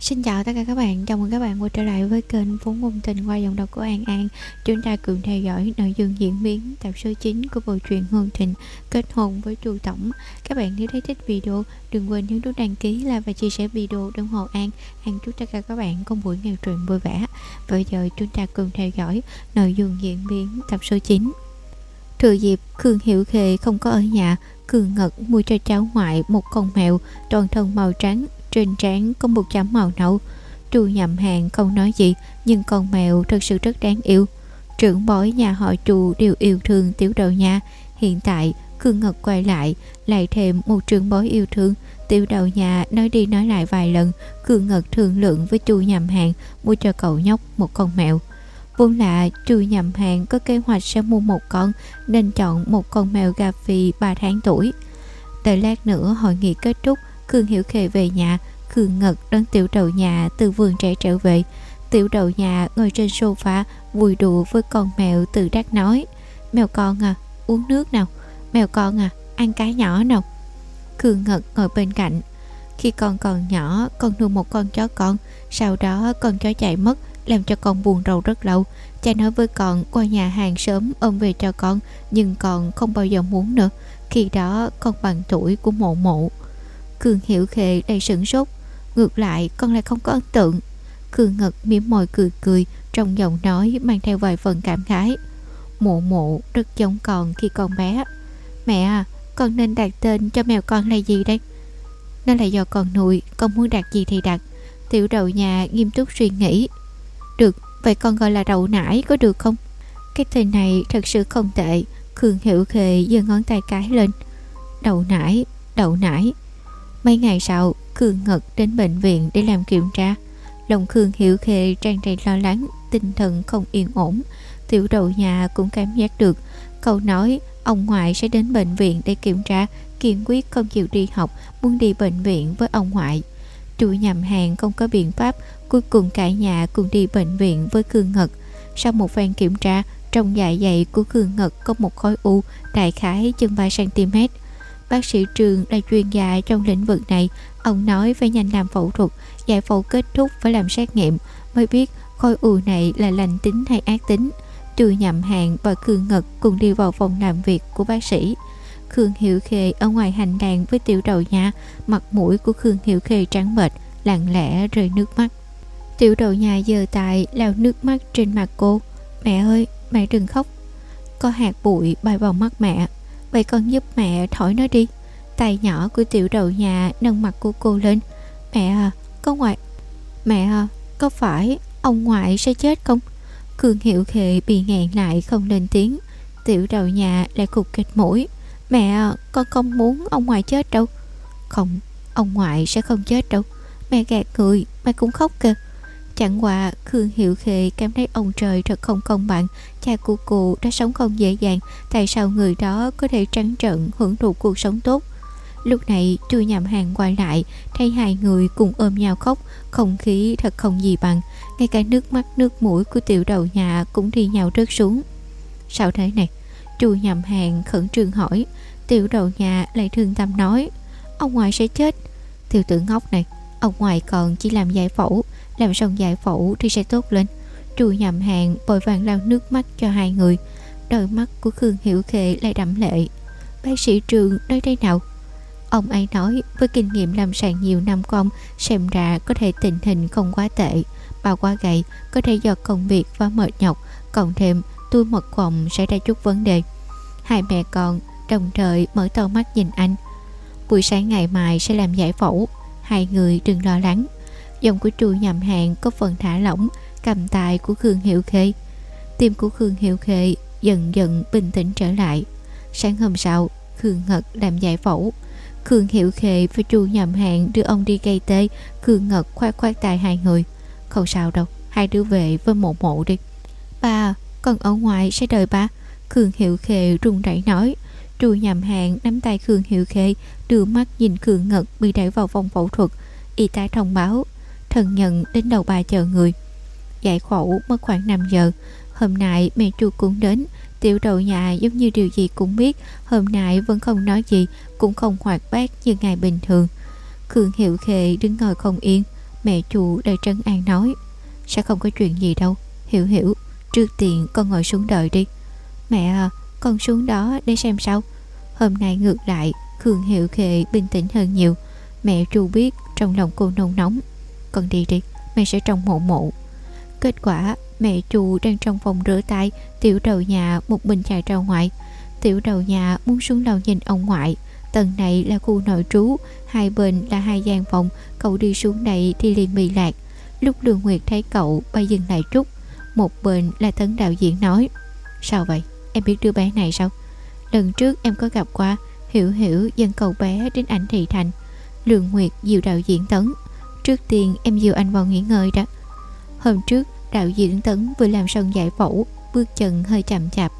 Xin chào tất cả các bạn, chào mừng các bạn quay trở lại với kênh Vốn Ngôn Tình qua giọng đọc của An An. Chúng ta cùng theo dõi nội dung diễn biến tập số 9 của bộ truyện Hương thịnh kết hôn với Chu Tổng. Các bạn nếu thấy thích video, đừng quên nhấn nút đăng ký, like và chia sẻ video ủng hộ An. An chúc tất cả các bạn có buổi nghe truyện vui vẻ. Và bây giờ chúng ta cùng theo dõi nội dung diễn biến tập số 9 Thừa dịp Khương Hiểu khề không có ở nhà Cường Ngật mua cho cháu ngoại một con mèo toàn thân màu trắng trên trán có một chấm màu nâu. Chu nhậm hàng không nói gì, Nhưng con mèo thật sự rất đáng yêu. Trưởng bối nhà họ Chu đều yêu thương tiểu đầu nha. Hiện tại Cương Ngật quay lại Lại thêm một trưởng bối yêu thương. Tiểu đầu nhà nói đi nói lại vài lần Cương Ngật thương lượng với Chu nhậm hàng Mua cho cậu nhóc một con mèo. Vốn là Chu nhậm hàng có kế hoạch sẽ mua một con, Nên chọn một con mèo gà phì 3 tháng tuổi. Tới lát nữa hội nghị kết thúc Khương Hiểu Khê về nhà, Khương Ngật đón tiểu đầu nhà từ vườn trẻ trở về. Tiểu đầu nhà ngồi trên sofa, Vui đùa với con mèo từ đắc nói, Mèo con à uống nước nào. Mèo con à ăn cái nhỏ nào. Khương Ngật ngồi bên cạnh, Khi con còn nhỏ, con nuôi một con chó con, Sau đó con chó chạy mất, Làm cho con buồn rầu rất lâu. Cha nói với con, qua nhà hàng sớm, ôm về cho con, Nhưng con không bao giờ muốn nữa. Khi đó con bằng tuổi của mộ mộ. Cường Hiểu khệ đầy sửng sốt. Ngược lại, con lại không có ấn tượng. Cường Ngật mỉm môi cười cười, Trong giọng nói mang theo vài phần cảm khái. Mộ mộ rất giống con khi con bé. Mẹ à Con nên đặt tên cho mèo con là gì đây? Nó là do con nuôi, Con muốn đặt gì thì đặt. Tiểu đầu nhà nghiêm túc suy nghĩ. Được, Vậy con gọi là đậu nải có được không? Cái tên này thật sự không tệ. Cường Hiểu khệ giơ ngón tay cái lên. Đậu nải Đậu nải. Mấy ngày sau, Khương Ngật đến bệnh viện để làm kiểm tra. Lòng Khương Hiểu Khê tràn đầy lo lắng, tinh thần không yên ổn. Tiểu đầu nhà cũng cảm giác được. Câu nói ông ngoại sẽ đến bệnh viện để kiểm tra, kiên quyết không chịu đi học, muốn đi bệnh viện với ông ngoại. Chủ nhầm hàng không có biện pháp, cuối cùng cả nhà cùng đi bệnh viện với Khương Ngật. Sau một phen kiểm tra, trong dạ dày của Khương Ngật có một khối u đại khái chừng 3cm. Bác sĩ Trường là chuyên gia trong lĩnh vực này. Ông nói phải nhanh làm phẫu thuật, Giải phẫu kết thúc phải làm xét nghiệm, Mới biết khối u này là lành tính hay ác tính. Trừ nhậm hàng và Khương Ngật cùng đi vào phòng làm việc của bác sĩ. Khương Hiệu Khê ở ngoài hành lang với tiểu đầu nhà Mặt mũi của Khương Hiệu Khê trắng bệch, Lặng lẽ rơi nước mắt. Tiểu đầu nhà giờ tại lao nước mắt trên mặt cô. Mẹ ơi, mẹ đừng khóc. Có hạt bụi bay vào mắt mẹ. Vậy con giúp mẹ thổi nó đi. Tay nhỏ của tiểu đầu nhà nâng mặt của cô lên. Mẹ à, có ngoại Mẹ à, có phải ông ngoại sẽ chết không? Cường hiệu khệ bị nghẹn lại không lên tiếng. Tiểu đầu nhà lại cục kịch mũi. Mẹ à, con không muốn ông ngoại chết đâu. Không, ông ngoại sẽ không chết đâu. Mẹ gạt người, mẹ cũng khóc kìa. Chẳng qua, Khương Hiệu Khê cảm thấy ông trời thật không công bằng. Cha của cụ đã sống không dễ dàng, Tại sao người đó có thể trắng trợn, hưởng thụ cuộc sống tốt? Lúc này, chu nhầm hàng quay lại, Thấy hai người cùng ôm nhau khóc, Không khí thật không gì bằng. Ngay cả nước mắt, nước mũi của tiểu đầu nhà Cũng đi nhau rớt xuống. Sao thế này? Chu nhầm hàng khẩn trương hỏi. Tiểu đầu nhà lại thương tâm nói, Ông ngoại sẽ chết. Tiểu tử ngốc này, Ông ngoại còn chỉ làm giải phẫu làm xong giải phẫu thì sẽ tốt lên. Trù nhầm hàng vội vàng lau nước mắt cho hai người. Đôi mắt của Khương Hiểu khệ lại đẫm lệ. Bác sĩ trường nói thế nào? Ông ấy nói, với kinh nghiệm làm sàng nhiều năm của ông, Xem ra có thể tình hình không quá tệ. Bà quá gậy có thể do công việc và mệt nhọc. Cộng thêm tôi mật vọng sẽ ra chút vấn đề. Hai mẹ con đồng thời mở to mắt nhìn anh. Buổi sáng ngày mai sẽ làm giải phẫu. Hai người đừng lo lắng. Giọng của trù nhầm hạn có phần thả lỏng, Cầm tay của Khương Hiệu Khê. Tim của Khương Hiệu Khê dần dần bình tĩnh trở lại. Sáng hôm sau, Khương Ngật làm giải phẫu. Khương Hiệu Khê và trù nhầm hạn đưa ông đi gây tê. Khương Ngật khoát khoát tay hai người. Không sao đâu, Hai đứa về với một mộ đi. Ba, Con ở ngoài sẽ đợi ba. Khương Hiệu Khê run rẩy nói. Trù nhầm hạn nắm tay Khương Hiệu Khê, Đưa mắt nhìn Khương Ngật bị đẩy vào phòng phẫu thuật. Y tá thông báo Thần nhận đến đầu bà chờ người. Giải khổ mất khoảng 5 giờ. Hôm nay mẹ chu cũng đến. Tiểu đầu nhà giống như điều gì cũng biết. Hôm nay vẫn không nói gì, Cũng không hoạt bát như ngày bình thường. Khương Hiệu Khệ đứng ngồi không yên. Mẹ chủ đợi trấn an nói. Sẽ không có chuyện gì đâu. Hiểu hiểu. Trước tiên con ngồi xuống đợi đi. Mẹ à Con xuống đó để xem sao. Hôm nay ngược lại, Khương Hiệu Khệ bình tĩnh hơn nhiều. Mẹ chu biết trong lòng cô nôn nóng. Con đi đi, Mẹ sẽ trông mộ mộ Kết quả, mẹ chu đang trong phòng rửa tay, Tiểu đầu nhà một mình chạy ra ngoài. Tiểu đầu nhà muốn xuống lầu nhìn ông ngoại. Tầng này là khu nội trú, Hai bên là hai gian phòng. Cậu đi xuống đây thì liền bị lạc. Lúc Đường Nguyệt thấy cậu bay dừng lại chút. Một bên là tấn đạo diễn nói, Sao vậy? Em biết đứa bé này sao? Lần trước em có gặp qua, Hiểu hiểu dân cậu bé đến ảnh thị thành. Lường Nguyệt dìu đạo diễn Tấn Trước tiên em dìu anh vào nghỉ ngơi đó Hôm trước đạo diễn Tấn vừa làm xong giải phẫu Bước chân hơi chậm chạp.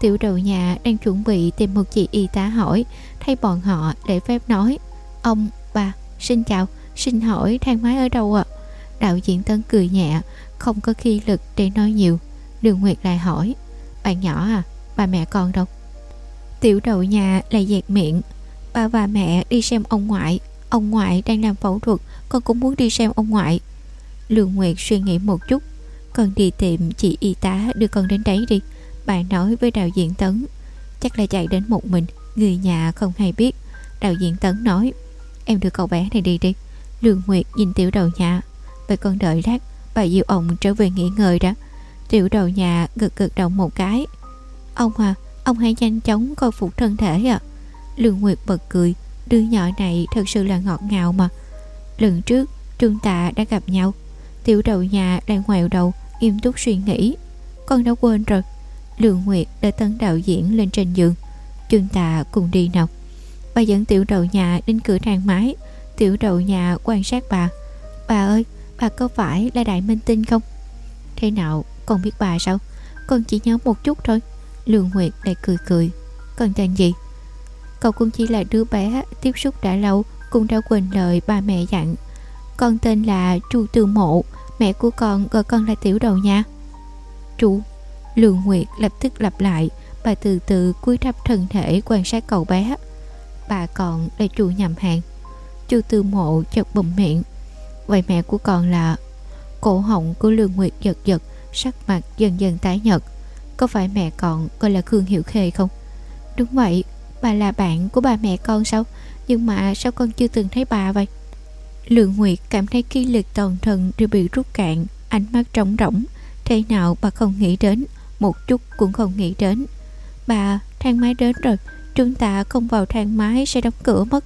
Tiểu đầu nhà đang chuẩn bị tìm một chị y tá hỏi Thay bọn họ để phép nói. Ông, bà, xin chào Xin hỏi thang máy ở đâu ạ? À? Đạo diễn Tấn cười nhẹ Không có khí lực để nói nhiều. Đường Nguyệt lại hỏi Bạn nhỏ à, bà mẹ con đâu? Tiểu đầu nhà lại dẹt miệng Ba và mẹ đi xem ông ngoại Ông ngoại đang làm phẫu thuật, Con cũng muốn đi xem ông ngoại. Lương Nguyệt suy nghĩ một chút. Con đi tìm chị y tá đưa con đến đấy đi. Bạn nói với đạo diễn Tấn. Chắc là chạy đến một mình, Người nhà không hay biết. Đạo diễn Tấn nói, Em đưa cậu bé này đi đi. Lương Nguyệt nhìn tiểu đầu nhà. Vậy con đợi lát, Bà dịu ông trở về nghỉ ngơi đó Tiểu đầu nhà gật gật đầu một cái. Ông à Ông hãy nhanh chóng coi phục thân thể à Lương Nguyệt bật cười. Đứa nhỏ này thật sự là ngọt ngào mà. Lần trước, Trương Tạ đã gặp nhau. Tiểu đầu nhà đang ngoẹo đầu, Nghiêm túc suy nghĩ. Con đã quên rồi. Lương Nguyệt đã tấn đạo diễn lên trên giường. Trương Tạ cùng đi nào. Bà dẫn tiểu đầu nhà đến cửa thang máy Tiểu đầu nhà quan sát bà. Bà ơi, bà có phải là đại minh tinh không? Thế nào, con biết bà sao? Con chỉ nhớ một chút thôi. Lương Nguyệt lại cười cười. Con tên gì? Cậu cũng chỉ là đứa bé tiếp xúc đã lâu, Cũng đã quên lời ba mẹ dặn. Con tên là Chu Tư Mộ, Mẹ của con gọi con là tiểu đầu nha. Chu lường Nguyệt lập tức lặp lại, Bà từ từ cúi thấp thân thể quan sát cậu bé. Bà còn là chu nhầm hàng. Chu Tư Mộ chợt bụng miệng. Vậy mẹ của con là? Cổ họng của Lương Nguyệt giật giật, Sắc mặt dần dần tái nhợt. Có phải mẹ con gọi là Khương Hiểu Khê không? Đúng vậy Bà là bạn của bà mẹ con sao? Nhưng mà sao con chưa từng thấy bà vậy? Lượng Nguyệt cảm thấy khi lực toàn thân đều bị rút cạn, Ánh mắt trống rỗng. Thế nào bà không nghĩ đến? Một chút cũng không nghĩ đến. Bà thang máy đến rồi, Chúng ta không vào thang máy sẽ đóng cửa mất.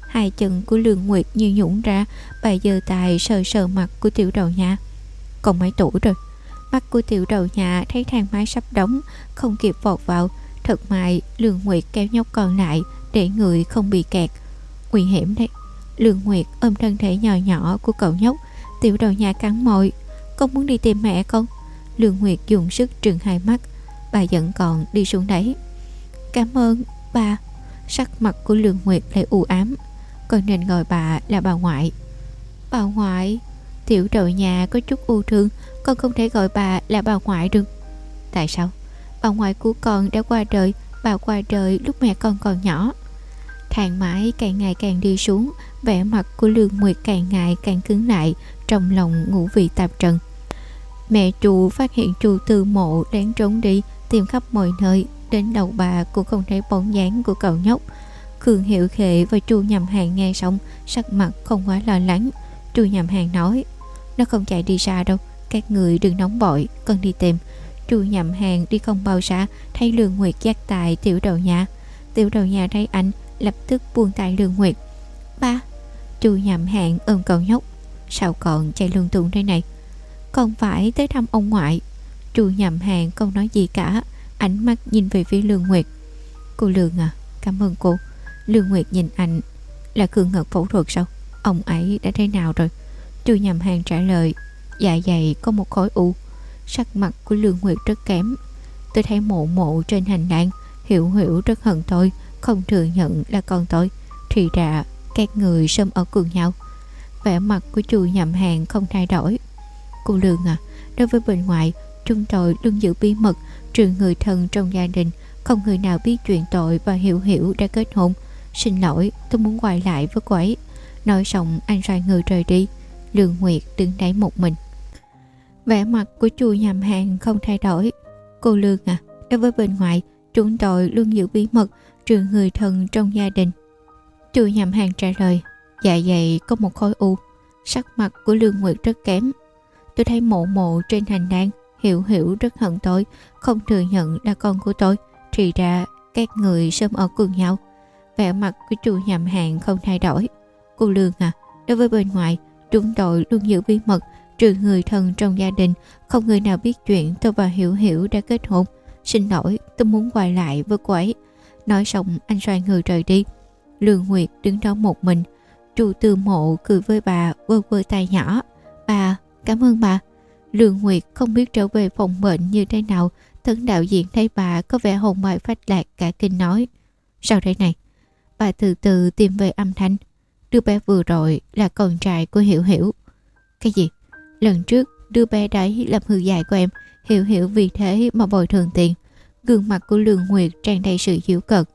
Hai chân của Lương Nguyệt như nhũn ra, Bà giơ tài sờ sờ mặt của tiểu đầu nhà. Còn mấy tuổi rồi? Mắt của tiểu đầu nhà thấy thang máy sắp đóng, Không kịp vọt vào. Thật may Lương Nguyệt kéo nhóc còn lại Để người không bị kẹt. Nguy hiểm đấy. Lương Nguyệt ôm thân thể nhỏ nhỏ của cậu nhóc, Tiểu đầu nhà cắn môi. Con muốn đi tìm mẹ con. Lương Nguyệt dùng sức trừng hai mắt. Bà vẫn còn đi xuống đấy. Cảm ơn bà Sắc mặt của Lương Nguyệt lại u ám. Con nên gọi bà là bà ngoại. Bà ngoại? Tiểu đầu nhà có chút u thương. Con không thể gọi bà là bà ngoại được. Tại sao? Bà ngoại của con đã qua đời, Bà qua đời lúc mẹ con còn nhỏ. Thang mãi càng ngày càng đi xuống, vẻ mặt của Lương Nguyệt càng ngày càng cứng lại, Trong lòng ngũ vị tạp trần. Mẹ chủ phát hiện chu tư mộ đang trốn đi, Tìm khắp mọi nơi, Đến đầu bà cũng không thấy bóng dáng của cậu nhóc. Khương Hiệu Khệ và chu nhầm hàng nghe xong, Sắc mặt không quá lo lắng. Chu nhầm hàng nói, Nó không chạy đi xa đâu, Các người đừng nóng bội Con đi tìm chu nhầm hàng đi không bao xa, Thấy Lương Nguyệt giác tại tiểu đầu nhà. Tiểu đầu nhà thấy anh, Lập tức buông tay Lương Nguyệt. Ba, chu nhầm hàng ôm cậu nhóc, Sao còn chạy lương tung đây này? Còn phải tới thăm ông ngoại. Chu nhầm hàng không nói gì cả, Ánh mắt nhìn về phía Lương Nguyệt. Cô Lương à Cảm ơn cô. Lương Nguyệt nhìn anh, Là cường ngật phẫu thuật sao? Ông ấy đã thế nào rồi? Chu nhầm hàng trả lời Dạ dày có một khối u Sắc mặt của Lương Nguyệt rất kém. Tôi thấy mộ mộ trên hành lang, Hiểu hiểu rất hận tôi, Không thừa nhận là con tôi. Thì ra, các người sớm ở cùng nhau. Vẻ mặt của chu nhậm hàng không thay đổi. Cô lương à đối với bên ngoài, chúng tôi luôn giữ bí mật, trừ người thân trong gia đình, không người nào biết chuyện tội và hiểu hiểu đã kết hôn. Xin lỗi, tôi muốn quay lại với cô ấy. Nói xong, anh xoay người rời đi. Lương Nguyệt đứng đấy một mình. Vẻ mặt của chu nhầm hàng không thay đổi. Cô Lương à, đối với bên ngoài, chúng tôi luôn giữ bí mật trừ người thân trong gia đình. Chu nhầm hàng trả lời, dạ dày có một khối u. Sắc mặt của Lương Nguyệt rất kém. Tôi thấy mộ mộ trên hành lang, hiểu hiểu rất hận tôi, không thừa nhận là con của tôi. Thì ra các người sớm ở cùng nhau. Vẻ mặt của chu nhầm hàng không thay đổi. Cô Lương à, đối với bên ngoài, chúng tôi luôn giữ bí mật trừ người thân trong gia đình, không người nào biết chuyện tôi và hiểu hiểu đã kết hôn. Xin lỗi, tôi muốn quay lại với cô ấy. Nói xong, anh xoay người rời đi. Lương nguyệt đứng đó một mình. Chu tư mộ cười với bà, vơ vơ tay nhỏ. Bà, cảm ơn bà. Lương nguyệt không biết trở về phòng bệnh như thế nào. Thân đạo diễn thấy bà có vẻ hồn mại phách lạc, cả kinh nói. Sao đây này? Bà từ từ tìm về âm thanh. Đứa bé vừa rồi là con trai của hiểu hiểu. Cái gì? Lần trước đưa bé đấy làm hư dài của em, Hiểu hiểu vì thế mà bồi thường tiền. Gương mặt của Lương Nguyệt tràn đầy sự hiểu cợt.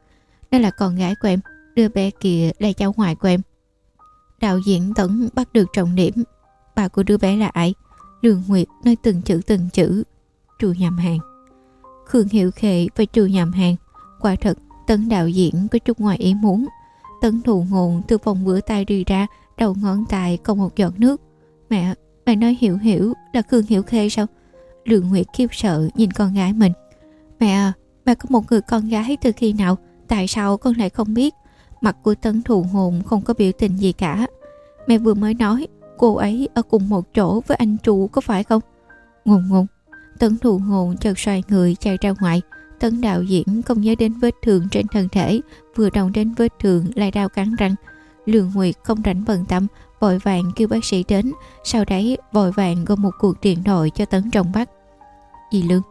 Nó là con gái của em, Đứa bé kia là cháu ngoại của em. Đạo diễn Tấn bắt được trọng điểm. Bà của đứa bé là ai? Lương Nguyệt nói từng chữ từng chữ. Trù nhầm hàng. Khương Hiệu Khệ và Trù nhầm hàng. Quả thật, Tấn đạo diễn có chút ngoài ý muốn. Tấn thụ ngồn từ phòng bữa tay đi ra, Đầu ngón tay còn một giọt nước. Mẹ bạn nói hiểu hiểu, là Khương Hiểu Khê sao? Lượng Nguyệt khiếp sợ nhìn con gái mình. Mẹ à Mẹ có một người con gái từ khi nào? Tại sao con lại không biết? Mặt của Tấn thù hồn không có biểu tình gì cả. Mẹ vừa mới nói, Cô ấy ở cùng một chỗ với anh chủ có phải không? Ngùng ngùng, Tấn thù hồn chợt xoay người chạy ra ngoài. Tấn đạo diễn không nhớ đến vết thương trên thân thể, Vừa đồng đến vết thương lại đau cắn răng. Lương Nguyệt không rảnh bận tâm vội vàng kêu bác sĩ đến, sau đấy vội vàng gọi một cuộc điện thoại cho tấn trọng bắc. Dì lương,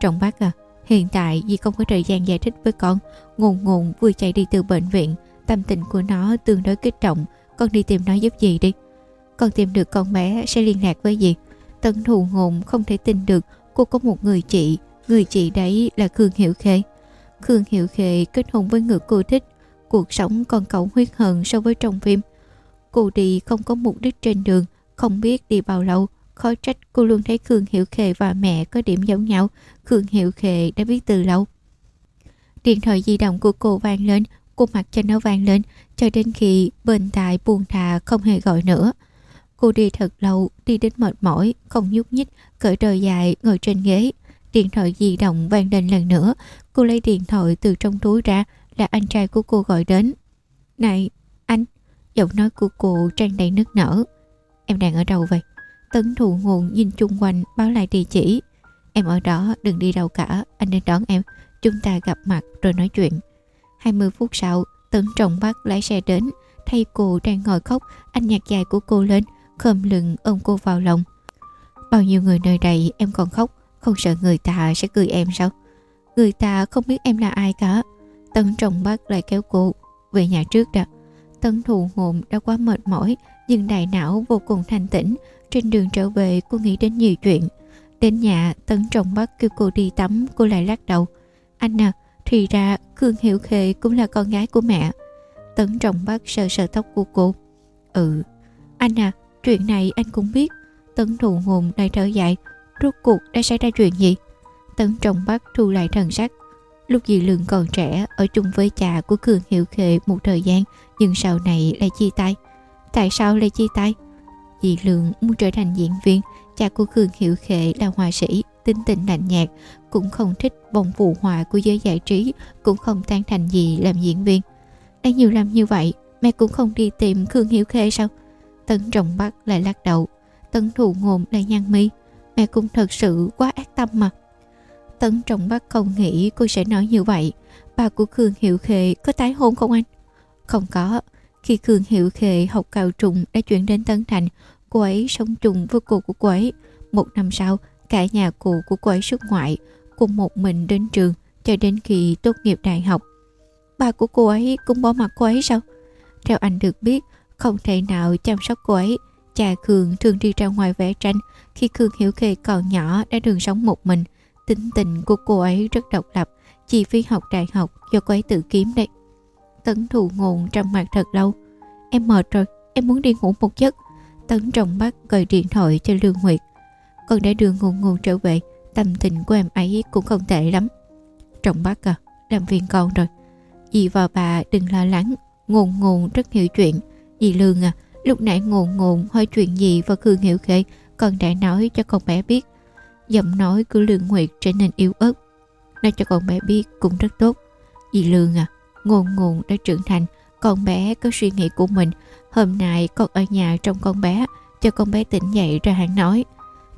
trọng bắc à hiện tại dì không có thời gian giải thích với con. Ngồn ngồn vừa chạy đi từ bệnh viện, tâm tình của nó tương đối kích động. Con đi tìm nó giúp dì đi. Con tìm được con bé sẽ liên lạc với dì. Tấn thù ngồn không thể tin được cô có một người chị. Người chị đấy là khương hiểu khê. Khương hiểu khê kết hôn với người cô thích. Cuộc sống còn cẩu huyết hơn so với trong phim. Cô đi không có mục đích trên đường, không biết đi bao lâu. Khó trách cô luôn thấy Khương Hiểu khề và mẹ có điểm giống nhau. Khương Hiểu khề đã biết từ lâu. Điện thoại di động của cô vang lên, cô mặc cho nó vang lên, cho đến khi bên tai buồn thà không hề gọi nữa. Cô đi thật lâu, đi đến mệt mỏi, không nhúc nhích, cởi đời dài, ngồi trên ghế. Điện thoại di động vang lên lần nữa, cô lấy điện thoại từ trong túi ra, là anh trai của cô gọi đến. Này, Giọng nói của cô trang đầy nước nở. Em đang ở đâu vậy? Tấn thụ nguồn nhìn chung quanh, báo lại địa chỉ. Em ở đó, đừng đi đâu cả, Anh đến đón em. Chúng ta gặp mặt rồi nói chuyện. 20 phút sau, Tấn trọng bắt lái xe đến. Thay cô đang ngồi khóc, Anh nhặt dài của cô lên, Khom lưng ôm cô vào lòng. Bao nhiêu người nơi đây, em còn khóc, Không sợ người ta sẽ cười em sao? Người ta không biết em là ai cả. Tấn trọng bắt lại kéo cô Về nhà trước đã. Tấn thù hồn đã quá mệt mỏi nhưng đại não vô cùng thanh tĩnh. Trên đường trở về cô nghĩ đến nhiều chuyện. Đến nhà Tấn trọng bắt kêu cô đi tắm cô lại lắc đầu. Anh à, thì ra Khương Hiểu Khê cũng là con gái của mẹ. Tấn trọng bắt sờ sờ tóc của cô. Ừ, anh à, chuyện này anh cũng biết. Tấn thù hồn lại trở dại, Rốt cuộc đã xảy ra chuyện gì? Tấn trọng bắt thu lại thần sắc Lúc dì Lượng còn trẻ ở chung với cha của Cường Hiệu Khệ một thời gian nhưng sau này lại chia tay. Tại sao lại chia tay? Dì Lượng muốn trở thành diễn viên, cha của Cường Hiệu Khệ là họa sĩ, tính tình lạnh nhạt, cũng không thích vòng vụ họa của giới giải trí, cũng không tan thành gì làm diễn viên. Đã nhiều năm như vậy, mẹ cũng không đi tìm Khương Hiểu Khê sao? Tấn trọng Bắc lại lắc đầu, Tấn thù ngồm lại nhăn mi. Mẹ cũng thật sự quá ác tâm mà. Tấn trọng bắt không nghĩ cô sẽ nói như vậy. Bà của Khương Hiệu Khệ có tái hôn không anh? Không có. Khi Khương Hiệu Khệ học cao trùng đã chuyển đến Tân Thành, cô ấy sống chung với cô của cô ấy. Một năm sau, cả nhà cụ của cô ấy xuất ngoại, cùng một mình đến trường cho đến khi tốt nghiệp đại học. Bà của cô ấy cũng bỏ mặt cô ấy sao? Theo anh được biết, không thể nào chăm sóc cô ấy. Cha Khương thường đi ra ngoài vẽ tranh khi Khương Hiểu Khê còn nhỏ đã đường sống một mình – Tính tình của cô ấy rất độc lập, chi phí học đại học do cô ấy tự kiếm đấy. Tấn thù ngồn trong mặt thật lâu. Em mệt rồi, em muốn đi ngủ một giấc. Tấn trong mắt gọi điện thoại cho Lương Nguyệt. Con đã đưa ngồn ngồn trở về, tâm tình của em ấy cũng không tệ lắm. Trọng bác à, làm phiền con rồi. Dì và bà đừng lo lắng, ngồn ngồn rất hiểu chuyện. Dì Lương à, lúc nãy ngồn ngồn hỏi chuyện gì và Khương Hiểu Khê, con đã nói cho con bé biết. Giọng nói của Lương Nguyệt trở nên yếu ớt. Nói cho con bé biết cũng rất tốt. Dì Lương à, ngôn ngôn đã trưởng thành, con bé có suy nghĩ của mình. Hôm nay con ở nhà trong con bé, cho con bé tỉnh dậy ra hàng nói.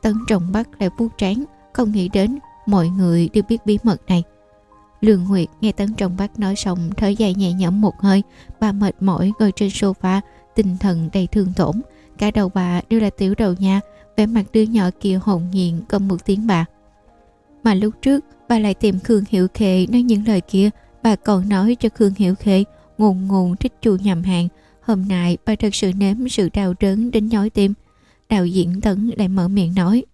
Tấn trọng bắt lại vuốt trán, không nghĩ đến mọi người đều biết bí mật này. Lương Nguyệt nghe Tấn Trọng Bắc nói xong thở dài nhẹ nhõm một hơi, bà mệt mỏi ngồi trên sofa, tinh thần đầy thương tổn. Cả đầu bà đều là tiểu đầu nha, vẻ mặt đứa nhỏ kia hồn nhiên cầm một tiếng bà. Mà lúc trước, bà lại tìm Khương Hiểu Khê nói những lời kia, bà còn nói cho Khương Hiểu Khê ngùn ngùn thích chu nhầm hàng. Hôm nay bà thật sự nếm sự đau đớn đến nhói tim. Đạo diễn Tấn lại mở miệng nói,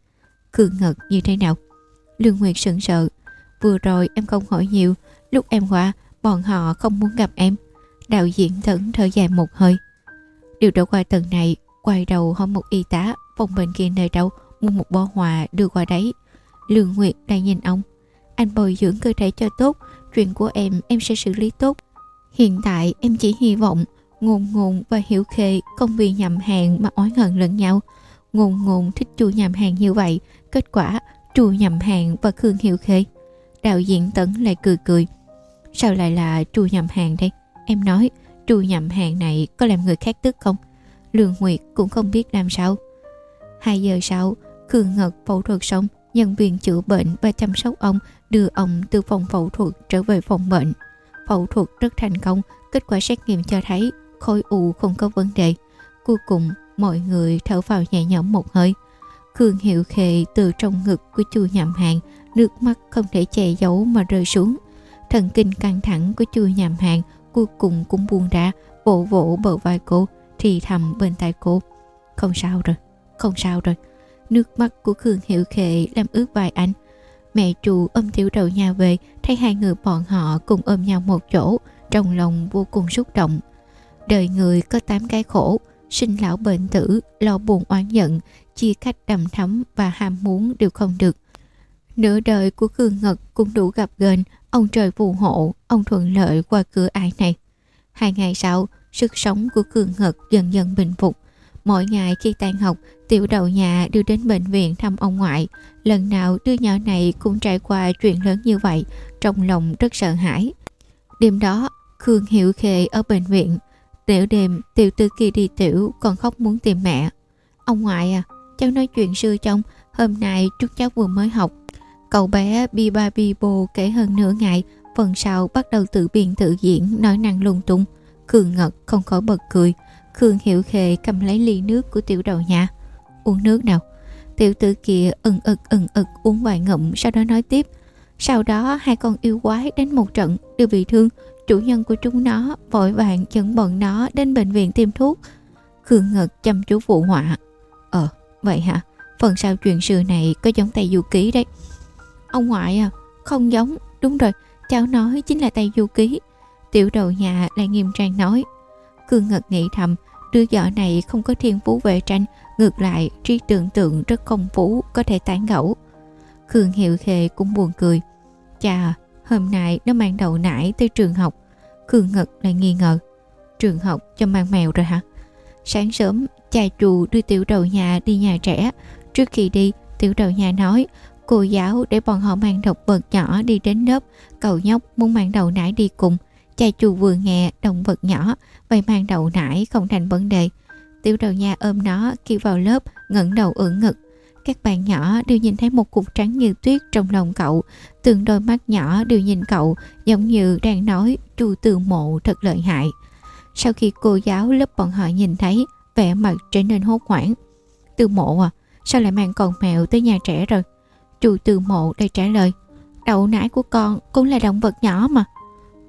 Khương Ngật như thế nào? Lương Nguyệt sững sợ, vừa rồi em không hỏi nhiều, lúc em qua, bọn họ không muốn gặp em. Đạo diễn Tấn thở dài một hơi. Điều đã qua tầng này, quay đầu hỏi một y tá, phòng bệnh kia nơi đâu, mua một bó hòa đưa qua đấy. Lương Nguyệt đang nhìn ông. Anh bồi dưỡng cơ thể cho tốt, chuyện của em em sẽ xử lý tốt. Hiện tại em chỉ hy vọng ngôn ngôn và hiểu khê không vì nhầm hàng mà oán hận lẫn nhau. Ngôn ngôn thích chu nhầm hàng như vậy, kết quả chu nhầm hàng và Khương Hiểu Khê. Đạo diễn Tấn lại cười cười. Sao lại là chu nhầm hàng đây? Em nói, chu nhầm hàng này có làm người khác tức không? Lương Nguyệt cũng không biết làm sao. Hai giờ sau, Khương Ngật phẫu thuật xong, nhân viên chữa bệnh và chăm sóc ông đưa ông từ phòng phẫu thuật trở về phòng bệnh. Phẫu thuật rất thành công, kết quả xét nghiệm cho thấy khối u không có vấn đề. Cuối cùng, mọi người thở vào nhẹ nhõm một hơi. Khương Hiệu Khệ từ trong ngực của chu nhậm Hàn, nước mắt không thể che giấu mà rơi xuống. Thần kinh căng thẳng của chu nhậm Hàn cuối cùng cũng buông ra, vỗ vỗ bờ vai cô, thì thầm bên tai cô. Không sao rồi, không sao rồi. Nước mắt của Khương Hiệu Khệ làm ướt vai anh. Mẹ chủ ôm tiểu đầu nhà về, thấy hai người bọn họ cùng ôm nhau một chỗ, trong lòng vô cùng xúc động. Đời người có tám cái khổ, sinh lão bệnh tử, lo buồn oán giận, chia cách đầm thắm và ham muốn đều không được. Nửa đời của Khương Ngật cũng đủ gặp gền, ông trời phù hộ, ông thuận lợi qua cửa ải này. Hai ngày sau, sức sống của cường Ngật dần dần bình phục. Mỗi ngày khi tan học, tiểu đầu nhà đưa đến bệnh viện thăm ông ngoại. Lần nào đứa nhỏ này cũng trải qua chuyện lớn như vậy, trong lòng rất sợ hãi. Đêm đó, Khương Hiểu Khê ở bệnh viện. Tiểu đêm, tiểu tư kia đi tiểu còn khóc muốn tìm mẹ. Ông ngoại à, cháu nói chuyện xưa trong, hôm nay chút cháu vừa mới học. Cậu bé bi ba bi bồ kể hơn nửa ngày, phần sau bắt đầu tự biên tự diễn, nói năng lung tung. Khương Ngật không khỏi bật cười. Khương Hiểu khề cầm lấy ly nước của tiểu đầu nhà. Uống nước nào. Tiểu tử kia ừng ực ừng ực uống vài ngụm sau đó nói tiếp. Sau đó hai con yêu quái đánh một trận đều bị thương. Chủ nhân của chúng nó vội vàng dẫn bọn nó đến bệnh viện tiêm thuốc. Khương Ngật chăm chú phụ họa. Ờ, vậy hả? Phần sau chuyện xưa này có giống tay du ký đấy. Ông ngoại à, không giống. Đúng rồi, cháu nói chính là tay du ký. Tiểu đầu nhà lại nghiêm trang nói. Cương Ngật nghĩ thầm, đứa vợ này không có thiên phú về tranh, ngược lại trí tưởng tượng rất công phú, có thể tán gẫu. Khương Hiệu Khê cũng buồn cười. Chà, hôm nay nó mang đầu nải tới trường học. Khương Ngật lại nghi ngờ. Trường học cho mang mèo rồi hả? Sáng sớm, cha chù đưa tiểu đầu nhà đi nhà trẻ. Trước khi đi, tiểu đầu nhà nói cô giáo để bọn họ mang độc vật nhỏ đi đến lớp. Cậu nhóc muốn mang đầu nải đi cùng. Cha chu vừa nghe động vật nhỏ, vậy mang đầu nải không thành vấn đề. Tiểu đầu nha ôm nó khi vào lớp, ngẩng đầu ưỡn ngực. Các bạn nhỏ đều nhìn thấy một cục trắng như tuyết trong lòng cậu. Từng đôi mắt nhỏ đều nhìn cậu giống như đang nói chu từ mộ thật lợi hại. Sau khi cô giáo lớp bọn họ nhìn thấy, vẻ mặt trở nên hốt hoảng. Từ mộ à, sao lại mang con mèo tới nhà trẻ rồi? Chu từ mộ đây trả lời. Đậu nải của con cũng là động vật nhỏ mà.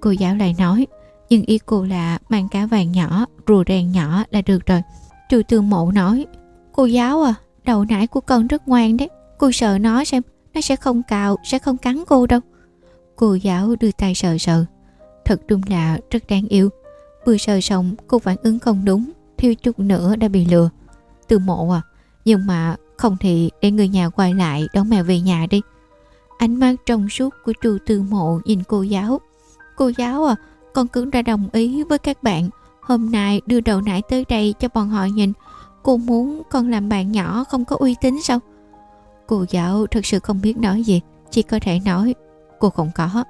Cô giáo lại nói, nhưng ý cô là mang cá vàng nhỏ, rùa đen nhỏ là được rồi. Trừ từ mộ nói, cô giáo à, đầu nải của con rất ngoan đấy. Cô sợ nó xem, nó sẽ không cào, sẽ không cắn cô đâu. Cô giáo đưa tay sờ sờ. Thật đúng là rất đáng yêu. Vừa sờ xong, cô phản ứng không đúng, thiếu chút nữa đã bị lừa. Từ mộ à Nhưng mà không thì để người nhà quay lại đón mèo về nhà đi Ánh mắt trong suốt của chu tư mộ nhìn cô giáo Cô giáo à Con cứ đã đồng ý với các bạn. Hôm nay đưa đầu nải tới đây cho bọn họ nhìn. Cô muốn con làm bạn nhỏ không có uy tín sao? Cô giáo thật sự không biết nói gì, Chỉ có thể nói, Cô không có.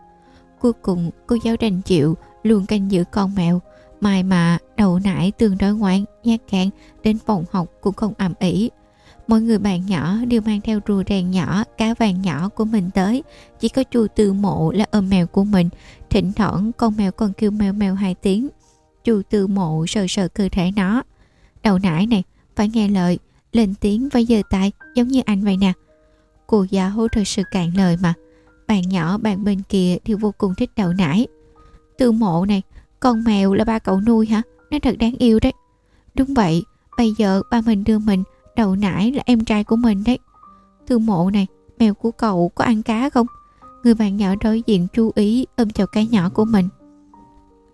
Cuối cùng, cô giáo đành chịu, Luôn canh giữ con mèo. Mai mà đầu nải tương đối ngoan, Nhát gan, Đến phòng học cũng không ầm ĩ. Mọi người bạn nhỏ đều mang theo rùa đèn nhỏ, cá vàng nhỏ của mình tới. Chỉ có chu tư mộ là ôm mèo của mình. Thỉnh thoảng con mèo còn kêu mèo mèo hai tiếng. Chu tư mộ sờ sờ cơ thể nó. Đầu nải này, phải nghe lời, lên tiếng và giơ tay giống như anh vậy nè. Cô giáo thật sự cạn lời mà. Bạn nhỏ bạn bên kia đều vô cùng thích đầu nải. Tư mộ này, con mèo là ba cậu nuôi hả? Nó thật đáng yêu đấy. Đúng vậy, bây giờ ba mình đưa mình đầu nải là em trai của mình đấy. Thư mộ này, mèo của cậu có ăn cá không? Người bạn nhỏ đối diện chú ý ôm chào cái nhỏ của mình.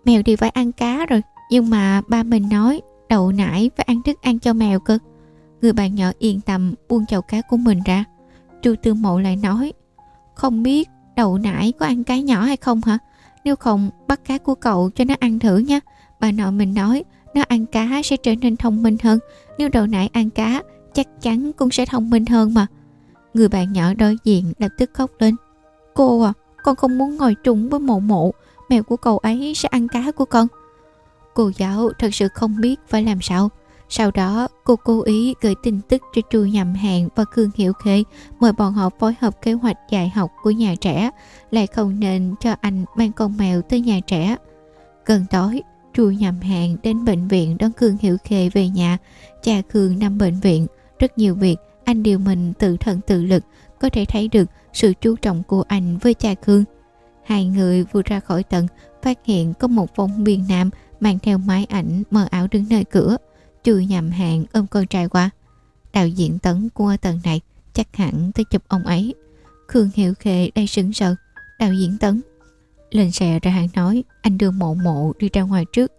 Mèo thì phải ăn cá rồi, nhưng mà ba mình nói đậu nải phải ăn thức ăn cho mèo cơ. Người bạn nhỏ yên tâm buông chậu cá của mình ra. Chu Tư Mộ lại nói Không biết đậu nải có ăn cá nhỏ hay không hả? Nếu không bắt cá của cậu cho nó ăn thử nha. Bà nội mình nói nó ăn cá sẽ trở nên thông minh hơn. Nếu đậu nải ăn cá chắc chắn cũng sẽ thông minh hơn mà. Người bạn nhỏ đối diện lập tức khóc lên. Cô à, con không muốn ngồi trùng với mộ mộ. Mèo của cậu ấy sẽ ăn cá của con. Cô giáo thật sự không biết phải làm sao. Sau đó, cô cố ý gửi tin tức cho Chu Nhầm hẹn và Khương Hiểu Khê mời bọn họ phối hợp kế hoạch dạy học của nhà trẻ, lại không nên cho anh mang con mèo tới nhà trẻ. Gần tối, Chu Nhầm hẹn đến bệnh viện đón Khương Hiểu Khê về nhà. Cha Khương nằm bệnh viện, rất nhiều việc. Anh điều mình tự thân tự lực, có thể thấy được sự chú trọng của anh với cha Khương. Hai người vừa ra khỏi tận, phát hiện có một phóng viên nam mang theo máy ảnh mờ ảo đứng nơi cửa chui nhầm hàng ôm con trai qua. Đạo diễn tấn qua tầng này chắc hẳn tới chụp ông ấy. Khương hiệu khệ đây sững sờ. Đạo diễn tấn lên xe ra hàng nói anh đưa mộ mộ đi ra ngoài trước.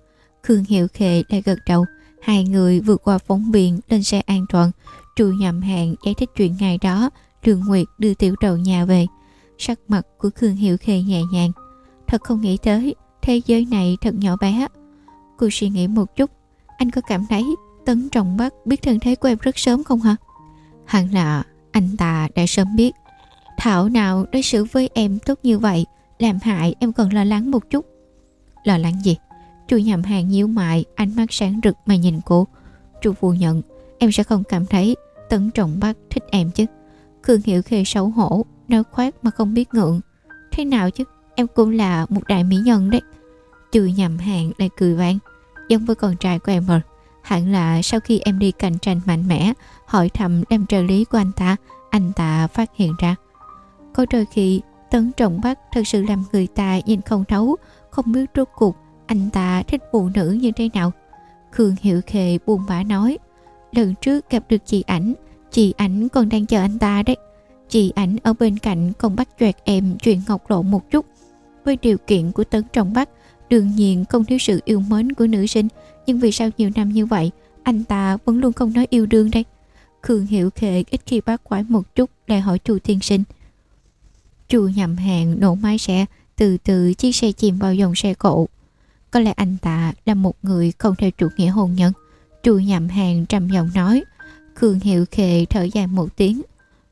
Khương hiệu khệ lại gật đầu hai người vượt qua phóng viện lên xe an toàn trù nhầm hẹn giải thích chuyện ngày đó đường nguyệt đưa tiểu đầu nhà về sắc mặt của khương hiệu khê nhẹ nhàng thật không nghĩ tới thế giới này thật nhỏ bé cô suy nghĩ một chút anh có cảm thấy Tấn Trọng Bắc biết thân thế của em rất sớm không hả? Hẳn là anh ta đã sớm biết. Thảo nào đối xử với em tốt như vậy, làm hại em còn lo lắng một chút. Lo lắng gì? Chu nhầm hàng nhíu mại, ánh mắt sáng rực mà nhìn cô. Chu phủ nhận, em sẽ không cảm thấy Tấn Trọng Bắc thích em chứ. Khương Hiểu Khê xấu hổ, nói khoát mà không biết ngượng. Thế nào chứ, em cũng là một đại mỹ nhân đấy. Chu nhầm hàng lại cười vang giống với con trai của em rồi. Hẳn là sau khi em đi cạnh tranh mạnh mẽ, hỏi thăm đem trợ lý của anh ta, anh ta phát hiện ra. Có đôi khi, tấn trọng Bắc thật sự làm người ta nhìn không thấu, không biết rốt cuộc anh ta thích phụ nữ như thế nào. Khương Hiệu Khề buồn bã nói, lần trước gặp được chị ảnh, chị ảnh còn đang chờ anh ta đấy. Chị ảnh ở bên cạnh còn bắt choẹt em chuyện ngọc lộ một chút. Với điều kiện của Tấn Trọng Bắc, Đương nhiên không thiếu sự yêu mến của nữ sinh Nhưng vì sao nhiều năm như vậy Anh ta vẫn luôn không nói yêu đương đây Khương Hiệu Khệ ít khi bác quái một chút Lại hỏi chu thiên sinh Chu nhầm hàng nổ máy xe Từ từ chiếc xe chìm vào dòng xe cộ có lẽ anh ta là một người không theo chủ nghĩa hôn nhân Chu nhậm hàng trầm giọng nói Khương hiệu Khệ thở dài một tiếng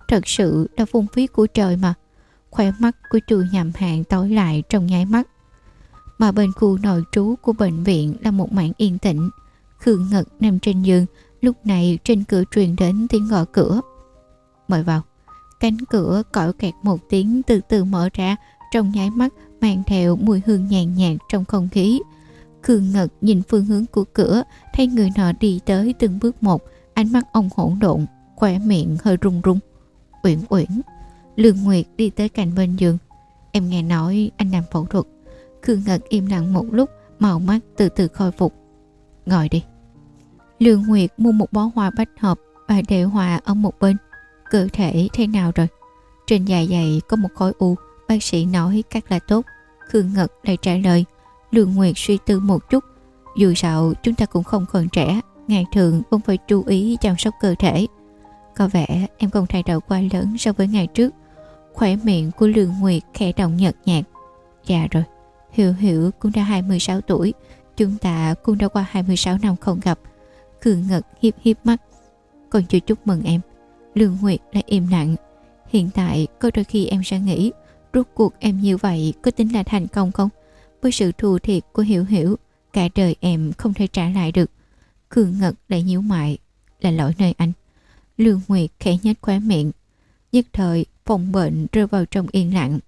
Thật sự là phung phí của trời mà Khỏe mắt của chu nhậm hàng tối lại trong nháy mắt mà bên khu nội trú của bệnh viện là một mảng yên tĩnh. Khương Ngật nằm trên giường, lúc này trên cửa truyền đến tiếng gõ cửa. Mời vào. Cánh cửa cõi kẹt một tiếng từ từ mở ra, trong nháy mắt mang theo mùi hương nhàn nhạt trong không khí. Khương Ngật nhìn phương hướng của cửa, thấy người nọ đi tới từng bước một, ánh mắt ông hỗn độn, khỏe miệng hơi run run. Uyển Uyển. Lương Nguyệt đi tới cạnh bên giường. Em nghe nói anh làm phẫu thuật. Khương Ngật im lặng một lúc Màu mắt từ từ khôi phục Ngồi đi Lương Nguyệt mua một bó hoa bách hợp Và để hoa ở một bên Cơ thể thế nào rồi Trên dài dày có một khối u Bác sĩ nói cắt là tốt Khương Ngật lại trả lời Lương Nguyệt suy tư một chút Dù sao chúng ta cũng không còn trẻ ngày thường cũng phải chú ý chăm sóc cơ thể. Có vẻ em không thay đổi quá lớn so với ngày trước. Khỏe miệng của Lương Nguyệt khẽ động nhợt nhạt. Dạ rồi, Hiểu Hiểu cũng đã 26 tuổi, chúng ta cũng đã qua 26 năm không gặp. Cường ngật hiếp hiếp mắt. Còn chưa chúc mừng em. Lương Nguyệt lại im lặng. Hiện tại có đôi khi em sẽ nghĩ rốt cuộc em như vậy có tính là thành công không? Với sự thù thiệt của Hiểu Hiểu, cả đời em không thể trả lại được. Cường ngật lại nhíu mại, là lỗi nơi anh. Lương Nguyệt khẽ nhếch khóe miệng. Nhất thời, phòng bệnh rơi vào trong yên lặng.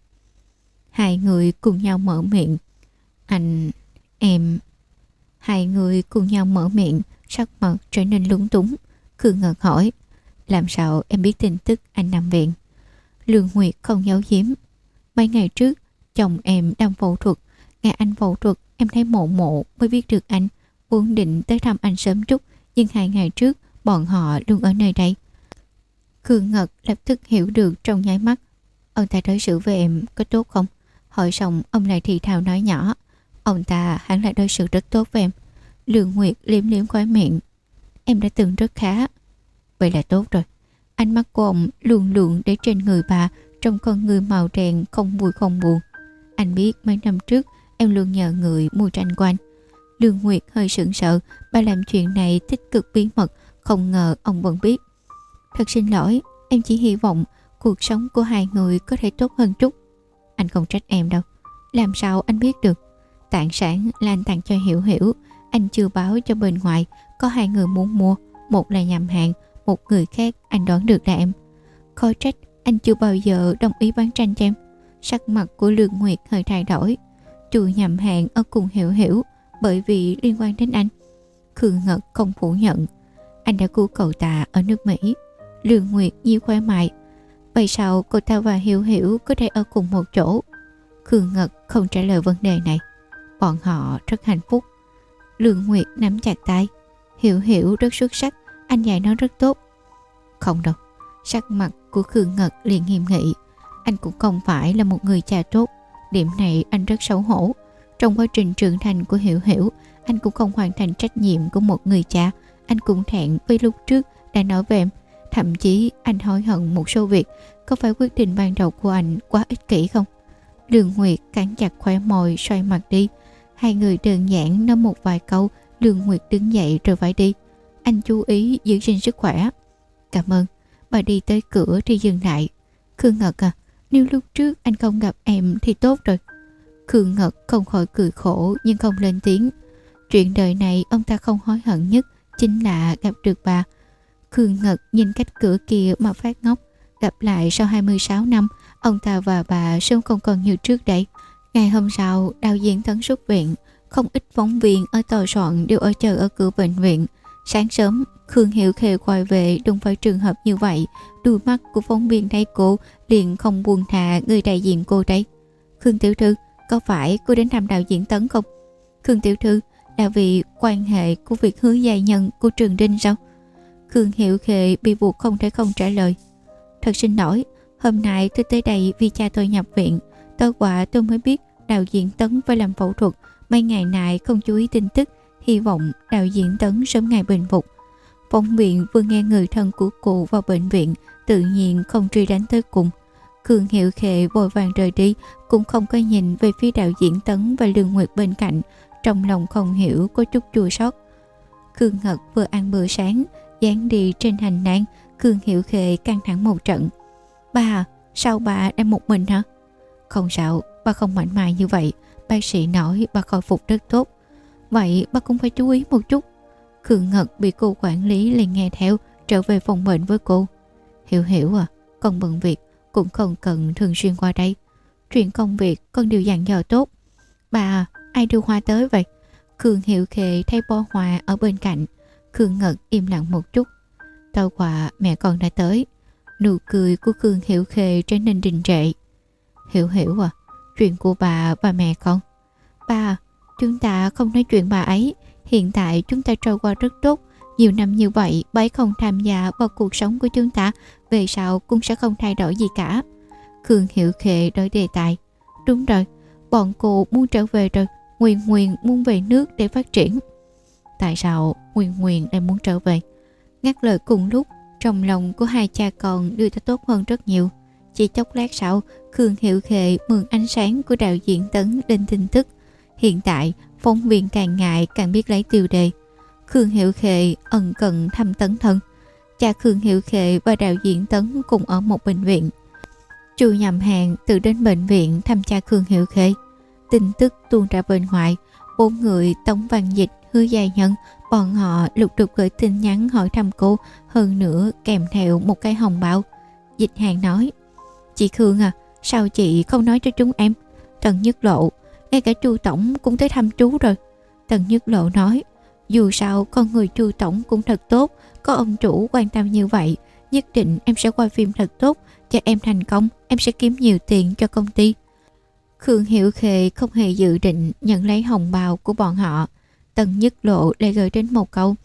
Hai người cùng nhau mở miệng. Anh, em... Hai người cùng nhau mở miệng, sắc mặt trở nên lúng túng. Cường ngật hỏi, làm sao em biết tin tức anh nằm viện? Lương Nguyệt không giấu giếm. Mấy ngày trước, chồng em đang phẫu thuật nghe anh phẫu thuật, em thấy mộ mộ mới biết được anh. Vốn định tới thăm anh sớm chút, nhưng hai ngày trước, bọn họ luôn ở nơi đây. Khương Ngật lập tức hiểu được trong nháy mắt. Ông ta đối xử với em có tốt không? Hỏi xong ông lại thì thào nói nhỏ. Ông ta hẳn là đối xử rất tốt với em. Lương Nguyệt liếm liếm khóe miệng. Em đã từng rất khá. Vậy là tốt rồi. Ánh mắt của ông luôn luôn để trên người bà trong con người màu đen không vui không buồn. Anh biết mấy năm trước em luôn nhờ người mua tranh quanh. Lương Nguyệt hơi sững sợ, bà làm chuyện này tích cực bí mật, không ngờ ông vẫn biết. Thật xin lỗi, em chỉ hy vọng cuộc sống của hai người có thể tốt hơn chút. Anh không trách em đâu. Làm sao anh biết được? Tạng sản là anh tặng cho Hiểu Hiểu, anh chưa báo cho bên ngoài, có hai người muốn mua, một là nhầm hàng, một người khác anh đoán được là em. Khó trách anh chưa bao giờ đồng ý bán tranh cho em. Sắc mặt của Lương Nguyệt hơi thay đổi. Chu nhầm hàng ở cùng Hiểu Hiểu bởi vì liên quan đến anh. Khương Ngật không phủ nhận. Anh đã cứu cậu ta ở nước Mỹ. Lương Nguyệt nhiều khoe mại. Vậy sao cô ta và Hiểu Hiểu có thể ở cùng một chỗ? Khương Ngật không trả lời vấn đề này. Bọn họ rất hạnh phúc. Lương Nguyệt nắm chặt tay. Hiểu Hiểu rất xuất sắc. Anh dạy nó rất tốt. Không đâu. Sắc mặt của Khương Ngật liền nghiêm nghị. Anh cũng không phải là một người cha tốt. Điểm này anh rất xấu hổ. Trong quá trình trưởng thành của Hiểu Hiểu, anh cũng không hoàn thành trách nhiệm của một người cha. Anh cũng thẹn với lúc trước đã nói về em. Thậm chí anh hối hận một số việc. Có phải quyết định ban đầu của anh quá ích kỷ không? Lương Nguyệt cắn chặt khóe môi xoay mặt đi. Hai người đơn giản nói một vài câu. Lương Nguyệt đứng dậy rồi phải đi. Anh chú ý giữ gìn sức khỏe. Cảm ơn. Bà đi tới cửa thì dừng lại. Khương Ngật à, nếu lúc trước anh không gặp em thì tốt rồi. Khương Ngật không khỏi cười khổ nhưng không lên tiếng. Chuyện đời này ông ta không hối hận nhất chính là gặp được bà. Khương Ngật nhìn cách cửa kia mà phát ngốc. Gặp lại sau 26 năm, ông ta và bà sớm không còn như trước đây. Ngày hôm sau, đạo diễn tấn xuất viện. Không ít phóng viên ở tòa soạn đều ở chờ ở cửa bệnh viện. Sáng sớm, Khương Hiệu Khê quay về đụng phải trường hợp như vậy. Đôi mắt của phóng viên thấy cô liền không buồn thà người đại diện cô đấy. Khương Tiểu Thư, có phải cô đến thăm đạo diễn Tấn không? Khương Tiểu Thư là vì quan hệ của việc hứa dài nhân của Trường Đinh sao? Khương Hiệu Khê bị buộc không thể không trả lời. Thật xin lỗi, hôm nay tôi tới đây vì cha tôi nhập viện. Tối qua tôi mới biết đạo diễn Tấn phải làm phẫu thuật. Mấy ngày nay không chú ý tin tức, hy vọng đạo diễn Tấn sớm ngày bình phục. Phong viện vừa nghe người thân của cụ vào bệnh viện, tự nhiên không truy đánh tới cùng. Cường Hiệu Khệ vội vàng rời đi, cũng không có nhìn về phía đạo diễn Tấn và Lương Nguyệt bên cạnh, trong lòng không hiểu có chút chua sót. Khương Ngật vừa ăn bữa sáng, dán đi trên hành lang, Khương Hiệu Khệ căng thẳng một trận. Bà, sao bà đang một mình hả? Không sao, bà không mạnh mài như vậy, bác sĩ nói bà khôi phục rất tốt. Vậy bà cũng phải chú ý một chút. Khương Ngật bị cô quản lý liền nghe theo, trở về phòng bệnh với cô. Hiểu hiểu à, con bận việc, cũng không cần thường xuyên qua đây. Chuyện công việc con đều dặn dò tốt. Bà, ai đưa hoa tới vậy? Khương Hiệu Khệ thay bó hoa ở bên cạnh. Khương Ngật im lặng một chút. Tao quà mẹ con đã tới. Nụ cười của Khương Hiểu Khê trở nên đình trệ. Hiểu hiểu à, chuyện của bà và mẹ con. Ba, chúng ta không nói chuyện bà ấy. Hiện tại chúng ta trôi qua rất tốt. Nhiều năm như vậy, bà ấy không tham gia vào cuộc sống của chúng ta. Về sau cũng sẽ không thay đổi gì cả. Khương Hiểu Khệ đổi đề tài. Đúng rồi, bọn cô muốn trở về rồi. Nguyên Nguyên muốn về nước để phát triển. tại sao Nguyên Nguyên lại muốn trở về. Ngắt lời cùng lúc, trong lòng của hai cha con đưa ta tốt hơn rất nhiều. Chỉ chốc lát sau, Khương Hiệu Khệ mượn ánh sáng của đạo diễn Tấn lên tin tức. Hiện tại, phóng viên càng ngại càng biết lấy tiêu đề. Khương Hiệu Khệ ẩn cận thăm Tấn thân. Cha Khương Hiệu Khệ và đạo diễn Tấn cùng ở một bệnh viện. Chu nhầm hàng tự đến bệnh viện thăm cha Khương Hiệu Khệ. Tin tức tuôn ra bên ngoài, bốn người Tống Văn Dịch, Hứa Dài Nhân, bọn họ lục đục gửi tin nhắn hỏi thăm cô, hơn nữa kèm theo một cái hồng bao Dịch hàng nói, Chị Khương à, sao chị không nói cho chúng em? Trần Nhất Lộ, ngay cả chu Tổng cũng tới thăm chú rồi. Tần Nhất Lộ nói, dù sao con người chu Tổng cũng thật tốt, có ông chủ quan tâm như vậy, nhất định em sẽ quay phim thật tốt, cho em thành công, em sẽ kiếm nhiều tiền cho công ty. Khương hiệu khề không hề dự định nhận lấy hồng bào của bọn họ. Tần Nhất Lộ lại gửi đến một câu.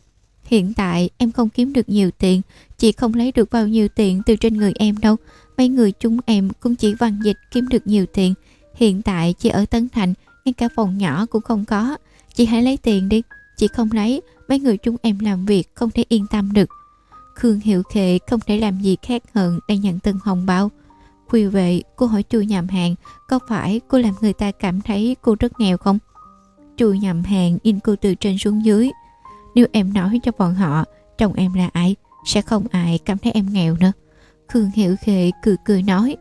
Hiện tại em không kiếm được nhiều tiền, chị không lấy được bao nhiêu tiền từ trên người em đâu. Mấy người chúng em cũng chỉ văn dịch kiếm được nhiều tiền. Hiện tại chị ở Tân Thành, ngay cả phòng nhỏ cũng không có. Chị hãy lấy tiền đi, chị không lấy, mấy người chúng em làm việc không thể yên tâm được. Khương Hiệu Khệ không thể làm gì khác hơn đang nhận từng hồng bao. Khuya về, cô hỏi chu nhầm hàng, có phải cô làm người ta cảm thấy cô rất nghèo không? Chu nhầm hàng in cô từ trên xuống dưới. Nếu em nói cho bọn họ, chồng em là ai, sẽ không ai cảm thấy em nghèo nữa. Khương Hiệu Khệ cười cười nói,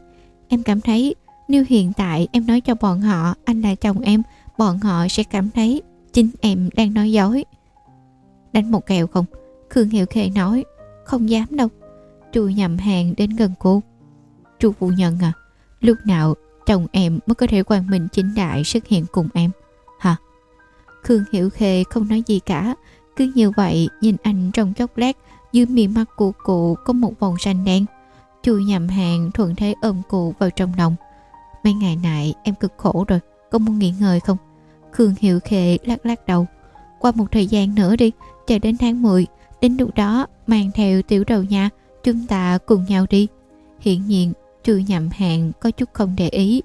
em cảm thấy nếu hiện tại em nói cho bọn họ anh là chồng em, bọn họ sẽ cảm thấy chính em đang nói dối. Đánh một kèo không? Khương Hiệu Khê nói, không dám đâu. Chu nhầm hàng đến gần cô. Chu phụ nhân à, lúc nào chồng em mới có thể quang minh chính đại xuất hiện cùng em, hả? Khương Hiểu Khê không nói gì cả, cứ như vậy nhìn anh trong chốc lát dưới miệng mắt của cụ có một vòng xanh đen. Chu nhầm hàng thuận thế ôm cụ vào trong lòng. Mấy ngày này em cực khổ rồi, có muốn nghỉ ngơi không? Khương Hiệu Khê lắc lắc đầu. Qua một thời gian nữa đi, chờ đến tháng 10, đến lúc đó mang theo tiểu đầu nha, chúng ta cùng nhau đi. Hiện nhiên Chu nhậm hàng có chút không để ý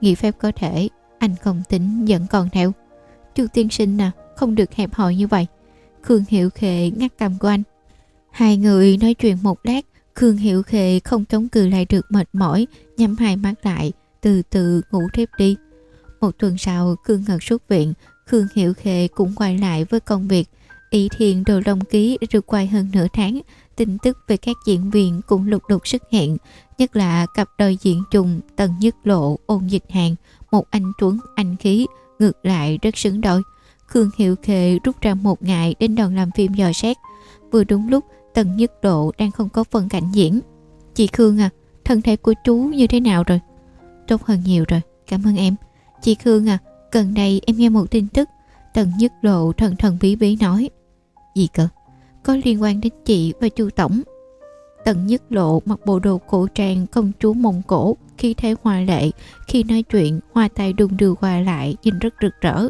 Nghĩ phép có thể Anh không tính vẫn còn theo Chu tiên sinh à Không được hẹp hòi như vậy Khương Hiệu Khệ ngắt cầm của anh Hai người nói chuyện một lát Khương Hiệu Khệ không chống cự lại được mệt mỏi Nhắm hai mắt lại từ từ ngủ thiếp đi Một tuần sau Khương Ngật xuất viện Khương Hiệu Khệ cũng quay lại với công việc Ý thiện đồ long ký được quay hơn nửa tháng tin tức về các diễn viên cũng lục đục xuất hiện, nhất là cặp đôi diễn trùng Tần Nhất Lộ, Ôn Dịch Hàng, một anh tuấn anh khí, ngược lại rất xứng đôi. Khương Hiệu Khệ rút ra một ngày đến đoàn làm phim dò xét. Vừa đúng lúc Tần Nhất Lộ đang không có phần cảnh diễn. Chị Khương à, thân thể của chú như thế nào rồi? Tốt hơn nhiều rồi, cảm ơn em. Chị Khương à, gần đây em nghe một tin tức. Tần Nhất Lộ thần thần bí bí nói. Gì cơ? có liên quan đến chị và chu tổng tần nhất lộ mặc bộ đồ cổ trang công chúa mông cổ khi thế hoa lệ khi nói chuyện hoa tay đùng đưa qua lại nhìn rất rực rỡ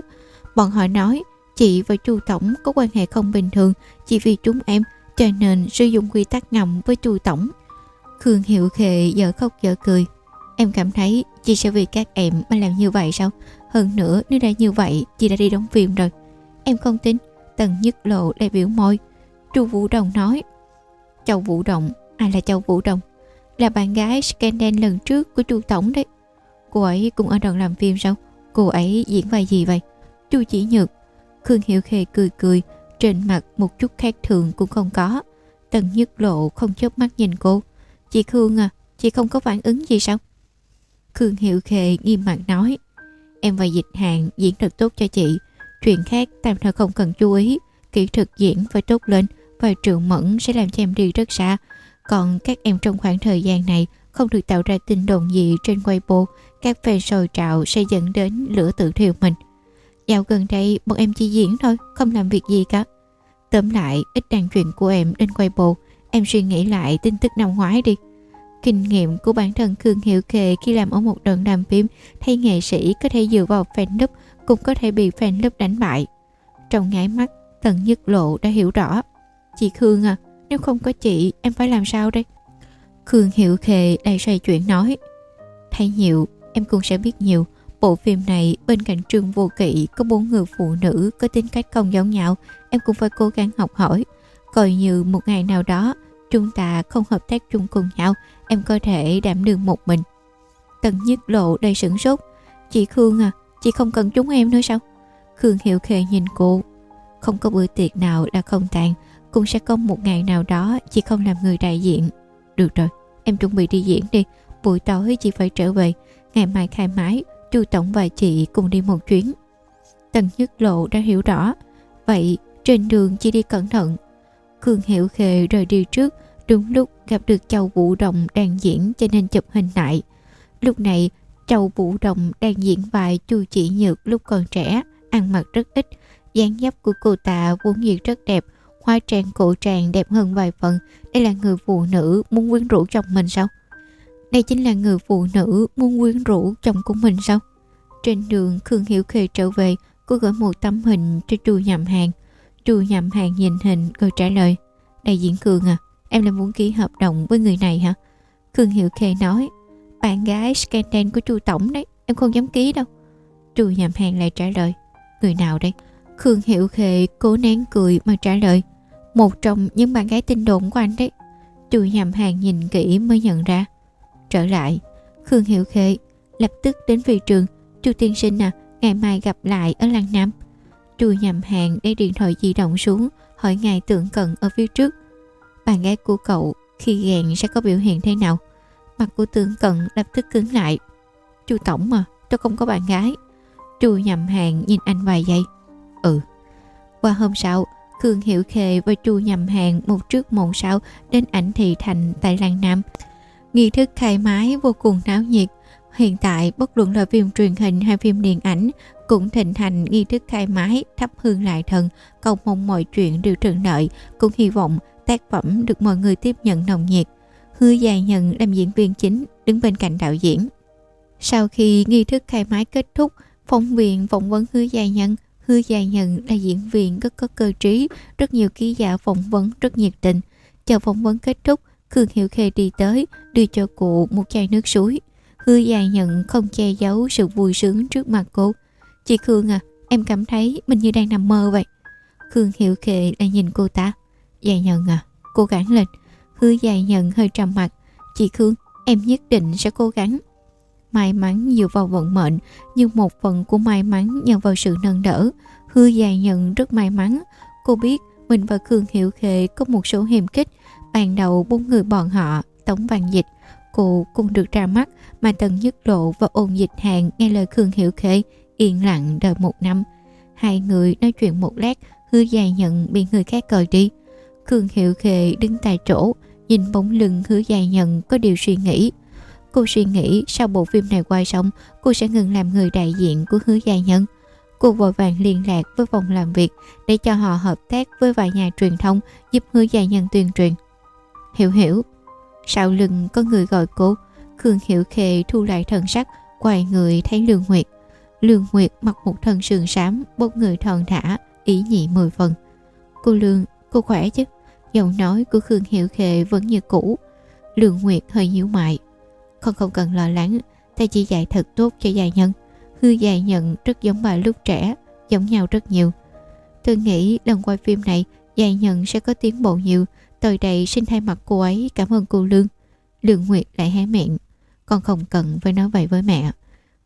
bọn họ nói chị và chu tổng có quan hệ không bình thường chỉ vì chúng em cho nên sử dụng quy tắc ngầm với chu tổng khương hiệu khệ giờ khóc giờ cười em cảm thấy chị sẽ vì các em mà làm như vậy sao? Hơn nữa, nếu đã như vậy, chị đã đi đóng phim rồi. Em không tin tần nhất lộ lại biểu môi. Chu Vũ Đồng nói, Châu Vũ Đồng, Ai là Châu Vũ Đồng? Là bạn gái scandal lần trước của Chu Tổng đấy. Cô ấy cũng ở đoàn làm phim sao? Cô ấy diễn vai gì vậy? Chu chỉ nhược, Khương Hiệu Khê cười cười, Trên mặt một chút khác thường cũng không có. Tần Nhất Lộ không chớp mắt nhìn cô. Chị Khương à Chị không có phản ứng gì sao? Khương Hiệu Khê nghiêm mặt nói Em và dịch hàng diễn thật tốt cho chị Chuyện khác tạm thời không cần chú ý Kỹ thuật diễn phải tốt lên và Triệu Mẫn sẽ làm cho em đi rất xa. Còn các em trong khoảng thời gian này không được tạo ra tin đồn gì trên Weibo, các fan sôi trào sẽ dẫn đến lửa tự thiêu mình. Dạo gần đây bọn em chỉ diễn thôi, không làm việc gì cả. Tóm lại, ít đăng chuyện của em lên Weibo, em suy nghĩ lại tin tức năm ngoái đi. Kinh nghiệm của bản thân Khương Hiệu Kệ khi làm ở một đoàn làm phim thay nghệ sĩ có thể dựa vào fan núp cũng có thể bị fan núp đánh bại. Trong nháy mắt, Tần Nhất Lộ đã hiểu rõ Chị Khương à, nếu không có chị, em phải làm sao đây? Khương Hiệu Kệ đầy xoay chuyện nói. Thấy nhiều, em cũng sẽ biết nhiều. Bộ phim này bên cạnh Trương Vô Kỵ có bốn người phụ nữ có tính cách không giống nhau, em cũng phải cố gắng học hỏi. Coi như một ngày nào đó chúng ta không hợp tác chung cùng nhau, em có thể đảm đương một mình. Tần nhất lộ đầy sửng sốt. Chị Khương à, chị không cần chúng em nữa sao? Khương Hiệu khề nhìn cô. Không có bữa tiệc nào là không tàn, cũng sẽ có một ngày nào đó chị không làm người đại diện. Được rồi, em chuẩn bị đi diễn đi, buổi tối chị phải trở về. Ngày mai khai mái, Chu Tổng và chị cùng đi một chuyến. Tần Nhất Lộ đã hiểu rõ. Vậy trên đường chị đi cẩn thận. Khương Hiểu Khê rời đi trước, đúng lúc gặp được Châu Vũ Đồng đang diễn cho nên chụp hình lại. Lúc này, Châu Vũ Đồng đang diễn vai Chu Chỉ Nhược lúc còn trẻ, ăn mặc rất ít. dáng dấp của cô ta vốn dĩ rất đẹp, hoa trang cổ trang đẹp hơn vài phần. Đây là người phụ nữ muốn quyến rũ chồng mình sao? Đây chính là người phụ nữ muốn quyến rũ chồng của mình sao? Trên đường Khương Hiểu Khê trở về, cô gửi một tấm hình cho chu nhậm hàng. Chu nhậm hàng nhìn hình rồi trả lời. Đại diễn cường à, em là muốn ký hợp đồng với người này hả? cường hiệu Khê nói, bạn gái scandal của chu Tổng đấy, em không dám ký đâu. Chu nhậm hàng lại trả lời, người nào đây? Khương hiệu Khê cố nén cười mà trả lời, một trong những bạn gái tin đồn của anh đấy. Chu nhầm hàng nhìn kỹ mới nhận ra trở lại. Khương Hiệu Khê lập tức đến vị trường. Chu tiên sinh à, ngày mai gặp lại ở Lăng Nam trùi nhầm hàng để điện thoại di động xuống, hỏi ngài tưởng cận ở phía trước. Bạn gái của cậu khi ghen sẽ có biểu hiện thế nào? Mặt của tưởng cận lập tức cứng lại. Chu tổng mà, tôi không có bạn gái. Chu nhầm hàng nhìn anh vài giây. Ừ. Qua hôm sau, Khương Hiểu Khê và Chu nhầm hàng một trước một sau đến ảnh thị thành tại làng Nam. Nghi thức khai mái vô cùng náo nhiệt. Hiện tại bất luận là phim truyền hình hay phim điện ảnh cũng thịnh hành nghi thức khai mái, thắp hương lại thần, cầu mong mọi chuyện đều thuận lợi, cũng hy vọng tác phẩm được mọi người tiếp nhận nồng nhiệt. Hứa dài nhận làm diễn viên chính, đứng bên cạnh đạo diễn. Sau khi nghi thức khai mái kết thúc, phóng viên phỏng vấn hứa dài nhân. Hứa dài nhận là diễn viên rất có cơ trí, rất nhiều ký giả phỏng vấn rất nhiệt tình. Chờ phỏng vấn kết thúc, Khương hiệu Khê đi tới, đưa cho cụ một chai nước suối. Hứa dài nhận không che giấu sự vui sướng trước mặt cô. Chị Khương à, em cảm thấy mình như đang nằm mơ vậy. Khương Hiểu khệ lại nhìn cô ta. Dài nhận à, cố gắng lên. Hứa dài nhận hơi trầm mặt. Chị Khương, em nhất định sẽ cố gắng. May mắn dựa vào vận mệnh, nhưng một phần của may mắn nhờ vào sự nâng đỡ. Hứa dài nhận rất may mắn. Cô biết mình và Khương Hiểu Khệ có một số hiềm khích Ban đầu bốn người bọn họ, Tống Văn Dịch, cô cũng được ra mắt mà Tần Nhất Lộ và ôn dịch hàng nghe lời Khương Hiểu Khệ yên lặng đợi một năm. Hai người nói chuyện một lát, hứa dài nhận bị người khác cờ đi. Khương Hiểu Khê đứng tại chỗ, nhìn bóng lưng hứa dài nhận có điều suy nghĩ. Cô suy nghĩ sau bộ phim này quay xong, cô sẽ ngừng làm người đại diện của hứa dài nhân. Cô vội vàng liên lạc với phòng làm việc để cho họ hợp tác với vài nhà truyền thông giúp hứa dài nhân tuyên truyền. Hiểu hiểu. Sau lưng có người gọi cô. Khương Hiểu Khê thu lại thần sắc, quay người thấy Lương Nguyệt. Lương Nguyệt mặc một thân sườn sám, bốc người thon thả, ý nhị mười phần. Cô Lương, cô khỏe chứ? Giọng nói của Khương Hiểu khệ vẫn như cũ. Lương Nguyệt hơi nhíu mại. Con không cần lo lắng, ta chỉ dạy thật tốt cho dài nhân. Hư dài nhận rất giống bà lúc trẻ, giống nhau rất nhiều. Tôi nghĩ lần quay phim này, dài nhận sẽ có tiến bộ nhiều, Tôi đây xin thay mặt cô ấy cảm ơn cô Lương. Lương Nguyệt lại hé miệng. Con không cần phải nói vậy với mẹ.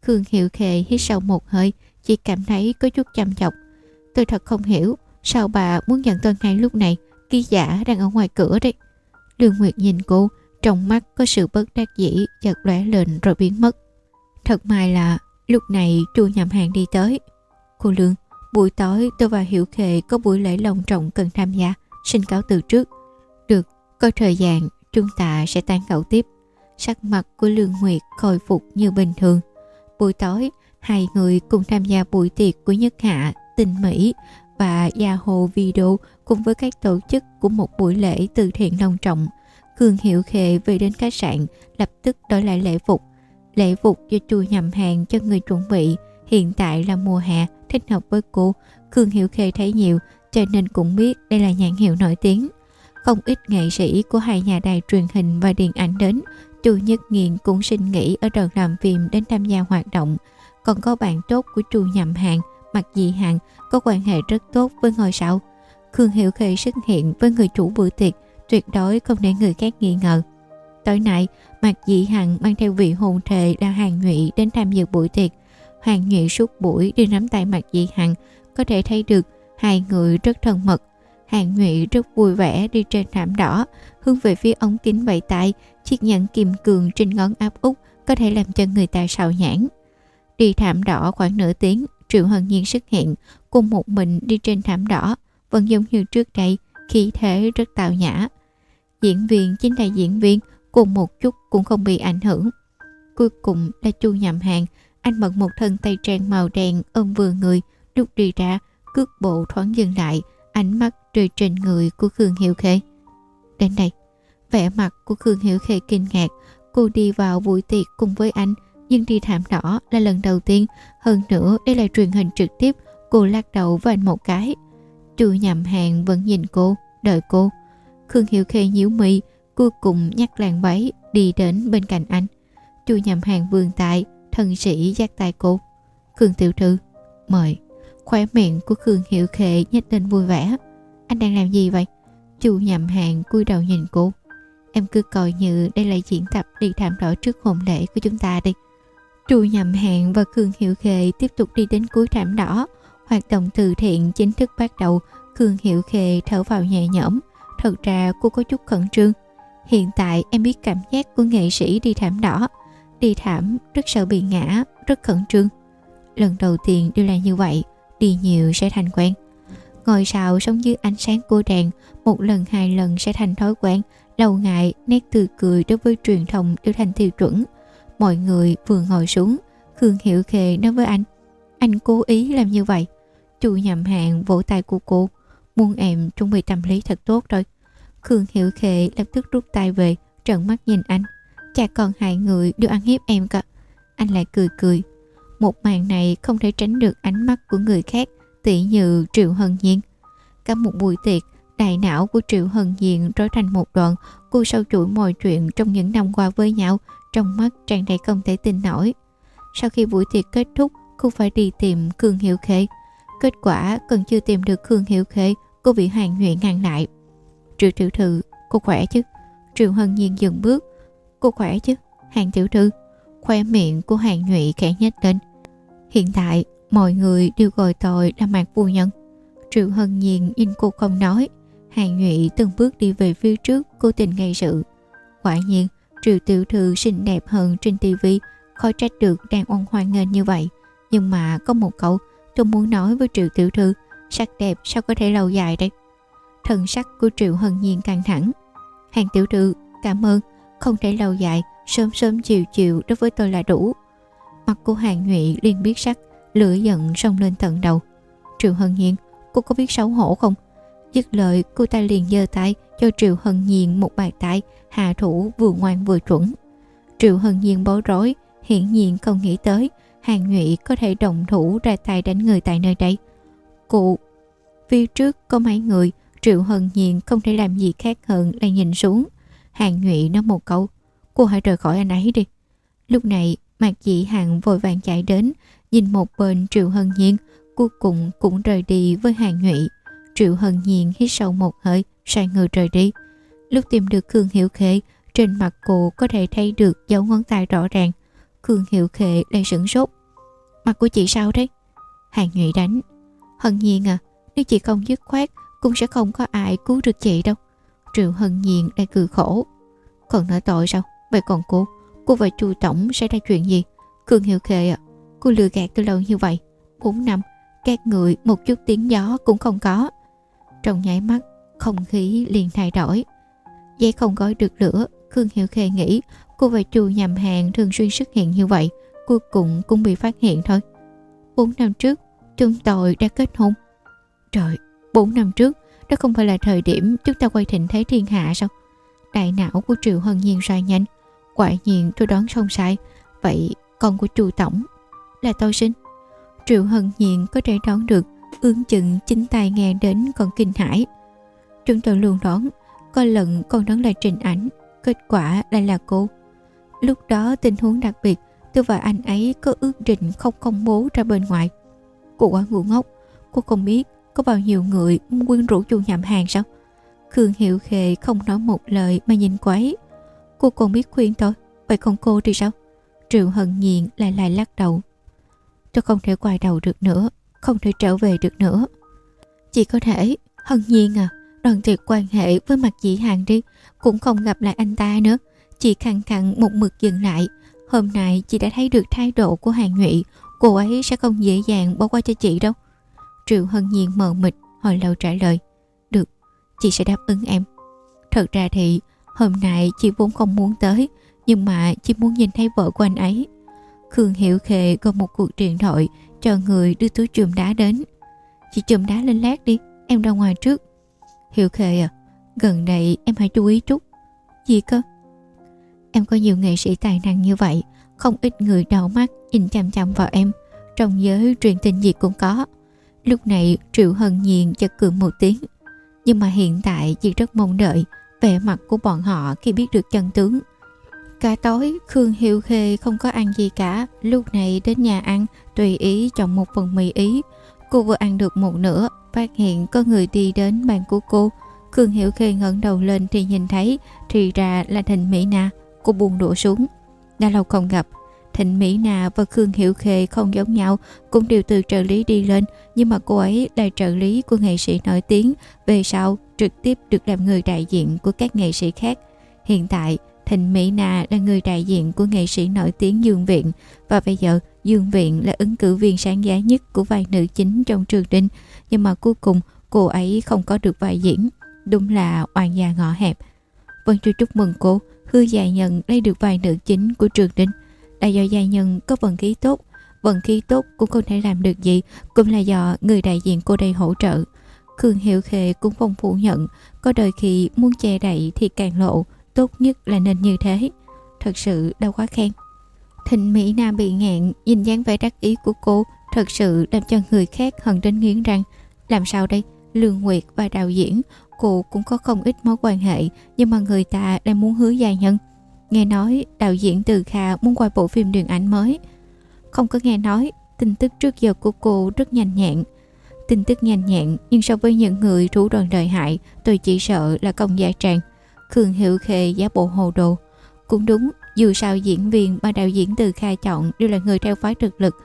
Khương Hiệu Khê hít sâu một hơi, chỉ cảm thấy có chút chăm chọc. Tôi thật không hiểu, sao bà muốn nhận tôi ngay lúc này, ký giả đang ở ngoài cửa đấy. Lương Nguyệt nhìn cô, trong mắt có sự bất đắc dĩ, chợt lóe lên rồi biến mất. Thật may là lúc này chu nhầm hàng đi tới. Cô Lương, buổi tối tôi và hiệu Khê có buổi lễ long trọng cần tham gia, xin cáo từ trước. Được, có thời gian chúng ta sẽ tan cậu tiếp. Sắc mặt của Lương Nguyệt khôi phục như bình thường. Buổi tối, hai người cùng tham gia buổi tiệc của Nhất Hạ, Tinh Mỹ và Yahoo Video cùng với các tổ chức của một buổi lễ từ thiện long trọng. cường Hiệu Khệ về đến khách sạn lập tức đổi lại lễ phục. Lễ phục do chùa nhầm hàng cho người chuẩn bị. Hiện tại là mùa hè, thích hợp với cô. cường Hiệu Khê thấy nhiều cho nên cũng biết đây là nhãn hiệu nổi tiếng. Không ít nghệ sĩ của hai nhà đài truyền hình và điện ảnh đến, Chu Nhất Nghiện cũng xin nghỉ ở đợt làm phim đến tham gia hoạt động. còn có bạn tốt của chu nhậm hàng mặt dị hàng có quan hệ rất tốt với ngôi sao. Khương hiệu khê xuất hiện với người chủ bữa tiệc, tuyệt đối không để người khác nghi ngờ. Tối nay mặc dị hằng mang theo vị hôn thề là hàng nhụy đến tham dự buổi tiệc. Hàng nhụy suốt buổi đi nắm tay mặc dị hằng có thể thấy được hai người rất thân mật hàng nhụy rất vui vẻ đi trên thảm đỏ hướng về phía ống kính bày tại, chiếc nhẫn kim cường trên ngón áp út có thể làm cho người ta sào nhãn. Đi thảm đỏ khoảng nửa tiếng triệu hân nhiên xuất hiện cùng một mình đi trên thảm đỏ vẫn giống như trước đây khí thế rất tào nhã. Diễn viên chính là diễn viên cùng một chút cũng không bị ảnh hưởng. Cuối cùng là chu nhầm hàng anh mặc một thân tay trang màu đen ôm vừa người lúc đi ra cước bộ thoáng dừng lại ánh mắt rơi trên người của khương hiệu khê. Đến đây, vẻ mặt của khương hiệu khê kinh ngạc. Cô đi vào buổi tiệc cùng với anh, nhưng đi thảm đỏ là lần đầu tiên. Hơn nữa, đây là truyền hình trực tiếp. Cô lắc đầu với anh một cái. Chu nhậm hàng vẫn nhìn cô, đợi cô. Khương hiệu khê nhíu mi cuối cùng nhắc làn váy, đi đến bên cạnh anh. Chu nhậm hàng vươn tại thần sĩ giác tay cô. Khương tiểu thư, mời khóe miệng của khương hiệu khệ nhếch lên vui vẻ. Anh đang làm gì vậy? Chu nhầm hàng cúi đầu nhìn cô. Em cứ coi như đây là diễn tập đi thảm đỏ trước hôn lễ của chúng ta đi. Chu nhầm hàng và khương hiệu khệ tiếp tục đi đến cuối thảm đỏ. Hoạt động từ thiện chính thức bắt đầu. Khương hiệu khệ thở vào nhẹ nhõm. Thật ra cô có chút khẩn trương. Hiện tại em biết cảm giác của nghệ sĩ đi thảm đỏ. Đi thảm rất sợ bị ngã, rất khẩn trương. Lần đầu tiên đều là như vậy, đi nhiều sẽ thành quen. Ngồi sạo sống dưới ánh sáng của đèn, một lần hai lần sẽ thành thói quen. Lâu ngại nét tươi cười đối với truyền thông đều thành tiêu chuẩn. Mọi người vừa ngồi xuống, Khương Hiểu khề nói với anh. Anh cố ý làm như vậy. Chu nhầm hạn vỗ tay của cô. Muốn em chuẩn bị tâm lý thật tốt rồi. Khương Hiểu khề lập tức rút tay về, trợn mắt nhìn anh. Cha con hai người đều ăn hiếp em cả. Anh lại cười cười. Một màn này không thể tránh được ánh mắt của người khác, tỷ như Triệu Hân Nhiên. Cả một buổi tiệc, đại não của Triệu Hân Nhiên rối thành một đoạn cô sâu chuỗi mọi chuyện trong những năm qua với nhau, trong mắt tràn đầy không thể tin nổi. Sau khi buổi tiệc kết thúc, cô phải đi tìm Khương hiệu Khê. Kết quả còn chưa tìm được Khương hiệu Khê, cô bị Hoàng Nhuệ ngăn lại. Triệu tiểu thư, cô khỏe chứ? Triệu Hân Nhiên dừng bước. Cô khỏe chứ? Hàng tiểu thư. Khoe miệng của hàng nhụy khẽ nhếch lên. Hiện tại, mọi người đều gọi tội là mạc phu nhân. Triệu Hân Nhiên nhìn cô không nói. Hàng nhụy từng bước đi về phía trước, cô tình gây sự. Quả nhiên, Triệu tiểu thư xinh đẹp hơn trên tivi khó trách được đang oan hoan nghênh như vậy. Nhưng mà có một câu tôi muốn nói với Triệu tiểu thư sắc đẹp sao có thể lâu dài đây thần sắc của Triệu Hân Nhiên căng thẳng. Hàng tiểu thư, cảm ơn, không thể lâu dài, sớm sớm chiều chiều đối với tôi là đủ. Mặt của Hàng Nhụy liền biết sắc, lửa giận sông lên tận đầu. Triệu Hân Nhiên, cô có biết xấu hổ không? Dứt lời, cô ta liền giơ tay cho Triệu Hân Nhiên một bài tay, hạ thủ vừa ngoan vừa chuẩn. Triệu Hân Nhiên bối rối, hiển nhiên không nghĩ tới Hàng Nhụy có thể động thủ ra tay đánh người tại nơi đây. Cô, phía trước có mấy người, Triệu Hân Nhiên không thể làm gì khác hơn là nhìn xuống. Hàng Nhụy nói một câu, cô hãy rời khỏi anh ấy đi. Lúc này, Mạc Dĩ hạng vội vàng chạy đến, nhìn một bên Triệu Hân Nhiên, cuối cùng cũng rời đi với Hàng Nhụy. Triệu Hân Nhiên hít sâu một hơi, xoay người rời đi. Lúc tìm được Khương Hiểu Khệ, trên mặt cô có thể thấy được dấu ngón tay rõ ràng. Khương Hiểu Khệ đang sửng sốt. Mặt của chị sao đấy? Hàng Nhụy đánh. Hân Nhiên à, nếu chị không dứt khoát cũng sẽ không có ai cứu được chị đâu Triệu Hân Nhiên đang cười khổ Còn nói tội sao Vậy còn cô Cô và chu Tổng sẽ ra chuyện gì? Khương Hiệu Khê à Cô lừa gạt từ lâu như vậy. 4 năm Các người một chút tiếng gió cũng không có. Trong nháy mắt Không khí liền thay đổi. Dây không gói được lửa Khương Hiệu Khê nghĩ Cô và chu nhầm hàng thường xuyên xuất hiện như vậy Cuối cùng cũng bị phát hiện thôi. 4 năm trước Chúng tôi đã kết hôn. Trời 4 năm trước, đó không phải là thời điểm chúng ta quay thịnh thế thiên hạ sao? Đại não của Triệu Hân Nhiên xoay nhanh. Quả nhiên tôi đoán không sai. Vậy con của chu tổng là tôi sinh. Triệu Hân Nhiên có thể đoán được ương chừng chính tay nghe đến còn kinh hãi. Chúng tôi luôn đoán có lần con đoán là trình ảnh kết quả lại là cô. Lúc đó tình huống đặc biệt tôi và anh ấy có ước định không công bố ra bên ngoài. Cô quá ngu ngốc, cô không biết có bao nhiêu người muốn quyến rũ chu nhầm hàng sao? Khương Hiệu Khề không nói một lời mà nhìn cô ấy. Cô còn biết khuyên thôi vậy còn cô thì sao? Triệu Hận Nhiên lại lại lắc đầu. Tôi không thể quay đầu được nữa, không thể trở về được nữa. Chỉ có thể, Hân Nhiên à, đoàn tuyệt quan hệ với mặt dĩ hàng đi, cũng không gặp lại anh ta nữa. Chị khăng khăng một mực dừng lại. Hôm nay chị đã thấy được thái độ của Hàng Nhụy, cô ấy sẽ không dễ dàng bỏ qua cho chị đâu. Triệu Hân Nhiên mờ mịt, hồi lâu trả lời. Được, chị sẽ đáp ứng em. Thật ra thì hôm nay chị vốn không muốn tới, nhưng mà chị muốn nhìn thấy vợ của anh ấy. Khương Hiểu Khệ gọi một cuộc điện thoại cho người đưa túi chùm đá đến. Chị chùm đá lên lát đi, em ra ngoài trước. Hiểu Khệ à, gần đây em hãy chú ý chút. Gì cơ? Em có nhiều nghệ sĩ tài năng như vậy, không ít người đau mắt nhìn chăm chăm vào em. Trong giới truyền tình gì cũng có. Lúc này Triệu Hân Nhiên chợt cười một tiếng. Nhưng mà hiện tại chị rất mong đợi vẻ mặt của bọn họ khi biết được chân tướng. Cả tối, Khương Hiệu Khê không có ăn gì cả. Lúc này đến nhà ăn, Tùy ý chọn một phần mì ý. Cô vừa ăn được một nửa, Phát hiện có người đi đến bàn của cô. Khương Hiêu Khê ngẩng đầu lên thì nhìn thấy, Thì ra là Thịnh Mỹ Na. Cô buông đũa xuống. Đã lâu không gặp Thịnh Mỹ Na và Khương Hiểu Khê không giống nhau Cũng đều từ trợ lý đi lên Nhưng mà cô ấy là trợ lý của nghệ sĩ nổi tiếng Về sau trực tiếp được làm người đại diện của các nghệ sĩ khác Hiện tại Thịnh Mỹ Na là người đại diện của nghệ sĩ nổi tiếng Dương Viện và bây giờ Dương Viện là ứng cử viên sáng giá nhất của vai nữ chính trong trường đinh nhưng mà cuối cùng cô ấy không có được vai diễn. Đúng là oan gia ngõ hẹp. Vân Chu chúc mừng cô, hư dài nhận lấy được vai nữ chính của trường đinh. Là do gia nhân có vận khí tốt, vận khí tốt cũng không thể làm được gì, cũng là do người đại diện cô đây hỗ trợ. Khương Hiệu Khê cũng không phủ nhận, có đôi khi muốn che đậy thì càng lộ, tốt nhất là nên như thế. Thật sự đâu quá khen. Thịnh Mỹ Nam bị ngạn nhìn dáng vẻ đắc ý của cô, thật sự làm cho người khác hận đến nghiến răng. Làm sao đây? Lương Nguyệt và đạo diễn, cô cũng có không ít mối quan hệ, nhưng mà người ta đang muốn hứa gia nhân. Nghe nói đạo diễn Từ Kha muốn quay bộ phim điện ảnh mới. Không có nghe nói, tin tức trước giờ của cô rất nhanh nhẹn. Tin tức nhanh nhẹn, nhưng so với những người rủ đoàn đời hại, tôi chỉ sợ là công gia tràng. Khương Hiệu Khê giá bộ hồ đồ. Cũng đúng, dù sao diễn viên mà đạo diễn Từ Kha chọn đều là người theo phái thực lực.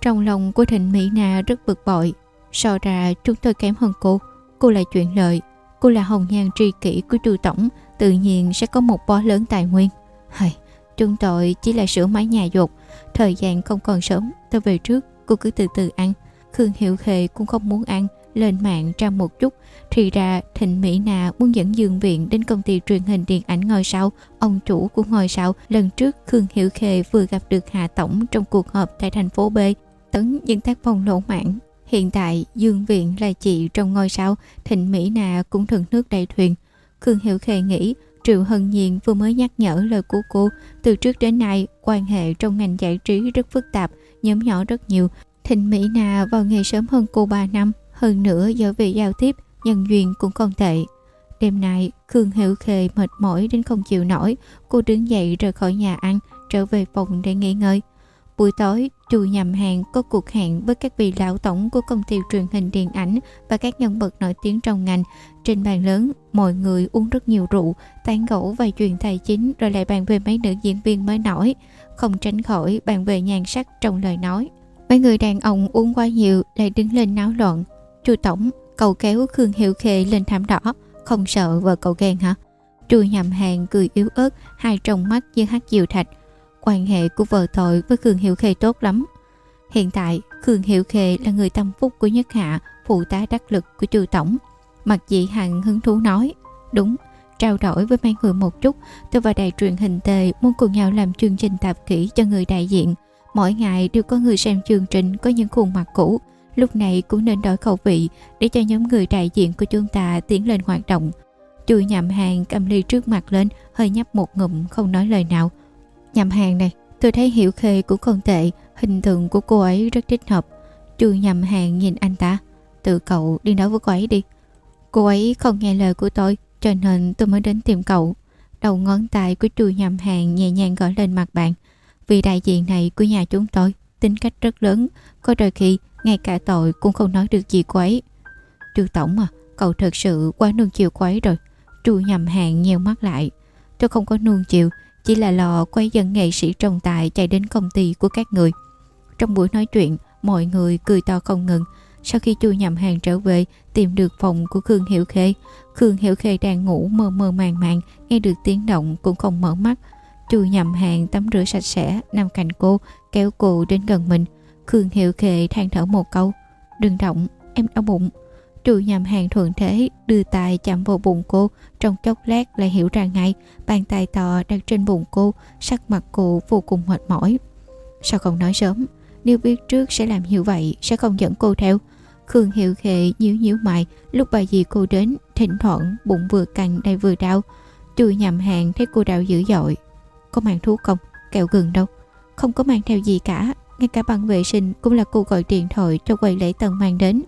Trong lòng của Thịnh Mỹ Na rất bực bội. So ra chúng tôi kém hơn cô. Cô là chuyện lợi. Cô là hồng nhan tri kỷ của Chu Tổng. Tự nhiên sẽ có một bó lớn tài nguyên. Hay, chúng tôi chỉ là sửa máy nhà dột. Thời gian không còn sớm. Tôi về trước, cô cứ từ từ ăn. Khương Hiệu Khề cũng không muốn ăn lên mạng tra một chút thì ra Thịnh Mỹ Nà muốn dẫn Dương Viện đến công ty truyền hình điện ảnh ngôi sao ông chủ của ngôi sao lần trước Khương Hiệu Khề vừa gặp được Hà Tổng trong cuộc họp tại thành phố B tấn những tác phong lỗ mãn hiện tại Dương Viện là chị trong ngôi sao Thịnh Mỹ Nà cũng thuận nước đầy thuyền Khương Hiệu Khề nghĩ Triệu Hân Nhiên vừa mới nhắc nhở lời của cô từ trước đến nay quan hệ trong ngành giải trí rất phức tạp nhóm nhỏ rất nhiều Thịnh Mỹ na vào nghề sớm hơn cô 3 năm hơn nữa do về giao tiếp, nhân duyên cũng không tệ. Đêm nay, Khương Hiểu khề mệt mỏi đến không chịu nổi. Cô đứng dậy rời khỏi nhà ăn, trở về phòng để nghỉ ngơi. Buổi tối, chu nhầm hàng có cuộc hẹn với các vị lão tổng của công ty truyền hình điện ảnh và các nhân vật nổi tiếng trong ngành. Trên bàn lớn, mọi người uống rất nhiều rượu, tán gẫu vài chuyện tài chính rồi lại bàn về mấy nữ diễn viên mới nổi. Không tránh khỏi bàn về nhan sắc trong lời nói. Mấy người đàn ông uống quá nhiều lại đứng lên náo loạn. Chu Tổng cầu kéo Khương Hiệu Khê lên thảm đỏ Không sợ vợ cậu ghen hả Chu nhầm hàng cười yếu ớt Hai tròng mắt như hát diều thạch Quan hệ của vợ tội với Khương Hiệu Khê tốt lắm Hiện tại Khương Hiệu Khê là người tâm phúc của Nhất Hạ Phụ tá đắc lực của Chu Tổng Mặt dị hằng hứng thú nói Đúng trao đổi với mấy người một chút tôi và đài truyền hình tề muốn cùng nhau làm chương trình tạp kỹ cho người đại diện mỗi ngày đều có người xem chương trình có những khuôn mặt cũ lúc này cũng nên đổi khẩu vị để cho nhóm người đại diện của chúng ta tiến lên hoạt động. Chu nhậm hàng cầm ly trước mặt lên, hơi nhấp một ngụm không nói lời nào. Nhậm hàng này, tôi thấy hiểu khê cũng không tệ, hình tượng của cô ấy rất thích hợp. Chu nhậm hàng nhìn anh ta, tự cậu đi nói với cô ấy đi. Cô ấy không nghe lời của tôi, cho nên tôi mới đến tìm cậu. Đầu ngón tay của chu nhậm hàng nhẹ nhàng gõ lên mặt bạn. Vì đại diện này của nhà chúng tôi Tính cách rất lớn Có đôi khi ngay cả tội cũng không nói được gì cô ấy Chu tổng à Cậu thật sự quá nương chiều cô ấy rồi Trù nhầm hàng nheo mắt lại Tôi không có nuông chiều chỉ là lò quay dần nghệ sĩ trọng tài chạy đến công ty của các người. Trong buổi nói chuyện, Mọi người cười to không ngừng. Sau khi chu nhầm hàng trở về, Tìm được phòng của Khương Hiểu Khê. Khương Hiểu Khê đang ngủ mơ mơ màng màng, Nghe được tiếng động cũng không mở mắt. Chu nhầm hàng tắm rửa sạch sẽ, Nằm cạnh cô, kéo cô đến gần mình. Khương Hiểu Khê than thở một câu, Đừng động, em đau bụng. Trừ nhầm hàng thuận thế, đưa tay chạm vào bụng cô. Trong chốc lát lại hiểu ra ngay, Bàn tay to đặt trên bụng cô, Sắc mặt cô vô cùng mệt mỏi. Sao không nói sớm? Nếu biết trước sẽ làm như vậy, Sẽ không dẫn cô theo. Khương Hiệu Khệ nhíu nhíu mày, Lúc bà dì cô đến, Thỉnh thoảng bụng vừa căng đầy vừa đau. Chui nhầm hàng thấy cô đau dữ dội. Có mang thuốc không? Kẹo gừng đâu. Không có mang theo gì cả, Ngay cả băng vệ sinh cũng là cô gọi điện thoại cho quầy lễ tân mang đến.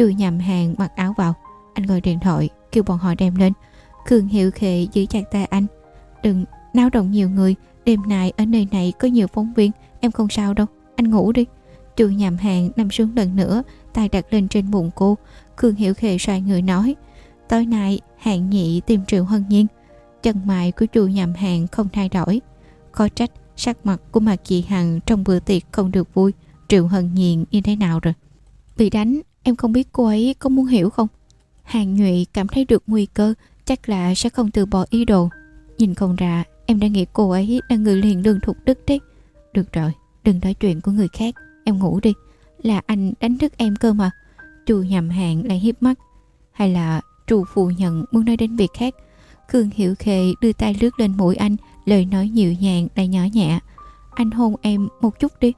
Chui nhầm hàng mặc áo vào. Anh gọi điện thoại, kêu bọn họ đem lên. Khương Hiệu Khệ giữ chặt tay anh. Đừng náo động nhiều người, Đêm nay ở nơi này có nhiều phóng viên, Em không sao đâu, Anh ngủ đi. Chui nhầm hàng nằm xuống lần nữa, tay đặt lên trên bụng cô. Khương Hiểu khệ xoay người nói, Tối nay, hạng nhị tìm Triệu Hân Nhiên. Chân mày của chu nhầm hàng không thay đổi. Khó trách, sắc mặt của Mạc chị Hằng trong bữa tiệc không được vui. Triệu Hân Nhiên như thế nào rồi? Bị đánh em không biết cô ấy có muốn hiểu không? Hàng Nhụy cảm thấy được nguy cơ, Chắc là sẽ không từ bỏ ý đồ. Nhìn không ra, em đã nghĩ cô ấy là người liền đường thuộc đức đấy. Được rồi, đừng nói chuyện của người khác, Em ngủ đi. Là anh đánh thức em cơ mà. Trù nhầm hàng lại hiếp mắt. Hay là trù phù nhận muốn nói đến việc khác? Khương Hiểu Khê đưa tay lướt lên mũi anh, Lời nói dịu nhàng lại nhỏ nhẹ. Anh hôn em một chút đi.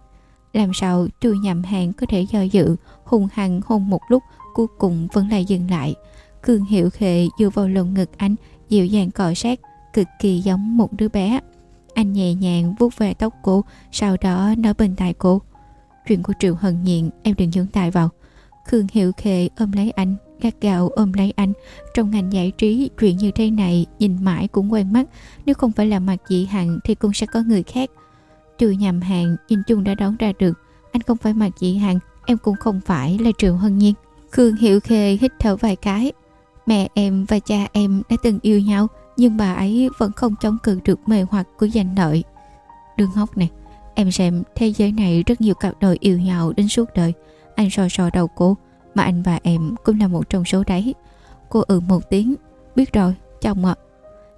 Làm sao trù nhầm hàng có thể do dự Hùng hằng hôn một lúc, Cuối cùng vẫn lại dừng lại. Khương hiệu khệ dựa vào lồng ngực anh, Dịu dàng cọ sát, Cực kỳ giống một đứa bé. Anh nhẹ nhàng vuốt về tóc cô, Sau đó nói bên tai cô, Chuyện của Triệu hận nhiện em đừng dướng tay vào. Khương Hiệu khệ ôm lấy anh, gắt gạo ôm lấy anh. Trong ngành giải trí, Chuyện như thế này nhìn mãi cũng quen mắt. Nếu không phải là mặt dị hằng Thì cũng sẽ có người khác. Trừ nhầm hàng nhìn chung đã đoán ra được, Anh không phải mặt dị hằng Em cũng không phải là Triệu Hân Nhiên. Khương Hiệu Khê hít thở vài cái. Mẹ em và cha em đã từng yêu nhau Nhưng bà ấy vẫn không chống cự được mê hoặc của danh lợi. Đừng hốc nè Em xem thế giới này rất nhiều cặp đôi yêu nhau đến suốt đời. Anh so so đầu cô Mà anh và em cũng là một trong số đấy. Cô ừ một tiếng Biết rồi, chồng ạ.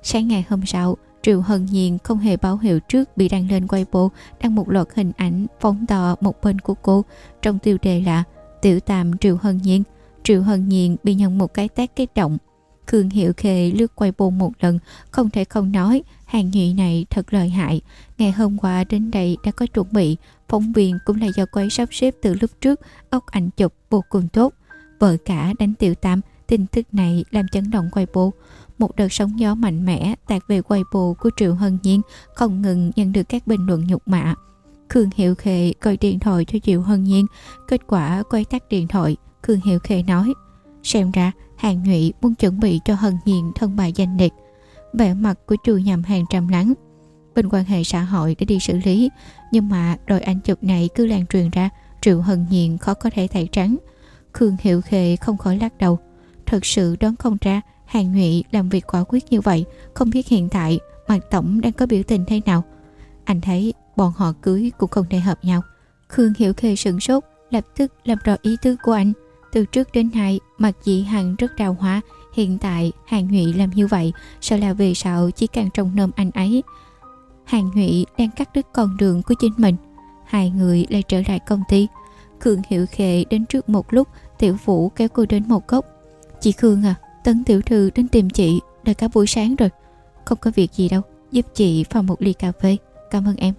Sáng ngày hôm sau Triệu Hân Nhiên không hề báo hiệu trước bị đăng lên Weibo đăng một loạt hình ảnh phóng to một bên của cô trong tiêu đề là Tiểu tạm Triệu Hân Nhiên. Triệu Hân Nhiên bị nhận một cái tát kích động. Khương Hiệu Khê lướt Weibo một lần, không thể không nói hàng nhụy này thật lợi hại. Ngày hôm qua đến đây đã có chuẩn bị, phóng viên cũng là do quay sắp xếp từ lúc trước, ốc ảnh chụp vô cùng tốt. Vợ cả đánh tiểu tam, tin tức này làm chấn động Weibo. Một đợt sóng gió mạnh mẽ tạt về Weibo của Triệu Hân Nhiên, không ngừng nhận được các bình luận nhục mạ. Khương Hiệu Khê gọi điện thoại cho Triệu Hân Nhiên, kết quả quay tắt điện thoại, Khương Hiệu Khê nói, xem ra hàng nhụy muốn chuẩn bị cho Hân Nhiên thân bài danh liệt vẻ mặt của chu nhằm hàng trầm lắng. Bên quan hệ xã hội để đi xử lý nhưng mà đội anh chụp này cứ lan truyền ra triệu hân nhiên khó có thể tẩy trắng. Khương hiệu khê không khỏi lắc đầu thật sự đoán không ra hàng nhụy làm việc quả quyết như vậy, không biết hiện tại mặt tổng đang có biểu tình thế nào. Anh thấy bọn họ cưới cũng không thể hợp nhau. Khương hiểu khê sửng sốt, lập tức làm rõ ý tứ của anh. Từ trước đến nay mặt dị hằng rất đào hóa. Hiện tại, Hàng Nhụy làm như vậy, Sợ là vì sợ chỉ càng trông nôm anh ấy. Hàng Nhụy đang cắt đứt con đường của chính mình. Hai người lại trở lại công ty. Khương Hiệu Khệ đến trước một lúc, Tiểu Vũ kéo cô đến một góc. Chị Khương à Tấn Tiểu Thư đến tìm chị Đợi cả buổi sáng rồi. Không có việc gì đâu, Giúp chị pha một ly cà phê. Cảm ơn em.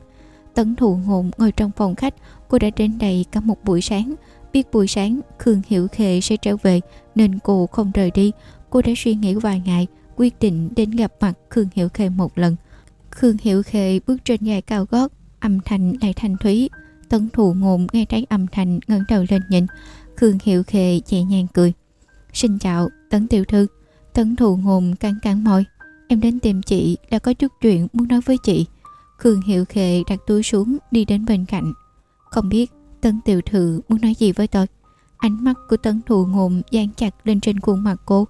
Tấn thụ ngộn ngồi trong phòng khách, Cô đã đến đây cả một buổi sáng. Biết buổi sáng Khương Hiểu Khệ sẽ trở về, Nên cô không rời đi. Cô đã suy nghĩ vài ngày, Quyết định đến gặp mặt Khương Hiểu Khê một lần. Khương Hiểu Khê bước trên dài cao gót, Âm thanh lại thanh thúy. Tấn thụ ngộn nghe thấy âm thanh ngẩng đầu lên nhìn. Khương Hiểu Khê nhẹ nhàng cười. Xin chào Tấn Tiểu Thư Tấn thù ngôn căng căng môi Em đến tìm chị là có chút chuyện muốn nói với chị Khương Hiệu Khệ đặt túi xuống đi đến bên cạnh. Không biết Tấn Tiểu Thư muốn nói gì với tôi. Ánh mắt của Tấn Thù Ngôn dán chặt lên trên khuôn mặt cô.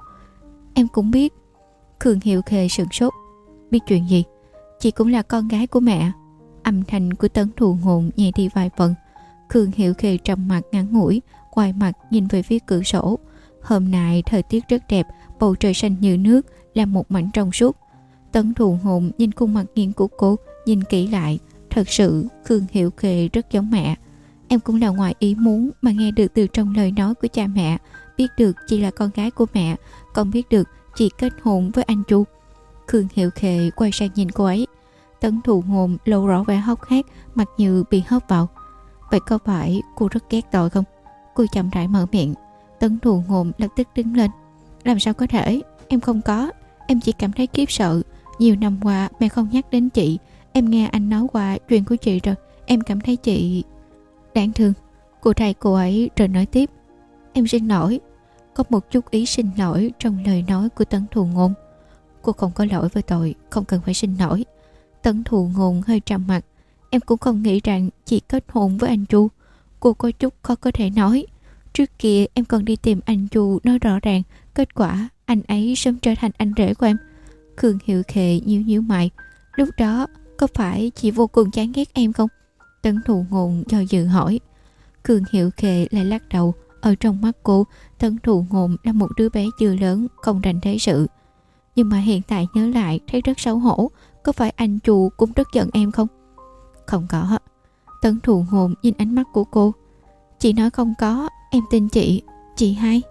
Em cũng biết. Khương Hiệu Khệ sửng sốt. Biết chuyện gì? Chị cũng là con gái của mẹ. Âm thanh của Tấn Thù Ngôn nhẹ đi vài phần. Khương Hiệu Khệ trầm mặt ngắn ngủi, quay mặt nhìn về phía cửa sổ. Hôm nay thời tiết rất đẹp, bầu trời xanh như nước, là một mảnh trong suốt. Tấn thù hồn nhìn khuôn mặt nghiêng của cô, nhìn kỹ lại. Thật sự, Khương Hiệu Khê rất giống mẹ. Em cũng là ngoài ý muốn mà nghe được từ trong lời nói của cha mẹ, biết được chị là con gái của mẹ, còn biết được chị kết hôn với anh Chu. Khương Hiệu Khê quay sang nhìn cô ấy. Tấn thù hồn lộ rõ vẻ hốc hác, mặt như bị hớp vào. Vậy có phải cô rất ghét tôi không? Cô chậm rãi mở miệng. Tấn thù hồn lập tức đứng lên. Làm sao có thể? Em không có. Em chỉ cảm thấy kiếp sợ. Nhiều năm qua, mẹ không nhắc đến chị. Em nghe anh nói qua chuyện của chị rồi. Em cảm thấy chị Đáng thương. Cô thầy cô ấy rồi nói tiếp. Em xin lỗi. Có một chút ý xin lỗi trong lời nói của Tấn Thù Ngôn. Cô không có lỗi với tội, Không cần phải xin lỗi. Tấn Thù Ngôn hơi trầm mặt. Em cũng không nghĩ rằng chị kết hôn với anh Chu. Cô có chút khó có thể nói. Trước kia, em còn đi tìm anh Chu nói rõ ràng, Kết quả anh ấy sớm trở thành anh rể của em. Khương Hiệu Khệ nhíu nhíu mày, Lúc đó có phải chị vô cùng chán ghét em không? Tấn thù ngôn do dự hỏi. Khương Hiệu Khệ lại lắc đầu, Ở trong mắt cô, Tấn thù ngôn là một đứa bé chưa lớn, Không rành thế sự. Nhưng mà hiện tại nhớ lại thấy rất xấu hổ, Có phải anh chu cũng rất giận em không? Không có. Tấn thù ngôn nhìn ánh mắt của cô. Chị nói không có Em tin chị Chị hai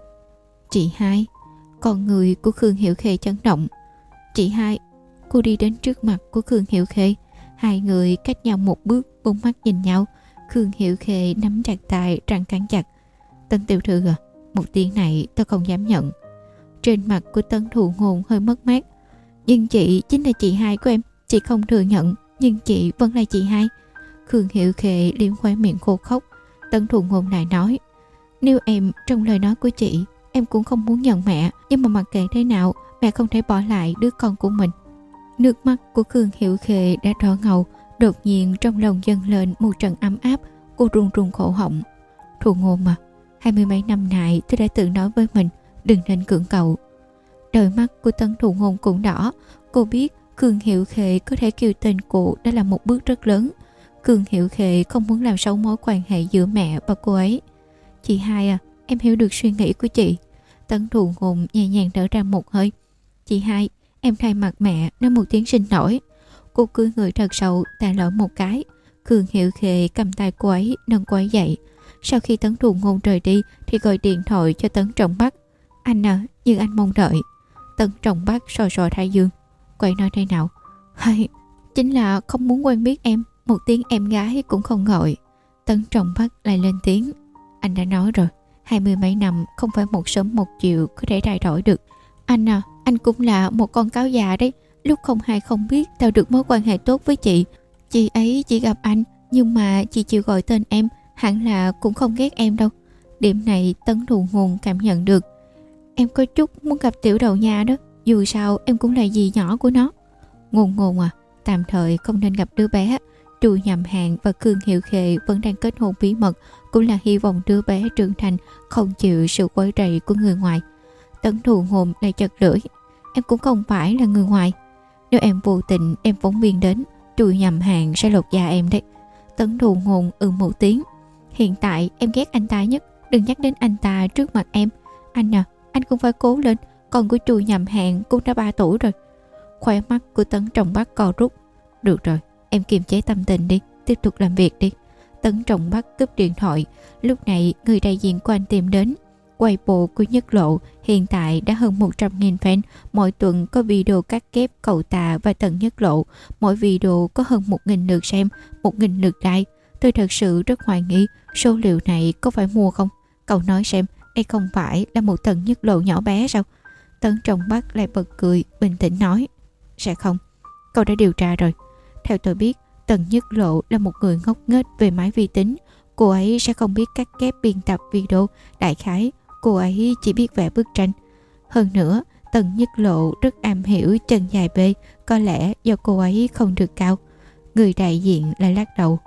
Chị hai con người của Khương Hiểu Khê chấn động. Chị hai, cô đi đến trước mặt của Khương Hiểu Khê. Hai người cách nhau một bước, bốn mắt nhìn nhau. Khương Hiểu Khê nắm chặt tay, răng cắn chặt. Tân tiểu thư à, một tiếng này tôi không dám nhận. Trên mặt của tân thụ ngôn hơi mất mát. Nhưng chị chính là chị hai của em. Chị không thừa nhận, nhưng chị vẫn là chị hai. Khương hiệu Khê liếm khóe miệng khô khóc. Tân thụ ngôn lại nói. Nếu em, trong lời nói của chị, Em cũng không muốn nhận mẹ, Nhưng mà mặc kệ thế nào, Mẹ không thể bỏ lại đứa con của mình. Nước mắt của Khương Hiệu Khệ đã đỏ ngầu, Đột nhiên trong lòng dâng lên một trận ấm áp, Cô run run khổ họng. Thù ngôn mà, Hai mươi mấy năm nay tôi đã tự nói với mình, Đừng nên cưỡng cầu. Đôi mắt của tân thù ngôn cũng đỏ, Cô biết cường Hiệu Khệ có thể kêu tên cô đã là một bước rất lớn. Cường Hiệu Khệ không muốn làm xấu mối quan hệ giữa mẹ và cô ấy. Chị hai à. Em hiểu được suy nghĩ của chị. Tấn thù ngôn nhẹ nhàng đỡ ra một hơi. Chị hai, Em thay mặt mẹ nói một tiếng xin lỗi. Cô cười người thật sâu tạ lỗi một cái. Cường Hiệu khề cầm tay cô ấy, nâng cô ấy dậy. Sau khi Tấn thù ngôn rời đi, Thì gọi điện thoại cho Tấn Trọng Bắc. Anh à như anh mong đợi. Tấn Trọng Bắc sò sò thái dương. Quay nói thế nào? Hay, chính là không muốn quen biết em. Một tiếng em gái cũng không gọi. Tấn Trọng Bắc lại lên tiếng. Anh đã nói rồi hai mươi mấy năm không phải một sớm một chiều có thể thay đổi được. Anh à, anh cũng là một con cáo già đấy. Lúc không hay không biết tạo được mối quan hệ tốt với chị. Chị ấy chỉ gặp anh, nhưng mà chị chịu gọi tên em, hẳn là cũng không ghét em đâu. Điểm này tấn thù nguồn cảm nhận được. Em có chút muốn gặp tiểu đầu nhà đó, dù sao em cũng là dì nhỏ của nó. nguồn nguồn à, tạm thời không nên gặp đứa bé. Trù nhầm hạng và Khương Hiệu Khệ vẫn đang kết hôn bí mật cũng là hy vọng đứa bé trưởng thành không chịu sự quấy rầy của người ngoài. Tấn thù hồn lại chật lưỡi. Em cũng không phải là người ngoài. Nếu em vô tình em phóng viên đến, trùi nhầm hạng sẽ lột da em đấy. Tấn thù hồn ừ một tiếng. Hiện tại em ghét anh ta nhất. Đừng nhắc đến anh ta trước mặt em. Anh à, anh cũng phải cố lên. Con của chùi nhầm hạng cũng đã 3 tuổi rồi. Khỏe mắt của Tấn trọng bắt co rút. Được rồi, em kiềm chế tâm tình đi. Tiếp tục làm việc đi. Tấn Trọng bắt cướp điện thoại. Lúc này người đại diện của anh tìm đến. Quay bộ của Nhất Lộ hiện tại đã hơn 100.000 fan. Mỗi tuần có video cắt kép cậu tà và Tần Nhất Lộ. Mỗi video có hơn 1.000 lượt xem, 1.000 lượt like. Tôi thật sự rất hoài nghi số liệu này có phải mua không? Cậu nói xem, đây không phải là một Tần Nhất Lộ nhỏ bé sao? Tấn Trọng Bắc lại bật cười, bình tĩnh nói. Sẽ không, cậu đã điều tra rồi. Theo tôi biết, Tần Nhất Lộ là một người ngốc nghếch về máy vi tính. Cô ấy sẽ không biết cắt kép biên tập video, đại khái, cô ấy chỉ biết vẽ bức tranh. Hơn nữa, Tần Nhất Lộ rất am hiểu chân dài bê, có lẽ do cô ấy không được cao. Người đại diện lại lắc đầu.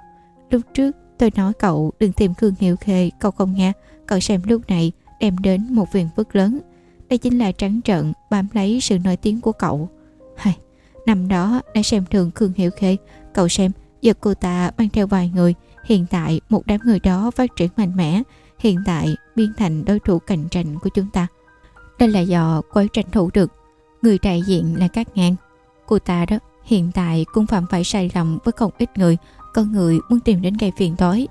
Lúc trước tôi nói cậu đừng tìm Khương Hiệu Khê, cậu không nghe. Cậu xem lúc này đem đến một viện phức lớn. Đây chính là trắng trợn bám lấy sự nổi tiếng của cậu. Năm đó đã xem thường Khương Hiệu Khê. Cậu xem, giờ cô ta mang theo vài người. Hiện tại một đám người đó phát triển mạnh mẽ. Hiện tại biến thành đối thủ cạnh tranh của chúng ta. Đây là do cô ấy tranh thủ được. Người đại diện là các ngang. Cô ta đó hiện tại cũng phạm phải sai lầm với không ít người. Con người muốn tìm đến gây phiền tối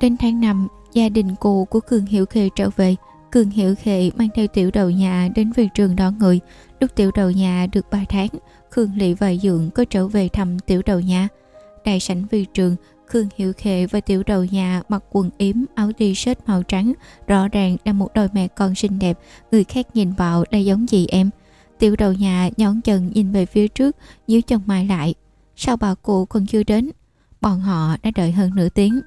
Đến tháng 5, gia đình cô của Cường Hiểu Khê trở về. Cường Hiểu Khê mang theo tiểu đầu nhà đến về trường đón người. Lúc tiểu đầu nhà được 3 tháng, Khương Lị và Dượng có trở về thăm tiểu đầu nhà. Đại sảnh vi trường, Khương Hiệu Khệ và tiểu đầu nhà mặc quần yếm áo t-shirt màu trắng, rõ ràng là một đôi mẹ con xinh đẹp, người khác nhìn vào là giống gì em. Tiểu đầu nhà nhón chân nhìn về phía trước, nhíu chân mày lại. Sao bà cụ còn chưa đến? Bọn họ đã đợi hơn nửa tiếng.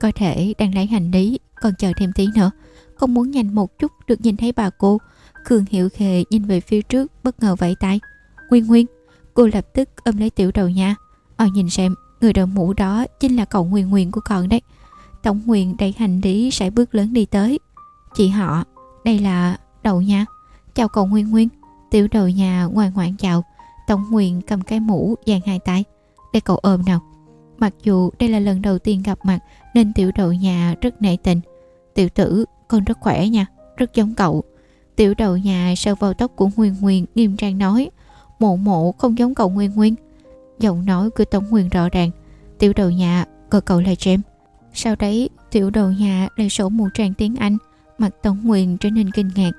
Có thể đang lấy hành lý, còn chờ thêm tí nữa. Không muốn nhanh một chút được nhìn thấy bà cô. Khương Hiệu Khệ nhìn về phía trước, bất ngờ vẫy tay. Nguyên Nguyên, cô lập tức ôm lấy tiểu đầu nhà. Ờ nhìn xem, người đội mũ đó chính là cậu Nguyên Nguyên của con đấy. Tổng Nguyên đẩy hành lý sải bước lớn đi tới. Chị họ, đây là đầu nha. Chào cậu Nguyên Nguyên. Tiểu đầu nhà ngoan ngoãn chào. Tổng Nguyên cầm cái mũ dàn hai tay. Để cậu ôm nào. Mặc dù đây là lần đầu tiên gặp mặt nên tiểu đầu nhà rất nể tình. Tiểu tử, con rất khỏe nha, rất giống cậu. Tiểu đầu nhà sờ vào tóc của Nguyên Nguyên nghiêm trang nói Mộ mộ không giống cậu Nguyên Nguyên. Giọng nói của Tổng Nguyên rõ ràng. Tiểu đầu nhà gọi cậu là James. Sau đấy, tiểu đầu nhà lại sổ một tràng tiếng Anh. Mặt Tổng Nguyên trở nên kinh ngạc.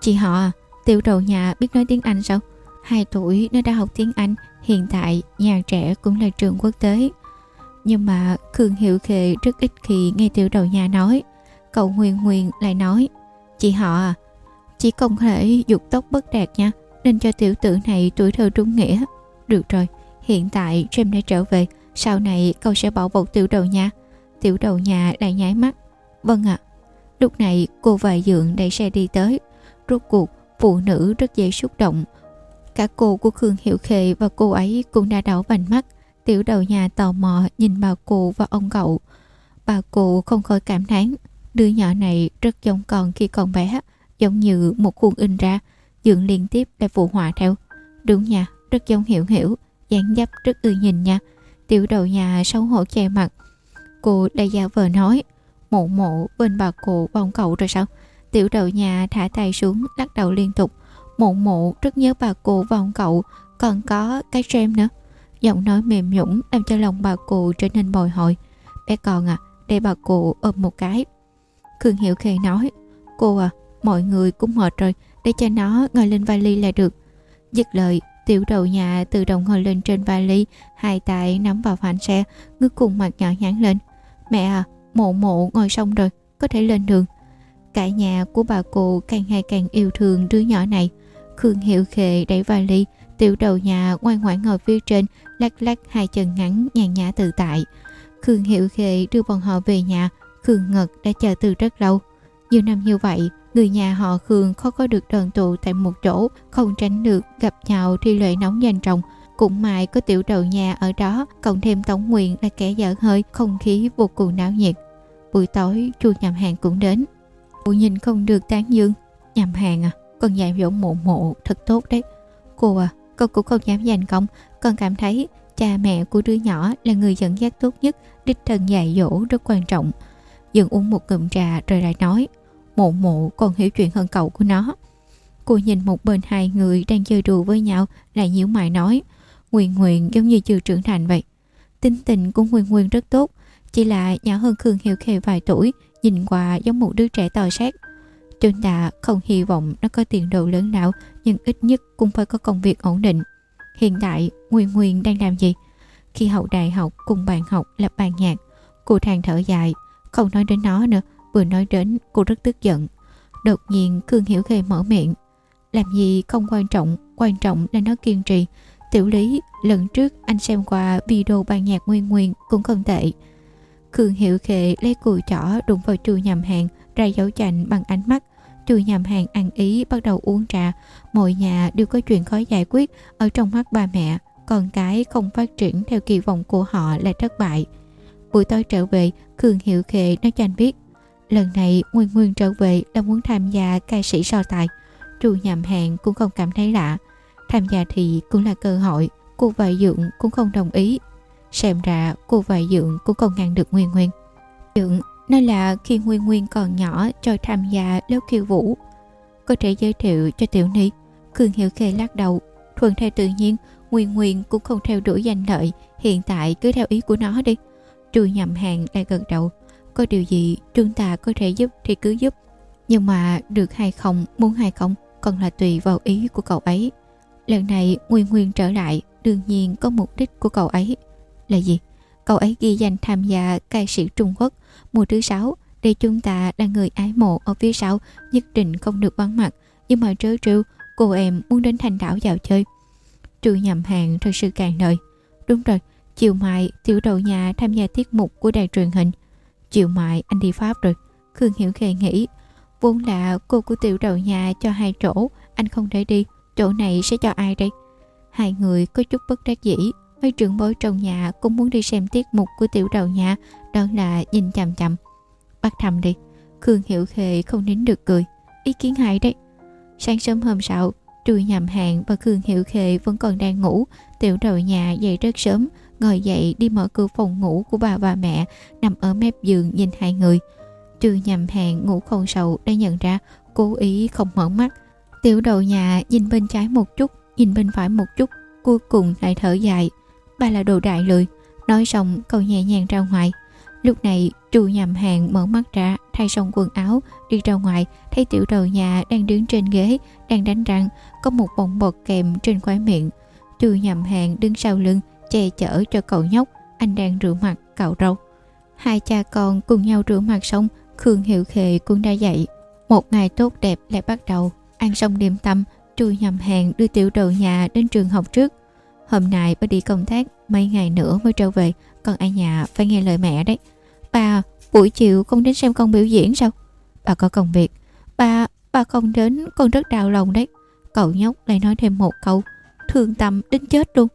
Chị họ à, tiểu đầu nhà biết nói tiếng Anh sao? Hai tuổi nó đã học tiếng Anh. Hiện tại, nhà trẻ cũng là trường quốc tế. Nhưng mà Khương Hiệu Khệ rất ít khi nghe tiểu đầu nhà nói. Cậu Nguyên Nguyên lại nói Chị họ à, chỉ không thể dục tóc bất đạt nha, nên cho tiểu tử này tuổi thơ trung nghĩa. Được rồi, hiện tại James đã trở về, sau này cậu sẽ bảo bọc tiểu đầu nha. Tiểu đầu nhà lại nháy mắt. Vâng ạ. Lúc này cô và Dượng đẩy xe đi tới. Rốt cuộc, phụ nữ rất dễ xúc động. Cả cô của Khương Hiểu Khê và cô ấy cũng đã đảo vành mắt. Tiểu đầu nhà tò mò nhìn bà cụ và ông cậu. Bà cụ không khỏi cảm thán Đứa nhỏ này rất giống con khi còn bé Giống như một khuôn in ra Dượng liên tiếp lại phụ họa theo. Đúng nha, rất giống hiểu hiểu dáng dấp rất ưa nhìn nha. Tiểu đầu nhà xấu hổ che mặt. Cô đã giả vờ nói Mộ mộ bên bà cụ bông cậu rồi sao? Tiểu đầu nhà thả tay xuống Lắc đầu liên tục Mộ mộ rất nhớ bà cụ và ông cậu Còn có cái gem nữa. Giọng nói mềm nhũng làm cho lòng bà cụ trở nên bồi hồi. Bé con à Để bà cụ ôm một cái. Khương Hiểu Khê nói Cô à mọi người cũng mệt rồi để cho nó ngồi lên vali là được. Dứt lời tiểu đầu nhà tự động ngồi lên trên vali Hai tay nắm vào phanh xe Ngước cùng mặt nhỏ nhắn lên. Mẹ à mộ mộ ngồi xong rồi Có thể lên đường. Cả nhà của bà cụ càng ngày càng yêu thương đứa nhỏ này. Khương Hiệu Khệ đẩy vali Tiểu đầu nhà ngoan ngoãn ngồi phía trên Lắc lắc hai chân ngắn nhàn nhã tự tại. Khương Hiệu Khệ đưa bọn họ về nhà Khương Ngật đã chờ từ rất lâu. Nhiều năm như vậy, người nhà họ Khương khó có được đoàn tụ tại một chỗ, không tránh được gặp nhau thì lệ nóng nhanh trọng. Cũng may có tiểu đầu nhà ở đó, cộng thêm tống Nguyện là kẻ dở hơi, không khí vô cùng náo nhiệt. Buổi tối, chu nhầm hàng cũng đến. Cô nhìn không được tán dương. Nhầm hàng à, con dạy dỗ mộ mộ thật tốt đấy. Cô à, con cũng không dám giành công, con cảm thấy cha mẹ của đứa nhỏ là người dẫn dắt tốt nhất, đích thân dạy dỗ rất quan trọng dừng uống một ngụm trà rồi lại nói Mộ mộ còn hiểu chuyện hơn cậu của nó. Cô nhìn một bên hai người đang chơi đùa với nhau, Lại nhíu mày nói Nguyên Nguyên giống như chưa trưởng thành vậy. Tính tình của Nguyên Nguyên rất tốt, Chỉ là nhỏ hơn Khương Hiểu Khê vài tuổi, Nhìn qua giống một đứa trẻ to xác Trương ta không hy vọng nó có tiền đồ lớn nào, Nhưng ít nhất cũng phải có công việc ổn định. Hiện tại Nguyên Nguyên đang làm gì? Khi hậu đại học cùng bạn học lập bàn nhạc, Cô than thở dài, không nói đến nó nữa. Vừa nói đến cô rất tức giận. Đột nhiên Cương Hiểu Khê mở miệng. Làm gì không quan trọng Quan trọng là nó kiên trì. Tiểu lý lần trước anh xem qua video ban nhạc nguyên nguyên cũng không tệ. Cương Hiểu Khê lấy cùi chỏ đụng vào chùi nhầm hàng ra dấu chành bằng ánh mắt. Chùi nhầm hàng ăn ý bắt đầu uống trà. Mọi nhà đều có chuyện khó giải quyết ở trong mắt ba mẹ. Con cái không phát triển theo kỳ vọng của họ là thất bại. Buổi tối trở về, cường Hiệu Khệ nói cho anh biết. Lần này Nguyên Nguyên trở về là muốn tham gia ca sĩ so tài. Chu nhầm hàng cũng không cảm thấy lạ. Tham gia thì cũng là cơ hội. Cô vợ dưỡng cũng không đồng ý. Xem ra cô vợ dưỡng cũng không ngăn được Nguyên Nguyên. Dưỡng nói là khi Nguyên Nguyên còn nhỏ cho tham gia lớp khiêu vũ. Có thể giới thiệu cho Tiểu Ni. Khương Hiệu Khê lắc đầu. Thuận theo tự nhiên, Nguyên Nguyên cũng không theo đuổi danh lợi. Hiện tại cứ theo ý của nó đi. Chu nhầm hàng lại gật đầu. Có điều gì chúng ta có thể giúp thì cứ giúp. Nhưng mà được hay không, muốn hay không, còn là tùy vào ý của cậu ấy. Lần này Nguyên Nguyên trở lại, đương nhiên có mục đích của cậu ấy. Là gì? Cậu ấy ghi danh tham gia ca sĩ Trung Quốc mùa thứ sáu để chúng ta là người ái mộ ở phía sau nhất định không được vắng mặt nhưng mà trớ trêu cô em muốn đến thành đảo vào chơi trừ nhầm hàng thật sự càng lời đúng rồi chiều mai tiểu đầu nhà tham gia tiết mục của đài truyền hình chiều mai anh đi pháp rồi. Khương hiểu khê nghĩ, vốn là cô của tiểu đầu nhà cho hai chỗ, anh không thể đi, chỗ này sẽ cho ai đây? Hai người có chút bất đắc dĩ, mấy trưởng bối trong nhà cũng muốn đi xem tiết mục của tiểu đầu nhà, đó là nhìn chằm chằm. Bắt thầm đi. Khương hiểu khê không nín được cười. Ý kiến hay đấy. Sáng sớm hôm sau trùi nhầm hạn và khương hiểu khệ vẫn còn đang ngủ, tiểu đầu nhà dậy rất sớm ngồi dậy đi mở cửa phòng ngủ của bà và mẹ, nằm ở mép giường nhìn hai người. Trừ nhầm hàng ngủ không sầu đã nhận ra, cố ý không mở mắt. Tiểu đầu nhà nhìn bên trái một chút, nhìn bên phải một chút, cuối cùng lại thở dài. Bà là đồ đại lười. Nói xong, cậu nhẹ nhàng ra ngoài. Lúc này, chu nhầm hàng mở mắt ra, thay xong quần áo, đi ra ngoài, thấy tiểu đầu nhà đang đứng trên ghế, đang đánh răng, có một bọng bọt kèm trên khóe miệng. Chu nhầm hàng đứng sau lưng che chở cho cậu nhóc. Anh đang rửa mặt cạo râu. Hai cha con cùng nhau rửa mặt xong khương hiệu khệ cũng đã dậy. Một ngày tốt đẹp lại bắt đầu. Ăn xong điềm tâm chui nhầm hàng đưa tiểu đầu nhà đến trường học trước. Hôm nay bà đi công tác Mấy ngày nữa mới trở về. Còn ở nhà phải nghe lời mẹ đấy. Bà buổi chiều không đến xem con biểu diễn sao? Bà có công việc. Bà, bà không đến con rất đau lòng đấy. Cậu nhóc lại nói thêm một câu. Thương tâm đến chết luôn.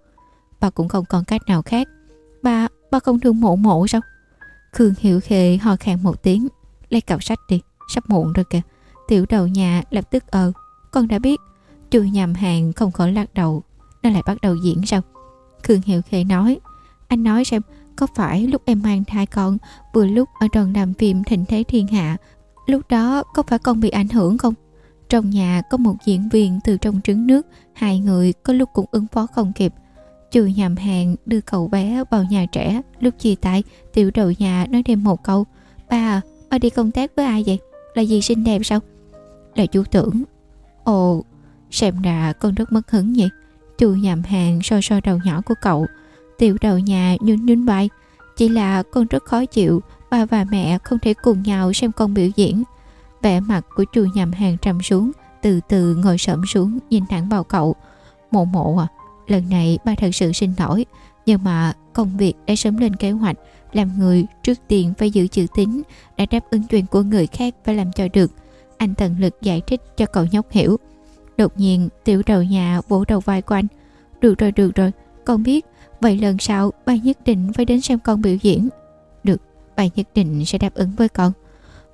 Bà cũng không còn cách nào khác. Bà, bà không thương mộ mộ sao? Khương Hiểu Khê ho khan một tiếng. Lấy cặp sách đi, sắp muộn rồi kìa. Tiểu đầu nhà lập tức ờ. Con đã biết Chu nhầm hàng không khỏi lắc đầu. Nó lại bắt đầu diễn sao? Khương Hiệu Khê nói Anh nói xem có phải lúc em mang thai con Vừa lúc ở đoàn làm phim Thịnh Thế Thiên Hạ Lúc đó có phải con bị ảnh hưởng không? Trong nhà có một diễn viên từ trong trứng nước Hai người có lúc cũng ứng phó không kịp. Trừ nhầm hàng đưa cậu bé vào nhà trẻ. Lúc chia tay Tiểu đầu nhà nói thêm một câu. Ba à, ba đi công tác với ai vậy? Là gì xinh đẹp sao? Là chú tưởng. Ồ xem ra con rất mất hứng nhỉ. Chu nhầm hàng so so đầu nhỏ của cậu Tiểu đầu nhà nhún nhún vai. Chỉ là con rất khó chịu Ba và mẹ không thể cùng nhau xem con biểu diễn. Vẻ mặt của chu nhầm hàng trầm xuống Từ từ ngồi sẫm xuống Nhìn thẳng vào cậu. Mộ mộ à Lần này ba thật sự xin lỗi, Nhưng mà công việc đã sớm lên kế hoạch, Làm người trước tiên phải giữ chữ tín Đã đáp ứng chuyện của người khác phải làm cho được. Anh tận lực giải thích cho cậu nhóc hiểu. Đột nhiên, tiểu đầu nhà vỗ đầu vai của anh. Được rồi được rồi, Con biết. Vậy lần sau, ba nhất định phải đến xem con biểu diễn. Được, Ba nhất định sẽ đáp ứng với con.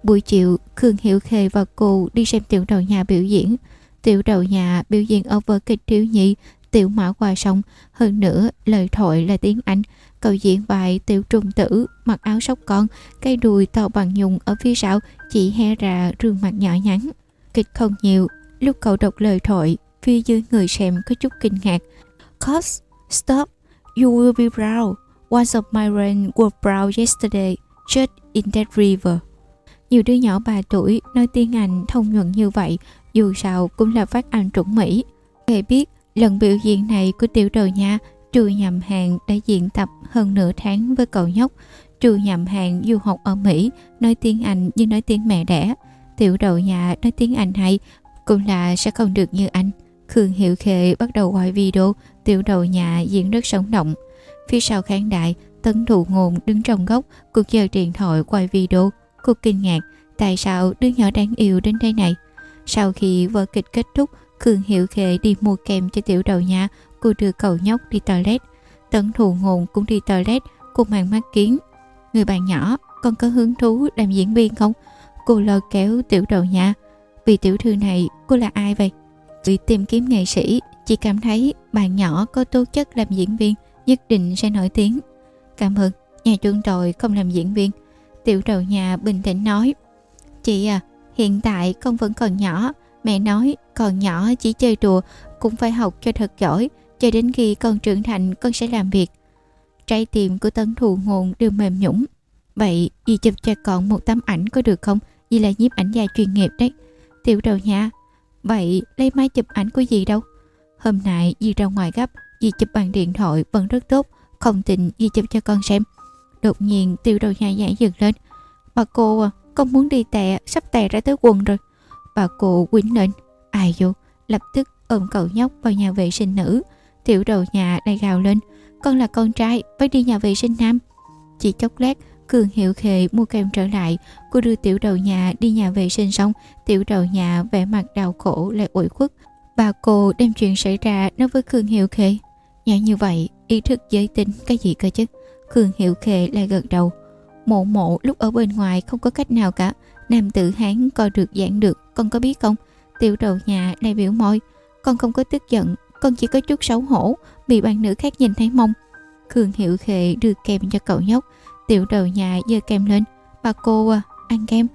Buổi chiều, Khương Hiểu Khê và cô đi xem tiểu đầu nhà biểu diễn. Tiểu đầu nhà biểu diễn ở vở kịch thiếu nhi Tiểu mã qua sông Hơn nữa lời thoại là tiếng Anh Cậu diễn bài tiểu trùng tử Mặc áo sóc con Cây đùi to bằng nhung ở phía sau Chỉ he ra rương mặt nhỏ nhắn Kịch không nhiều Lúc cậu đọc lời thoại, phía dưới người xem có chút kinh ngạc. Cos, stop, you will be proud. One of my rain were proud yesterday, just in that river. Nhiều đứa nhỏ 3 tuổi nói tiếng Anh thông nhuận như vậy, dù sao cũng là phát âm chuẩn Mỹ. Nghe biết, lần biểu diễn này của tiểu đầu nha, Trừ nhầm hàng đã diễn tập hơn nửa tháng với cậu nhóc. Trừ nhầm hàng du học ở Mỹ, nói tiếng Anh như nói tiếng mẹ đẻ. Tiểu đầu nhà nói tiếng Anh hay, cũng là sẽ không được như anh Khương Hiệu Khệ bắt đầu quay video Tiểu đầu nhà diễn rất sống động Phía sau khán đại Tấn thụ ngôn đứng trong góc Cuộc giờ điện thoại quay video Cô kinh ngạc Tại sao đứa nhỏ đáng yêu đến đây này Sau khi vở kịch kết thúc Khương Hiệu Khệ đi mua kem cho tiểu đầu nhà cô đưa cậu nhóc đi toilet. Tấn thù ngôn cũng đi toilet, cô mang mắt kiến. Người bạn nhỏ, con có hứng thú làm diễn viên không? Cô lôi kéo tiểu đầu nhà. Vì tiểu thư này, cô là ai vậy? Chị tìm kiếm nghệ sĩ, chị cảm thấy bạn nhỏ có tố chất làm diễn viên, nhất định sẽ nổi tiếng. Cảm ơn, nhà chúng tôi không làm diễn viên. Tiểu đầu nhà bình tĩnh nói. Chị à, hiện tại con vẫn còn nhỏ. Mẹ nói còn nhỏ chỉ chơi đùa, cũng phải học cho thật giỏi. Cho đến khi con trưởng thành con sẽ làm việc. Trái tim của Tân thù ngôn đều mềm nhũng. Vậy dì chụp cho con một tấm ảnh có được không? Dì là nhiếp ảnh gia chuyên nghiệp đấy. Tiểu đầu nhà. Vậy lấy máy chụp ảnh của dì đâu? Hôm nay dì ra ngoài gấp, dì chụp bằng điện thoại vẫn rất tốt. Không tin dì chụp cho con xem. Đột nhiên tiểu đầu nhà nhảy dừng lên. Bà cô à, con muốn đi tè, sắp tè ra tới quần rồi. Bà cô quýnh lên. Ai vô, lập tức ôm cậu nhóc vào nhà vệ sinh nữ. Tiểu đầu nhà lại gào lên. Con là con trai, phải đi nhà vệ sinh nam. Chỉ chốc lát, Cường Hiệu Khệ mua kem trở lại. Cô đưa tiểu đầu nhà đi nhà vệ sinh xong. Tiểu đầu nhà vẻ mặt đau khổ lại ủi khuất. Bà cô đem chuyện xảy ra nói với Cường Hiệu Khệ. Nhỏ như vậy, ý thức giới tính cái gì cơ chứ? Cường Hiệu Khệ lại gật đầu. Mộ mộ lúc ở bên ngoài không có cách nào cả. Nam tử Hán coi được giảng được, con có biết không? Tiểu đầu nhà đầy biểu môi. Con không có tức giận, con chỉ có chút xấu hổ, bị bạn nữ khác nhìn thấy mông. Khương Hiệu Khệ đưa kem cho cậu nhóc. Tiểu đầu nhà giơ kem lên. Bà cô à, ăn kem.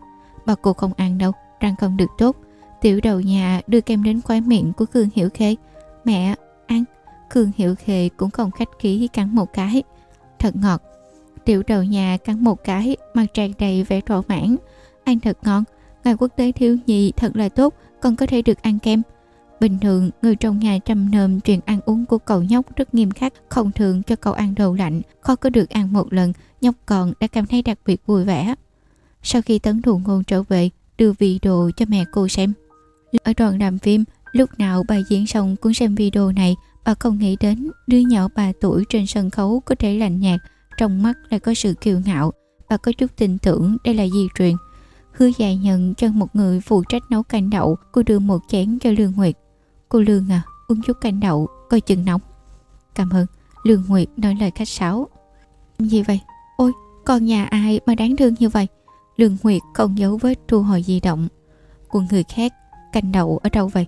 Bà cô không ăn đâu, răng không được tốt. Tiểu đầu nhà đưa kem đến khóe miệng của Khương Hiểu Khê. Mẹ, ăn. Khương Hiểu Khê cũng không khách khí cắn một cái. Thật ngọt. Tiểu đầu nhà cắn một cái, mặt tràn đầy vẻ thỏa mãn. Ăn thật ngon. Ngày quốc tế thiếu nhi thật là tốt, còn có thể được ăn kem. Bình thường, người trong nhà trầm nơm chuyện ăn uống của cậu nhóc rất nghiêm khắc, không thường cho cậu ăn đồ lạnh, khó có được ăn một lần, nhóc còn đã cảm thấy đặc biệt vui vẻ. Sau khi tấn thủ ngôn trở về, đưa video cho mẹ cô xem. Ở đoàn làm phim, lúc nào bà diễn xong cũng xem video này, bà không nghĩ đến đứa nhỏ 3 tuổi trên sân khấu có thể lạnh nhạt, trong mắt lại có sự kiêu ngạo. Bà có chút tin tưởng đây là di truyền. Hứa dài nhận cho một người phụ trách nấu canh đậu, cô đưa một chén cho Lương Nguyệt. Cô Lương à, uống chút canh đậu, coi chừng nóng. Cảm ơn, Lương Nguyệt nói lời khách sáo. Gì vậy? Ôi, con nhà ai mà đáng thương như vậy? Lương Nguyệt không giấu vết thu hồi di động. Của người khác, canh đậu ở đâu vậy?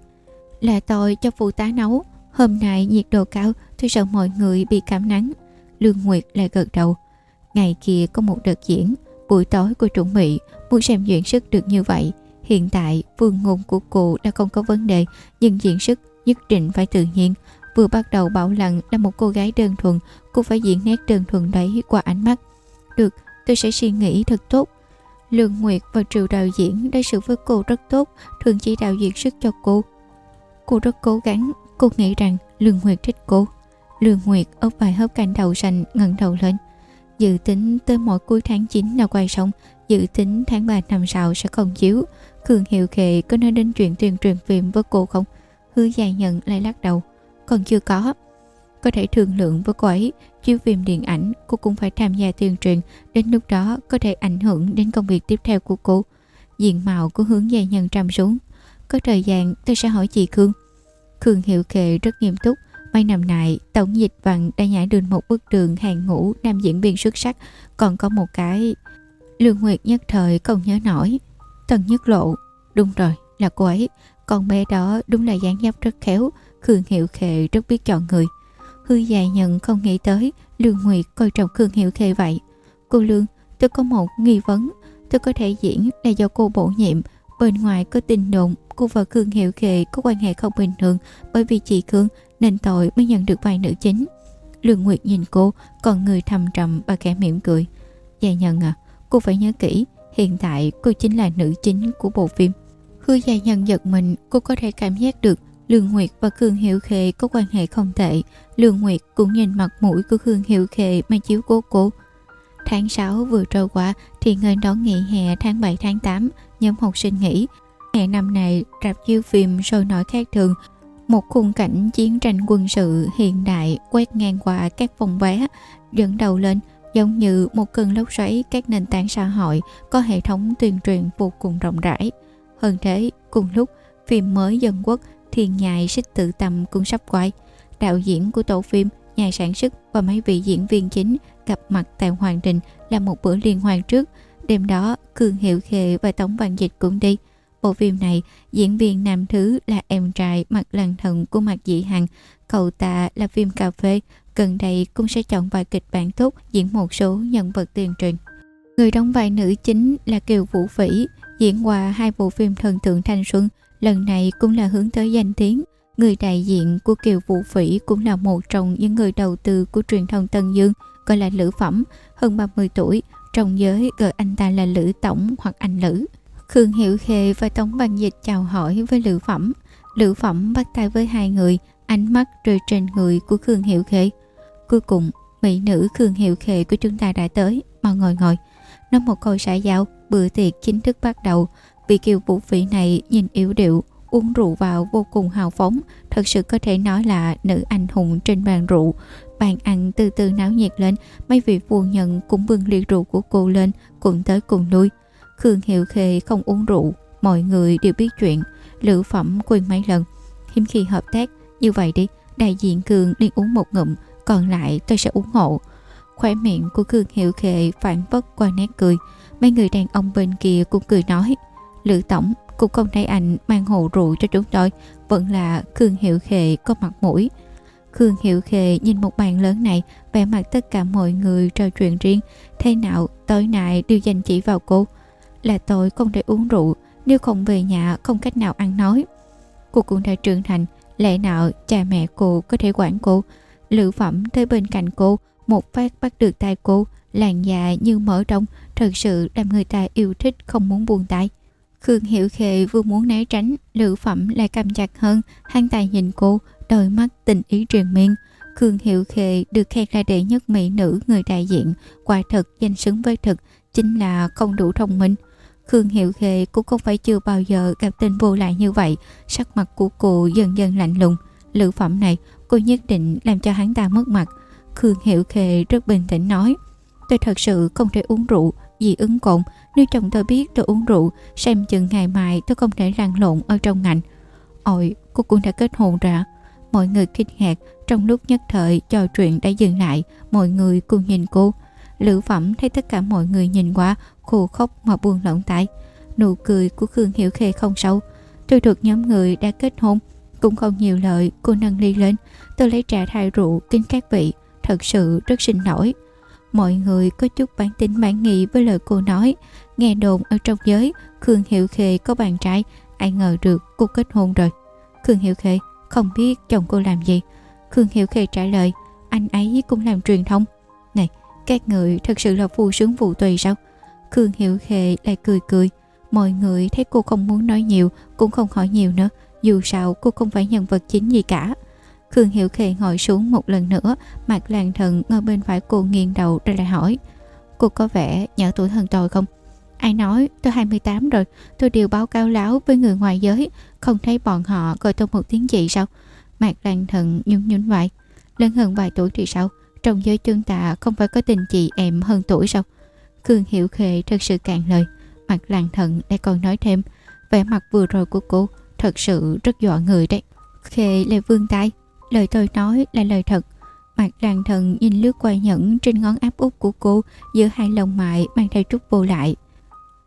Là tôi cho phụ tá nấu. Hôm nay nhiệt độ cao, tôi sợ mọi người bị cảm nắng. Lương Nguyệt lại gật đầu. Ngày kia có một đợt diễn, buổi tối cô chuẩn bị, muốn xem diễn sức được như vậy Hiện tại vườn ngôn của cô đã không có vấn đề Nhưng diễn sức nhất định phải tự nhiên. Vừa bắt đầu Bảo Lặng là một cô gái đơn thuần Cô phải diễn nét đơn thuần đấy qua ánh mắt. Được, tôi sẽ suy nghĩ thật tốt. Lương Nguyệt và Triệu đạo diễn đối xử với cô rất tốt Thường chỉ đạo diễn sức cho cô. Cô rất cố gắng Cô nghĩ rằng Lương Nguyệt thích cô. Lương Nguyệt ốp vài hớp canh đầu xanh ngẩng đầu lên. Dự tính tới mỗi cuối tháng 9 là quay xong Dự tính tháng 3 năm sau sẽ không chiếu Cường Hiệu Khệ có nói đến chuyện tuyên truyền phim với cô không? Hứa dài nhận lại lắc đầu. Còn chưa có. Có thể thương lượng với cô ấy, chiếu phim điện ảnh cô cũng phải tham gia tuyên truyền, đến lúc đó có thể ảnh hưởng đến công việc tiếp theo của cô. Diện mạo của hướng dài nhân trầm xuống. Có thời gian tôi sẽ hỏi chị Khương. Khương Hiệu Khệ rất nghiêm túc. Mấy năm nay, Tổng Dịch Văn đã nhảy đường một bức tường hàng ngũ nam diễn viên xuất sắc, còn có một cái... Lương Nguyệt nhất thời không nhớ nổi. Tần Nhất Lộ, đúng rồi, là cô ấy. Con bé đó đúng là dáng dấp rất khéo, Khương Hiệu Khệ rất biết chọn người. Hư dài nhận không nghĩ tới, Lương Nguyệt coi trọng Khương Hiệu Khệ vậy. Cô Lương, tôi có một nghi vấn, tôi có thể diễn là do cô bổ nhiệm. Bên ngoài có tin đồn cô và Khương Hiệu Khệ có quan hệ không bình thường bởi vì chị Khương nên tội mới nhận được vai nữ chính. Lương Nguyệt nhìn cô, còn người thầm trầm và kẻ mỉm cười. Dài nhận à, cô phải nhớ kỹ, Hiện tại cô chính là nữ chính của bộ phim. Hứa dài nhân giật mình, cô có thể cảm giác được Lương Nguyệt và Khương hiệu Khê có quan hệ không tệ. Lương Nguyệt cũng nhìn mặt mũi của Khương hiệu Khê mà chiếu cố cô. Tháng 6 vừa trôi qua thì người đón nghỉ hè tháng 7 tháng 8, nhóm học sinh nghỉ. Hè năm này, rạp chiếu phim sôi nổi khác thường. Một khung cảnh chiến tranh quân sự hiện đại quét ngang qua các phòng vé, dẫn đầu lên giống như một cơn lốc xoáy các nền tảng xã hội có hệ thống tuyên truyền vô cùng rộng rãi. Hơn thế, cùng lúc phim mới dân quốc Thiên nhại xích tự tâm cũng sắp quay. đạo diễn của tổ phim, nhà sản xuất và mấy vị diễn viên chính gặp mặt tại Hoàng Đình là một bữa liên hoan trước. Đêm đó, Cường Hiệu Khệ và Tống Văn Dịch cũng đi. Bộ phim này, diễn viên nam thứ là em trai mặt làn thần của Mạc dị Hằng, cậu ta là phim cà phê, gần đây cũng sẽ chọn vài kịch bản tốt diễn một số nhân vật tiền truyền. Người đóng vai nữ chính là Kiều Vũ Phỉ, diễn qua hai bộ phim thần tượng thanh xuân, lần này cũng là hướng tới danh tiếng. Người đại diện của Kiều Vũ Phỉ cũng là một trong những người đầu tư của truyền thông Tân Dương, gọi là Lữ Phẩm, hơn 30 tuổi, trong giới gọi anh ta là Lữ Tổng hoặc anh Lữ. Khương hiệu Khê và Tống Văn Dịch chào hỏi với Lữ Phẩm. Lữ Phẩm bắt tay với hai người, ánh mắt rơi trên người của Khương hiệu Khê. Cuối cùng, mỹ nữ Khương hiệu Khê của chúng ta đã tới, mà ngồi ngồi. Nói một câu xã giao, bữa tiệc chính thức bắt đầu. Vị kiều vũ vị này nhìn yếu điệu, uống rượu vào vô cùng hào phóng, thật sự có thể nói là nữ anh hùng trên bàn rượu. Bàn ăn từ từ náo nhiệt lên, mấy vị phu nhân cũng bưng ly rượu của cô lên, cùng tới cùng lui. Khương Hiệu Khê không uống rượu, mọi người đều biết chuyện, lữ phẩm quên mấy lần. Hiếm khi hợp tác, như vậy đi, đại diện Cường đi uống một ngụm, còn lại tôi sẽ ủng hộ. Khóe miệng của Khương Hiệu Khệ phản vất qua nét cười, mấy người đàn ông bên kia cũng cười nói, Lữ Tổng cũng không thấy anh mang hồ rượu cho chúng tôi, vẫn là Khương Hiệu Khệ có mặt mũi. Khương Hiệu Khệ nhìn một bàn lớn này, vẻ mặt tất cả mọi người trò chuyện riêng, thế nào tối nay đều dành chỉ vào cô là tôi không thể uống rượu nếu không về nhà không cách nào ăn nói. Cô cũng đã trưởng thành, lẽ nào cha mẹ cô có thể quản cô. Lữ phẩm tới bên cạnh cô, một phát bắt được tay cô, làn da như mở đông, thật sự làm người ta yêu thích không muốn buông tay. Khương Hiểu khệ vừa muốn né tránh, lữ phẩm lại cầm chặt hơn, hắn tay nhìn cô, đôi mắt tình ý truyền miên. Khương hiệu khệ được khen là đệ nhất mỹ nữ người đại diện, quả thật danh xứng với thực, chính là không đủ thông minh. Khương Hiệu khệ cũng không phải chưa bao giờ gặp tình vô lại như vậy, sắc mặt của cô dần dần lạnh lùng. Lữ phẩm này, cô nhất định làm cho hắn ta mất mặt. Khương Hiểu Khê rất bình tĩnh nói, tôi thật sự không thể uống rượu, vì ứng cộn. Nếu chồng tôi biết tôi uống rượu, xem chừng ngày mai tôi không thể lăn lộn ở trong ngành. Ôi, cô cũng đã kết hôn ra. Mọi người kinh ngạc, trong lúc nhất thời trò chuyện đã dừng lại, mọi người cùng nhìn cô. Lữ phẩm thấy tất cả mọi người nhìn qua, cô khóc mà buông lỏng tay. Nụ cười của Khương Hiểu Khê không sâu. Tôi được nhóm người đã kết hôn, cũng không nhiều lợi, cô nâng ly lên. Tôi lấy trà thay rượu kính các vị, thật sự rất xin lỗi. Mọi người có chút bản tính bản nghị với lời cô nói. Nghe đồn ở trong giới, Khương hiệu Khê có bạn trai, ai ngờ được cô kết hôn rồi. Khương hiệu Khê không biết chồng cô làm gì. Khương hiệu Khê trả lời, anh ấy cũng làm truyền thông. Này, các người thật sự là phù sướng vụ tùy sao? Khương hiệu Khê lại cười cười. Mọi người thấy cô không muốn nói nhiều, cũng không hỏi nhiều nữa. Dù sao cô không phải nhân vật chính gì cả. Khương Hiểu Khê ngồi xuống một lần nữa, mặt làng thần ngồi bên phải cô nghiêng đầu rồi lại hỏi. Cô có vẻ nhỏ tuổi hơn tôi không? Ai nói tôi 28 rồi, tôi đều báo cáo láo với người ngoài giới, không thấy bọn họ gọi tôi một tiếng gì sao? Mạc làng thần nhún nhún vai. Lớn hơn vài tuổi thì sao? Trong giới chân tạ không phải có tình chị em hơn tuổi sao? Khương Hiểu Khê thật sự cạn lời. Mặt làng thần lại còn nói thêm. Vẻ mặt vừa rồi của cô thật sự rất dọa người đấy. Khê lại vương tay. Lời tôi nói là lời thật. Mặt làng thần nhìn lướt qua nhẫn trên ngón áp út của cô giữa hai lồng mại mang theo trúc vô lại.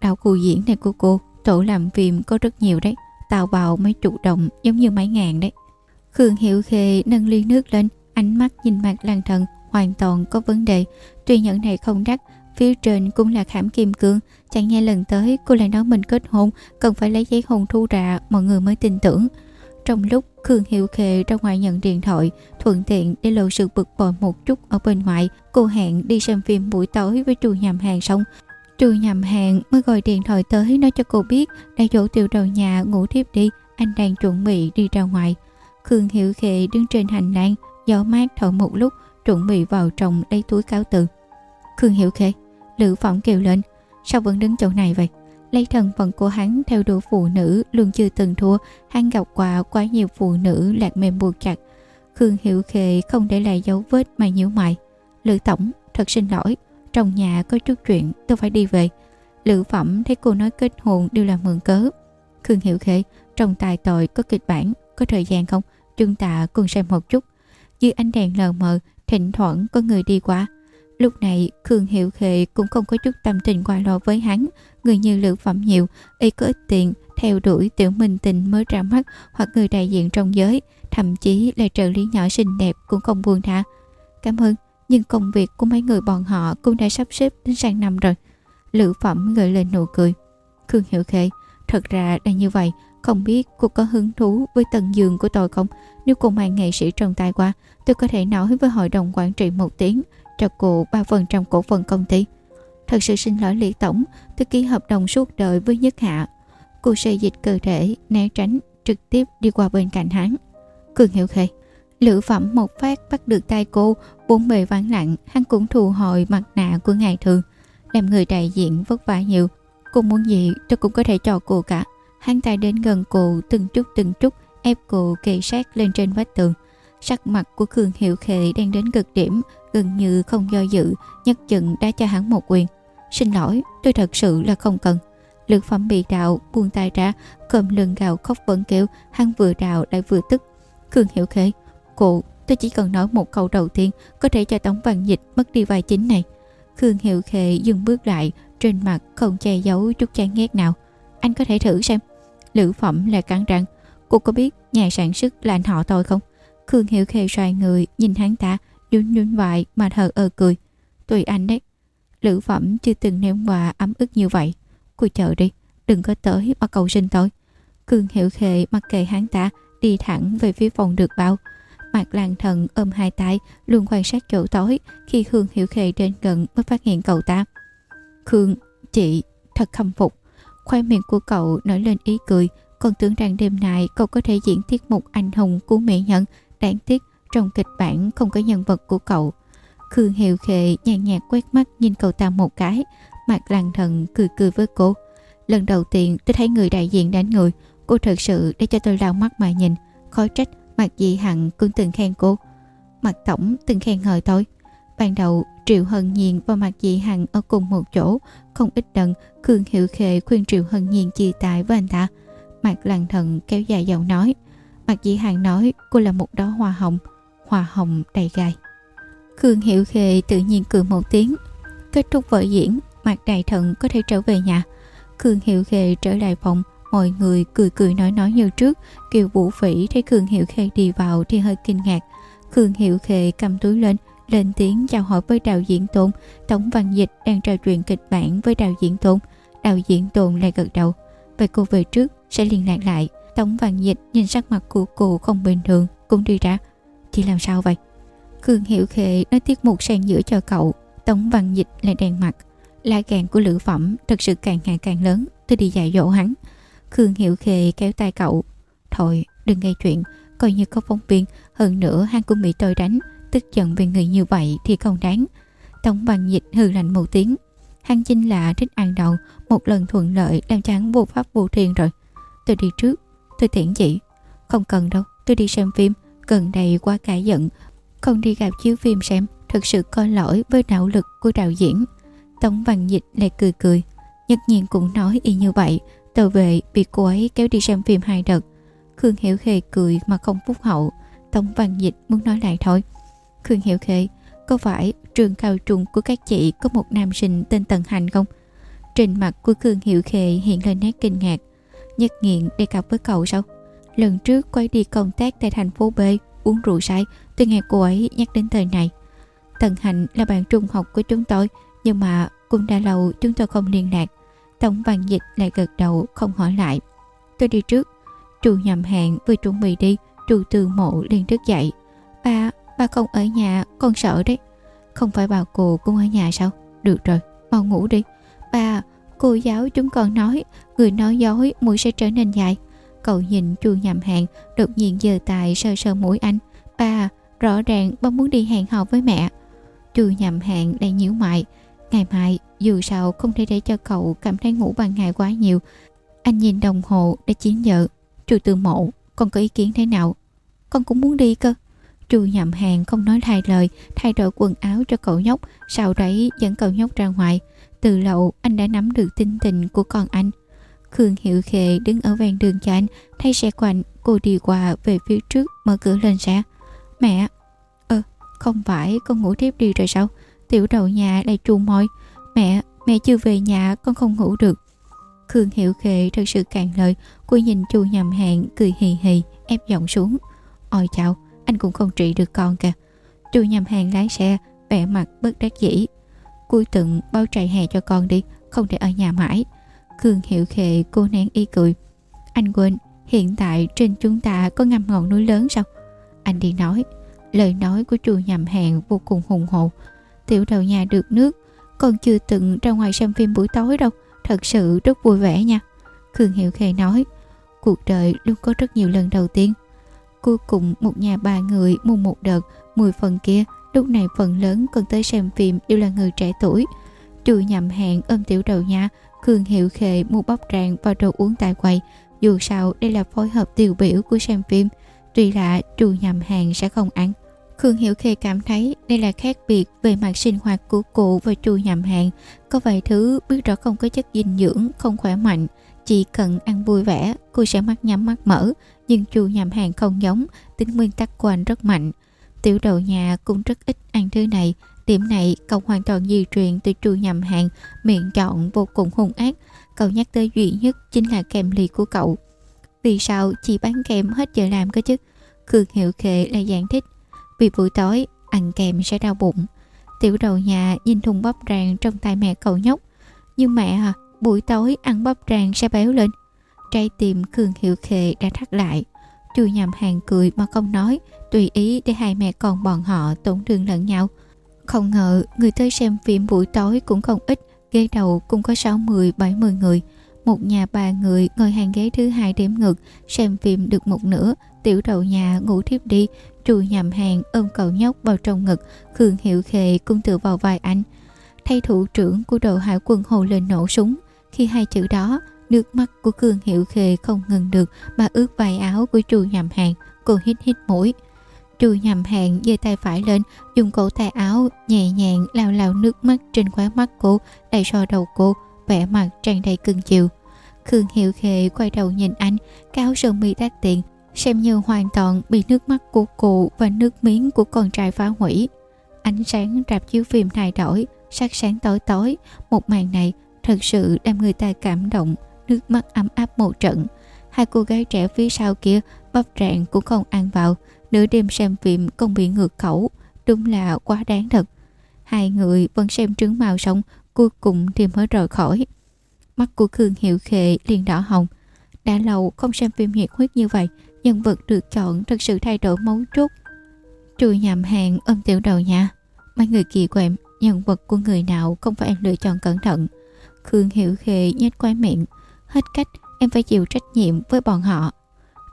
Đạo cụ diễn này của cô, tổ làm phim có rất nhiều đấy. Tào bào mấy chục đồng giống như mấy ngàn đấy. Khương hiệu Khê nâng ly nước lên, ánh mắt nhìn mặt làng thần hoàn toàn có vấn đề. Tuy nhẫn này không đắt, phía trên cũng là khảm kim cương. Chẳng nghe lần tới cô lại nói mình kết hôn, cần phải lấy giấy hôn thu ra, mọi người mới tin tưởng. Trong lúc Khương Hiệu Khê ra ngoài nhận điện thoại, thuận tiện để lộ sự bực bội một chút ở bên ngoài, cô hẹn đi xem phim buổi tối với trù nhầm hàng xong. Trù nhầm hàng mới gọi điện thoại tới nói cho cô biết đã dỗ tiểu đầu nhà ngủ thiếp đi, anh đang chuẩn bị đi ra ngoài. Khương Hiệu Khê đứng trên hành lang, gió mát thở một lúc, chuẩn bị vào trong lấy túi cáo từ. Khương Hiểu Khê, Lữ Phỏng kêu lên, sao vẫn đứng chỗ này vậy? Lấy thân phận của hắn theo đuổi phụ nữ luôn chưa từng thua, hắn gặp quả quá nhiều phụ nữ lạc mềm buộc chặt. Khương Hiểu Khê không để lại dấu vết mà nhíu mày. Lữ Tổng, thật xin lỗi, trong nhà có chút chuyện tôi phải đi về. Lữ Phẩm thấy cô nói kết hôn đều là mượn cớ. Khương Hiểu Khê, trong tài tội có kịch bản, có thời gian không? Chúng ta cùng xem một chút. dưới ánh đèn lờ mờ, thỉnh thoảng có người đi qua. Lúc này, Khương Hiệu Khệ cũng không có chút tâm tình qua lo với hắn. Người như Lữ Phẩm nhiều Y có ít tiền, theo đuổi tiểu minh tình mới ra mắt, Hoặc người đại diện trong giới. Thậm chí là trợ lý nhỏ xinh đẹp cũng không buông tha. Cảm ơn, Nhưng công việc của mấy người bọn họ cũng đã sắp xếp đến sang năm rồi. Lữ Phẩm gợi lên nụ cười. Khương Hiệu Khệ Thật ra là như vậy. Không biết cô có hứng thú với tầng giường của tôi không? Nếu cô mang nghệ sĩ trong tay qua, Tôi có thể nói với hội đồng quản trị một tiếng cho cụ 3% cổ phần công ty. Thật sự xin lỗi Lý Tổng, tôi ký hợp đồng suốt đời với Nhất Hạ. Cô xây dịch cơ thể, né tránh, trực tiếp đi qua bên cạnh hắn. Cường hiểu khê. Lữ phẩm một phát bắt được tay cô, bốn bề vắng lặng, hắn cũng thu hồi mặt nạ của ngày thường. Làm người đại diện vất vả nhiều. Cô muốn gì tôi cũng có thể cho cô cả. Hắn tay đến gần cô từng chút từng chút ép cô kề sát lên trên vách tường. Sắc mặt của cường Hiệu Khệ đang đến cực điểm, gần như không do dự, nhất chừng đã cho hắn một quyền. Xin lỗi, tôi thật sự là không cần. Lực phẩm bị đạo, buông tay ra, cầm lưng gào khóc vẫn kêu, hắn vừa đào lại vừa tức. Khương Hiểu Khê, cô, tôi chỉ cần nói một câu đầu tiên, có thể cho Tống Văn Dịch mất đi vai chính này. Khương Hiểu Khê dừng bước lại, trên mặt không che giấu chút chán ghét nào. Anh có thể thử xem. Lữ phẩm là cắn răng. Cô có biết nhà sản xuất là anh họ tôi không? Khương Hiểu Khê xoay người, nhìn hắn ta, nhún nhún vai mà thờ ơ cười. Tùy anh đấy. Lữ phẩm chưa từng ném quà ấm ức như vậy. Cô chờ đi, đừng có tới mà cầu xin tôi. Cương hiểu khệ mặc kệ hắn ta đi thẳng về phía phòng được bao. Mạc Lan Thần ôm hai tay luôn quan sát chỗ tối khi Khương Hiểu Khê đến gần mới phát hiện cậu ta. Khương, chị, thật khâm phục. Khoai miệng của cậu nổi lên ý cười còn tưởng rằng đêm nay cậu có thể diễn tiết mục anh hùng của mỹ nhân đáng tiếc trong kịch bản không có nhân vật của cậu. Khương Hiệu Khệ nhàn nhạt quét mắt nhìn cậu ta một cái, mặt lăng thần cười cười với cô. Lần đầu tiên tôi thấy người đại diện đánh người, cô thật sự để cho tôi lao mắt mà nhìn, khó trách mặt dị hằng cũng từng khen cô. Mặt tổng từng khen ngợi tôi. Ban đầu Triệu Hân Nhiên và Mạc Dị Hằng ở cùng một chỗ, không ít lần Khương Hiệu Khệ khuyên Triệu Hân Nhiên chia tay với anh ta. Mạc Lăng Thần kéo dài giọng nói. Mạc Dị Hằng nói cô là một đóa hoa hồng, hoa hồng đầy gai. Khương Hiệu Khê tự nhiên cười một tiếng. Kết thúc vở diễn, mặt Đại Thận có thể trở về nhà. Khương Hiệu Khê trở lại phòng, mọi người cười cười nói nói như trước. Kiều Vũ Phỉ thấy Khương Hiệu Khê đi vào thì hơi kinh ngạc. Khương Hiệu Khê cầm túi lên, lên tiếng chào hỏi với đạo diễn Tôn. Tống Văn Dịch đang trò chuyện kịch bản với đạo diễn Tôn. Đạo diễn Tôn lại gật đầu. Vậy cô về trước, sẽ liên lạc lại. Tống Văn Dịch nhìn sắc mặt của cô không bình thường, cũng đi ra. Chị làm sao vậy? Khương Hiểu Khệ nói tiết mục sang giữa cho cậu. Tống Văn Dịch lại đèn mặt. La gàn của lữ phẩm thật sự càng ngày càng lớn. Tôi đi dạy dỗ hắn. Khương Hiểu Khệ kéo tay cậu. Thôi, đừng gây chuyện. Coi như có phóng viên. Hơn nữa, hắn cũng bị tôi đánh. Tức giận về người như vậy thì không đáng. Tống Văn Dịch hư lạnh một tiếng. Hắn chính là thích ăn đầu. Một lần thuận lợi làm cho hắn vô pháp vô thiên rồi. Tôi đi trước. Tôi tiễn chị Không cần đâu. Tôi đi xem phim. Gần đây quá cãi giận. Không đi gặp chiếu phim xem. Thực sự có lỗi với nỗ lực của đạo diễn. Tống Văn Dịch lại cười cười. Nhất nhiên cũng nói y như vậy. Tôi vệ bị cô ấy kéo đi xem phim hai đợt. Khương Hiểu Khê cười mà không phúc hậu. Tống Văn Dịch muốn nói lại thôi. Khương Hiểu Khê, Có phải trường cao trung của các chị Có một nam sinh tên Tần Hành không? Trên mặt của Khương Hiểu Khê hiện lên nét kinh ngạc. Nhất nghiện đề cập với cậu sao? Lần trước quay đi công tác tại thành phố B Uống rượu say Tôi nghe cô ấy nhắc đến thời này. Tần Hạnh là bạn trung học của chúng tôi Nhưng mà cũng đã lâu chúng tôi không liên lạc. Tổng văn dịch lại gật đầu không hỏi lại. Tôi đi trước. Trù nhầm hẹn vừa chuẩn bị đi Trù từ mộ liền thức dậy. Ba, ba không ở nhà con sợ đấy. Không phải bà cô cũng ở nhà sao? Được rồi, mau ngủ đi. Ba, cô giáo chúng con nói Người nói dối mũi sẽ trở nên dài. Cậu nhìn chu nhầm hạng Đột nhiên giơ tài sơ sơ mũi anh. Ba, rõ ràng ba muốn đi hẹn hò với mẹ. Chu nhầm hạng đang nhíu mại Ngày mai dù sao không thể để cho cậu cảm thấy ngủ ban ngày quá nhiều. Anh nhìn đồng hồ đã 9 giờ Chu từ mộ Con có ý kiến thế nào? Con cũng muốn đi cơ. Chu nhầm hàng không nói hai lời Thay đổi quần áo cho cậu nhóc Sau đấy dẫn cậu nhóc ra ngoài. Từ lâu anh đã nắm được tin tình của con anh. Khương Hiệu Khệ đứng ở ven đường cho anh xe quạnh cô đi qua về phía trước mở cửa lên xe. Mẹ ơ, Không phải con ngủ tiếp đi rồi sao? Tiểu đầu nhà lại chu môi. Mẹ, mẹ chưa về nhà con không ngủ được. Khương Hiệu Khệ thật sự cạn lời Cô nhìn chu nhầm hàng cười hì hì Ép giọng xuống. Ôi chào, anh cũng không trị được con kìa. Chu nhầm hàng lái xe vẻ mặt bất đắc dĩ. Cuối tuần bao trại hè cho con đi Không thể ở nhà mãi. Khương Hiệu Khệ cô nén y cười. Anh quên, hiện tại trên chúng ta có ngầm ngọn núi lớn sao? Anh đi nói, Lời nói của chùa nhầm hẹn vô cùng hùng hồ Tiểu đầu nhà được nước, Còn chưa từng ra ngoài xem phim buổi tối đâu. Thật sự rất vui vẻ nha. Khương Hiệu Khệ nói, Cuộc đời luôn có rất nhiều lần đầu tiên. Cuối cùng một nhà ba người mua một đợt 10 phần kia, Lúc này phần lớn còn tới xem phim đều là người trẻ tuổi. Chu nhầm hẹn ôm tiểu đầu nhà Khương Hiệu Khê mua bắp rang và đồ uống tại quầy Dù sao đây là phối hợp tiêu biểu của xem phim Tuy là chu nhầm hàng sẽ không ăn Khương Hiểu Khê cảm thấy đây là khác biệt về mặt sinh hoạt của cụ và chu nhầm hàng. Có vài thứ biết rõ không có chất dinh dưỡng, không khỏe mạnh. Chỉ cần ăn vui vẻ, cô sẽ mắt nhắm mắt mở. Nhưng chu nhầm hàng không giống, tính nguyên tắc của anh rất mạnh. Tiểu đầu nhà cũng rất ít ăn thứ này. Điểm này cậu hoàn toàn di truyền từ chu nhầm hàng, miệng chọn vô cùng hung ác. Cậu nhắc tới duy nhất chính là kèm lì của cậu. Vì sao chỉ bán kèm hết giờ làm cơ chứ? Cường hiệu khệ là giải thích. Vì buổi tối ăn kèm sẽ đau bụng. Tiểu đầu nhà nhìn thùng bắp rang trong tay mẹ cậu nhóc. Nhưng mẹ à Buổi tối ăn bắp rang sẽ béo lên. Trái tim cường Hiệu Khệ đã thắt lại. Chu nhầm hàng cười mà không nói Tùy ý để hai mẹ con bọn họ tổn thương lẫn nhau. Không ngờ, người tới xem phim buổi tối cũng không ít, Ghế đầu cũng có 60-70 người. Một nhà ba người ngồi hàng ghế thứ hai đếm ngực Xem phim được một nửa. Tiểu đầu nhà ngủ thiếp đi, Trù nhầm hàng, ôm cậu nhóc vào trong ngực. Khương Hiệu Khệ cũng tựa vào vai anh. Thay thủ trưởng của đội hải quân hồ lên nổ súng. Khi hai chữ đó, Nước mắt của Khương Hiệu Khệ không ngừng được, Mà ướt vai áo của trù nhầm hàng. Cô hít hít mũi trùi nhầm hẹn giơ tay phải lên Dùng cổ tay áo nhẹ nhàng lao lao nước mắt trên khóe mắt cô Đầy so đầu cô vẻ mặt tràn đầy cưng chiều Khương Hiệu Khệ quay đầu nhìn anh cáo sơ mi đắt tiền xem như hoàn toàn bị nước mắt của cụ và nước miếng của con trai phá hủy. Ánh sáng rạp chiếu phim thay đổi, sắc sáng tối tối, một màn này thật sự đem người ta cảm động, nước mắt ấm áp một trận. Hai cô gái trẻ phía sau kia bắp rạng cũng không ăn vào, nửa đêm xem phim còn bị ngược khẩu, đúng là quá đáng thật. Hai người vẫn xem trứng màu xong, cuối cùng thì mới rời khỏi. Mắt của Khương Hiệu Khệ liền đỏ hồng. Đã lâu không xem phim nhiệt huyết như vậy, nhân vật được chọn thật sự thay đổi mấu chốt trùi nhầm hàng ôm tiểu đầu nha mấy người kỳ quẹm, nhân vật của người nào không phải em lựa chọn cẩn thận khương hiệu khệ nhếch quái miệng hết cách em phải chịu trách nhiệm với bọn họ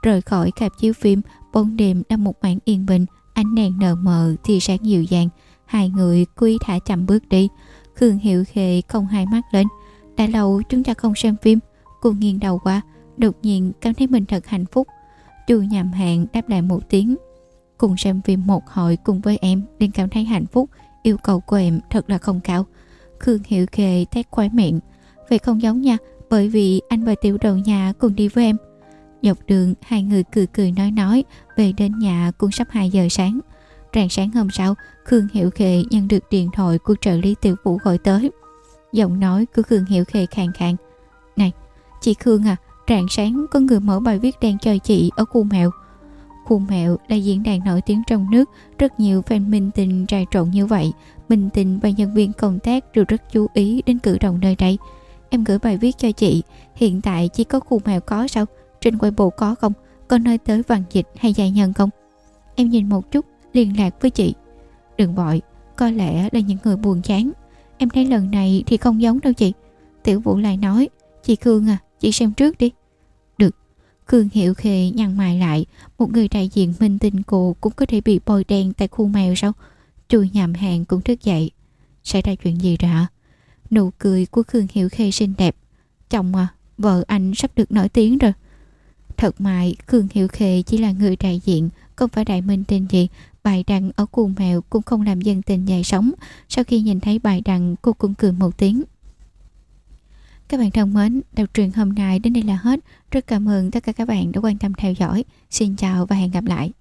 rời khỏi cạp chiếu phim bóng đêm là một mảng yên bình, ánh đèn nờ mờ thì sáng dịu dàng. Hai người quy thả chậm bước đi. Khương hiệu khê không hai mắt lên. Đã lâu chúng ta không xem phim. Cô nghiêng đầu qua, đột nhiên cảm thấy mình thật hạnh phúc. Chu nhầm hạng đáp lại một tiếng. Cùng xem phim một hội cùng với em Nên cảm thấy hạnh phúc. Yêu cầu của em thật là không cao. Khương Hiệu Khề thét khoái miệng. Vậy không giống nha, Bởi vì anh và tiểu đầu nhà cùng đi với em. Dọc đường hai người cười cười nói nói Về đến nhà cũng sắp 2 giờ sáng Rạng sáng hôm sau Khương Hiệu Khề nhận được điện thoại của trợ lý tiểu vũ gọi tới Giọng nói của Khương Hiệu Khề khàn khàn Này chị Khương à Rạng sáng có người mở bài viết đang cho chị ở khu mèo. Khu mèo là diễn đàn nổi tiếng trong nước, rất nhiều fan minh tình trà trộn như vậy. Minh tình và nhân viên công tác đều rất chú ý đến cử động nơi đây. Em gửi bài viết cho chị, hiện tại chỉ có khu mèo có sao? Trên bộ có không? Có nơi tới vàng dịch hay dài nhân không? Em nhìn một chút, liên lạc với chị. Đừng vội, có lẽ là những người buồn chán. Em thấy lần này thì không giống đâu chị. Tiểu vũ lại nói, chị Khương à, chị xem trước đi. Được. Khương Hiệu Khê nhăn mày lại. Một người đại diện minh tinh cô cũng có thể bị bôi đen tại khu mèo sao? Chui nhàm hàng cũng thức dậy. Xảy ra chuyện gì rồi hả? Nụ cười của Khương Hiệu Khê xinh đẹp. Chồng à, vợ anh sắp được nổi tiếng rồi. Thật mại, Khương Hiệu khệ chỉ là người đại diện, không phải đại minh tên gì. Bài đăng ở cuồng mèo cũng không làm dân tình dài sống. Sau khi nhìn thấy bài đăng, cô cũng cười một tiếng. Các bạn thân mến, đọc truyện hôm nay đến đây là hết. Rất cảm ơn tất cả các bạn đã quan tâm theo dõi. Xin chào và hẹn gặp lại.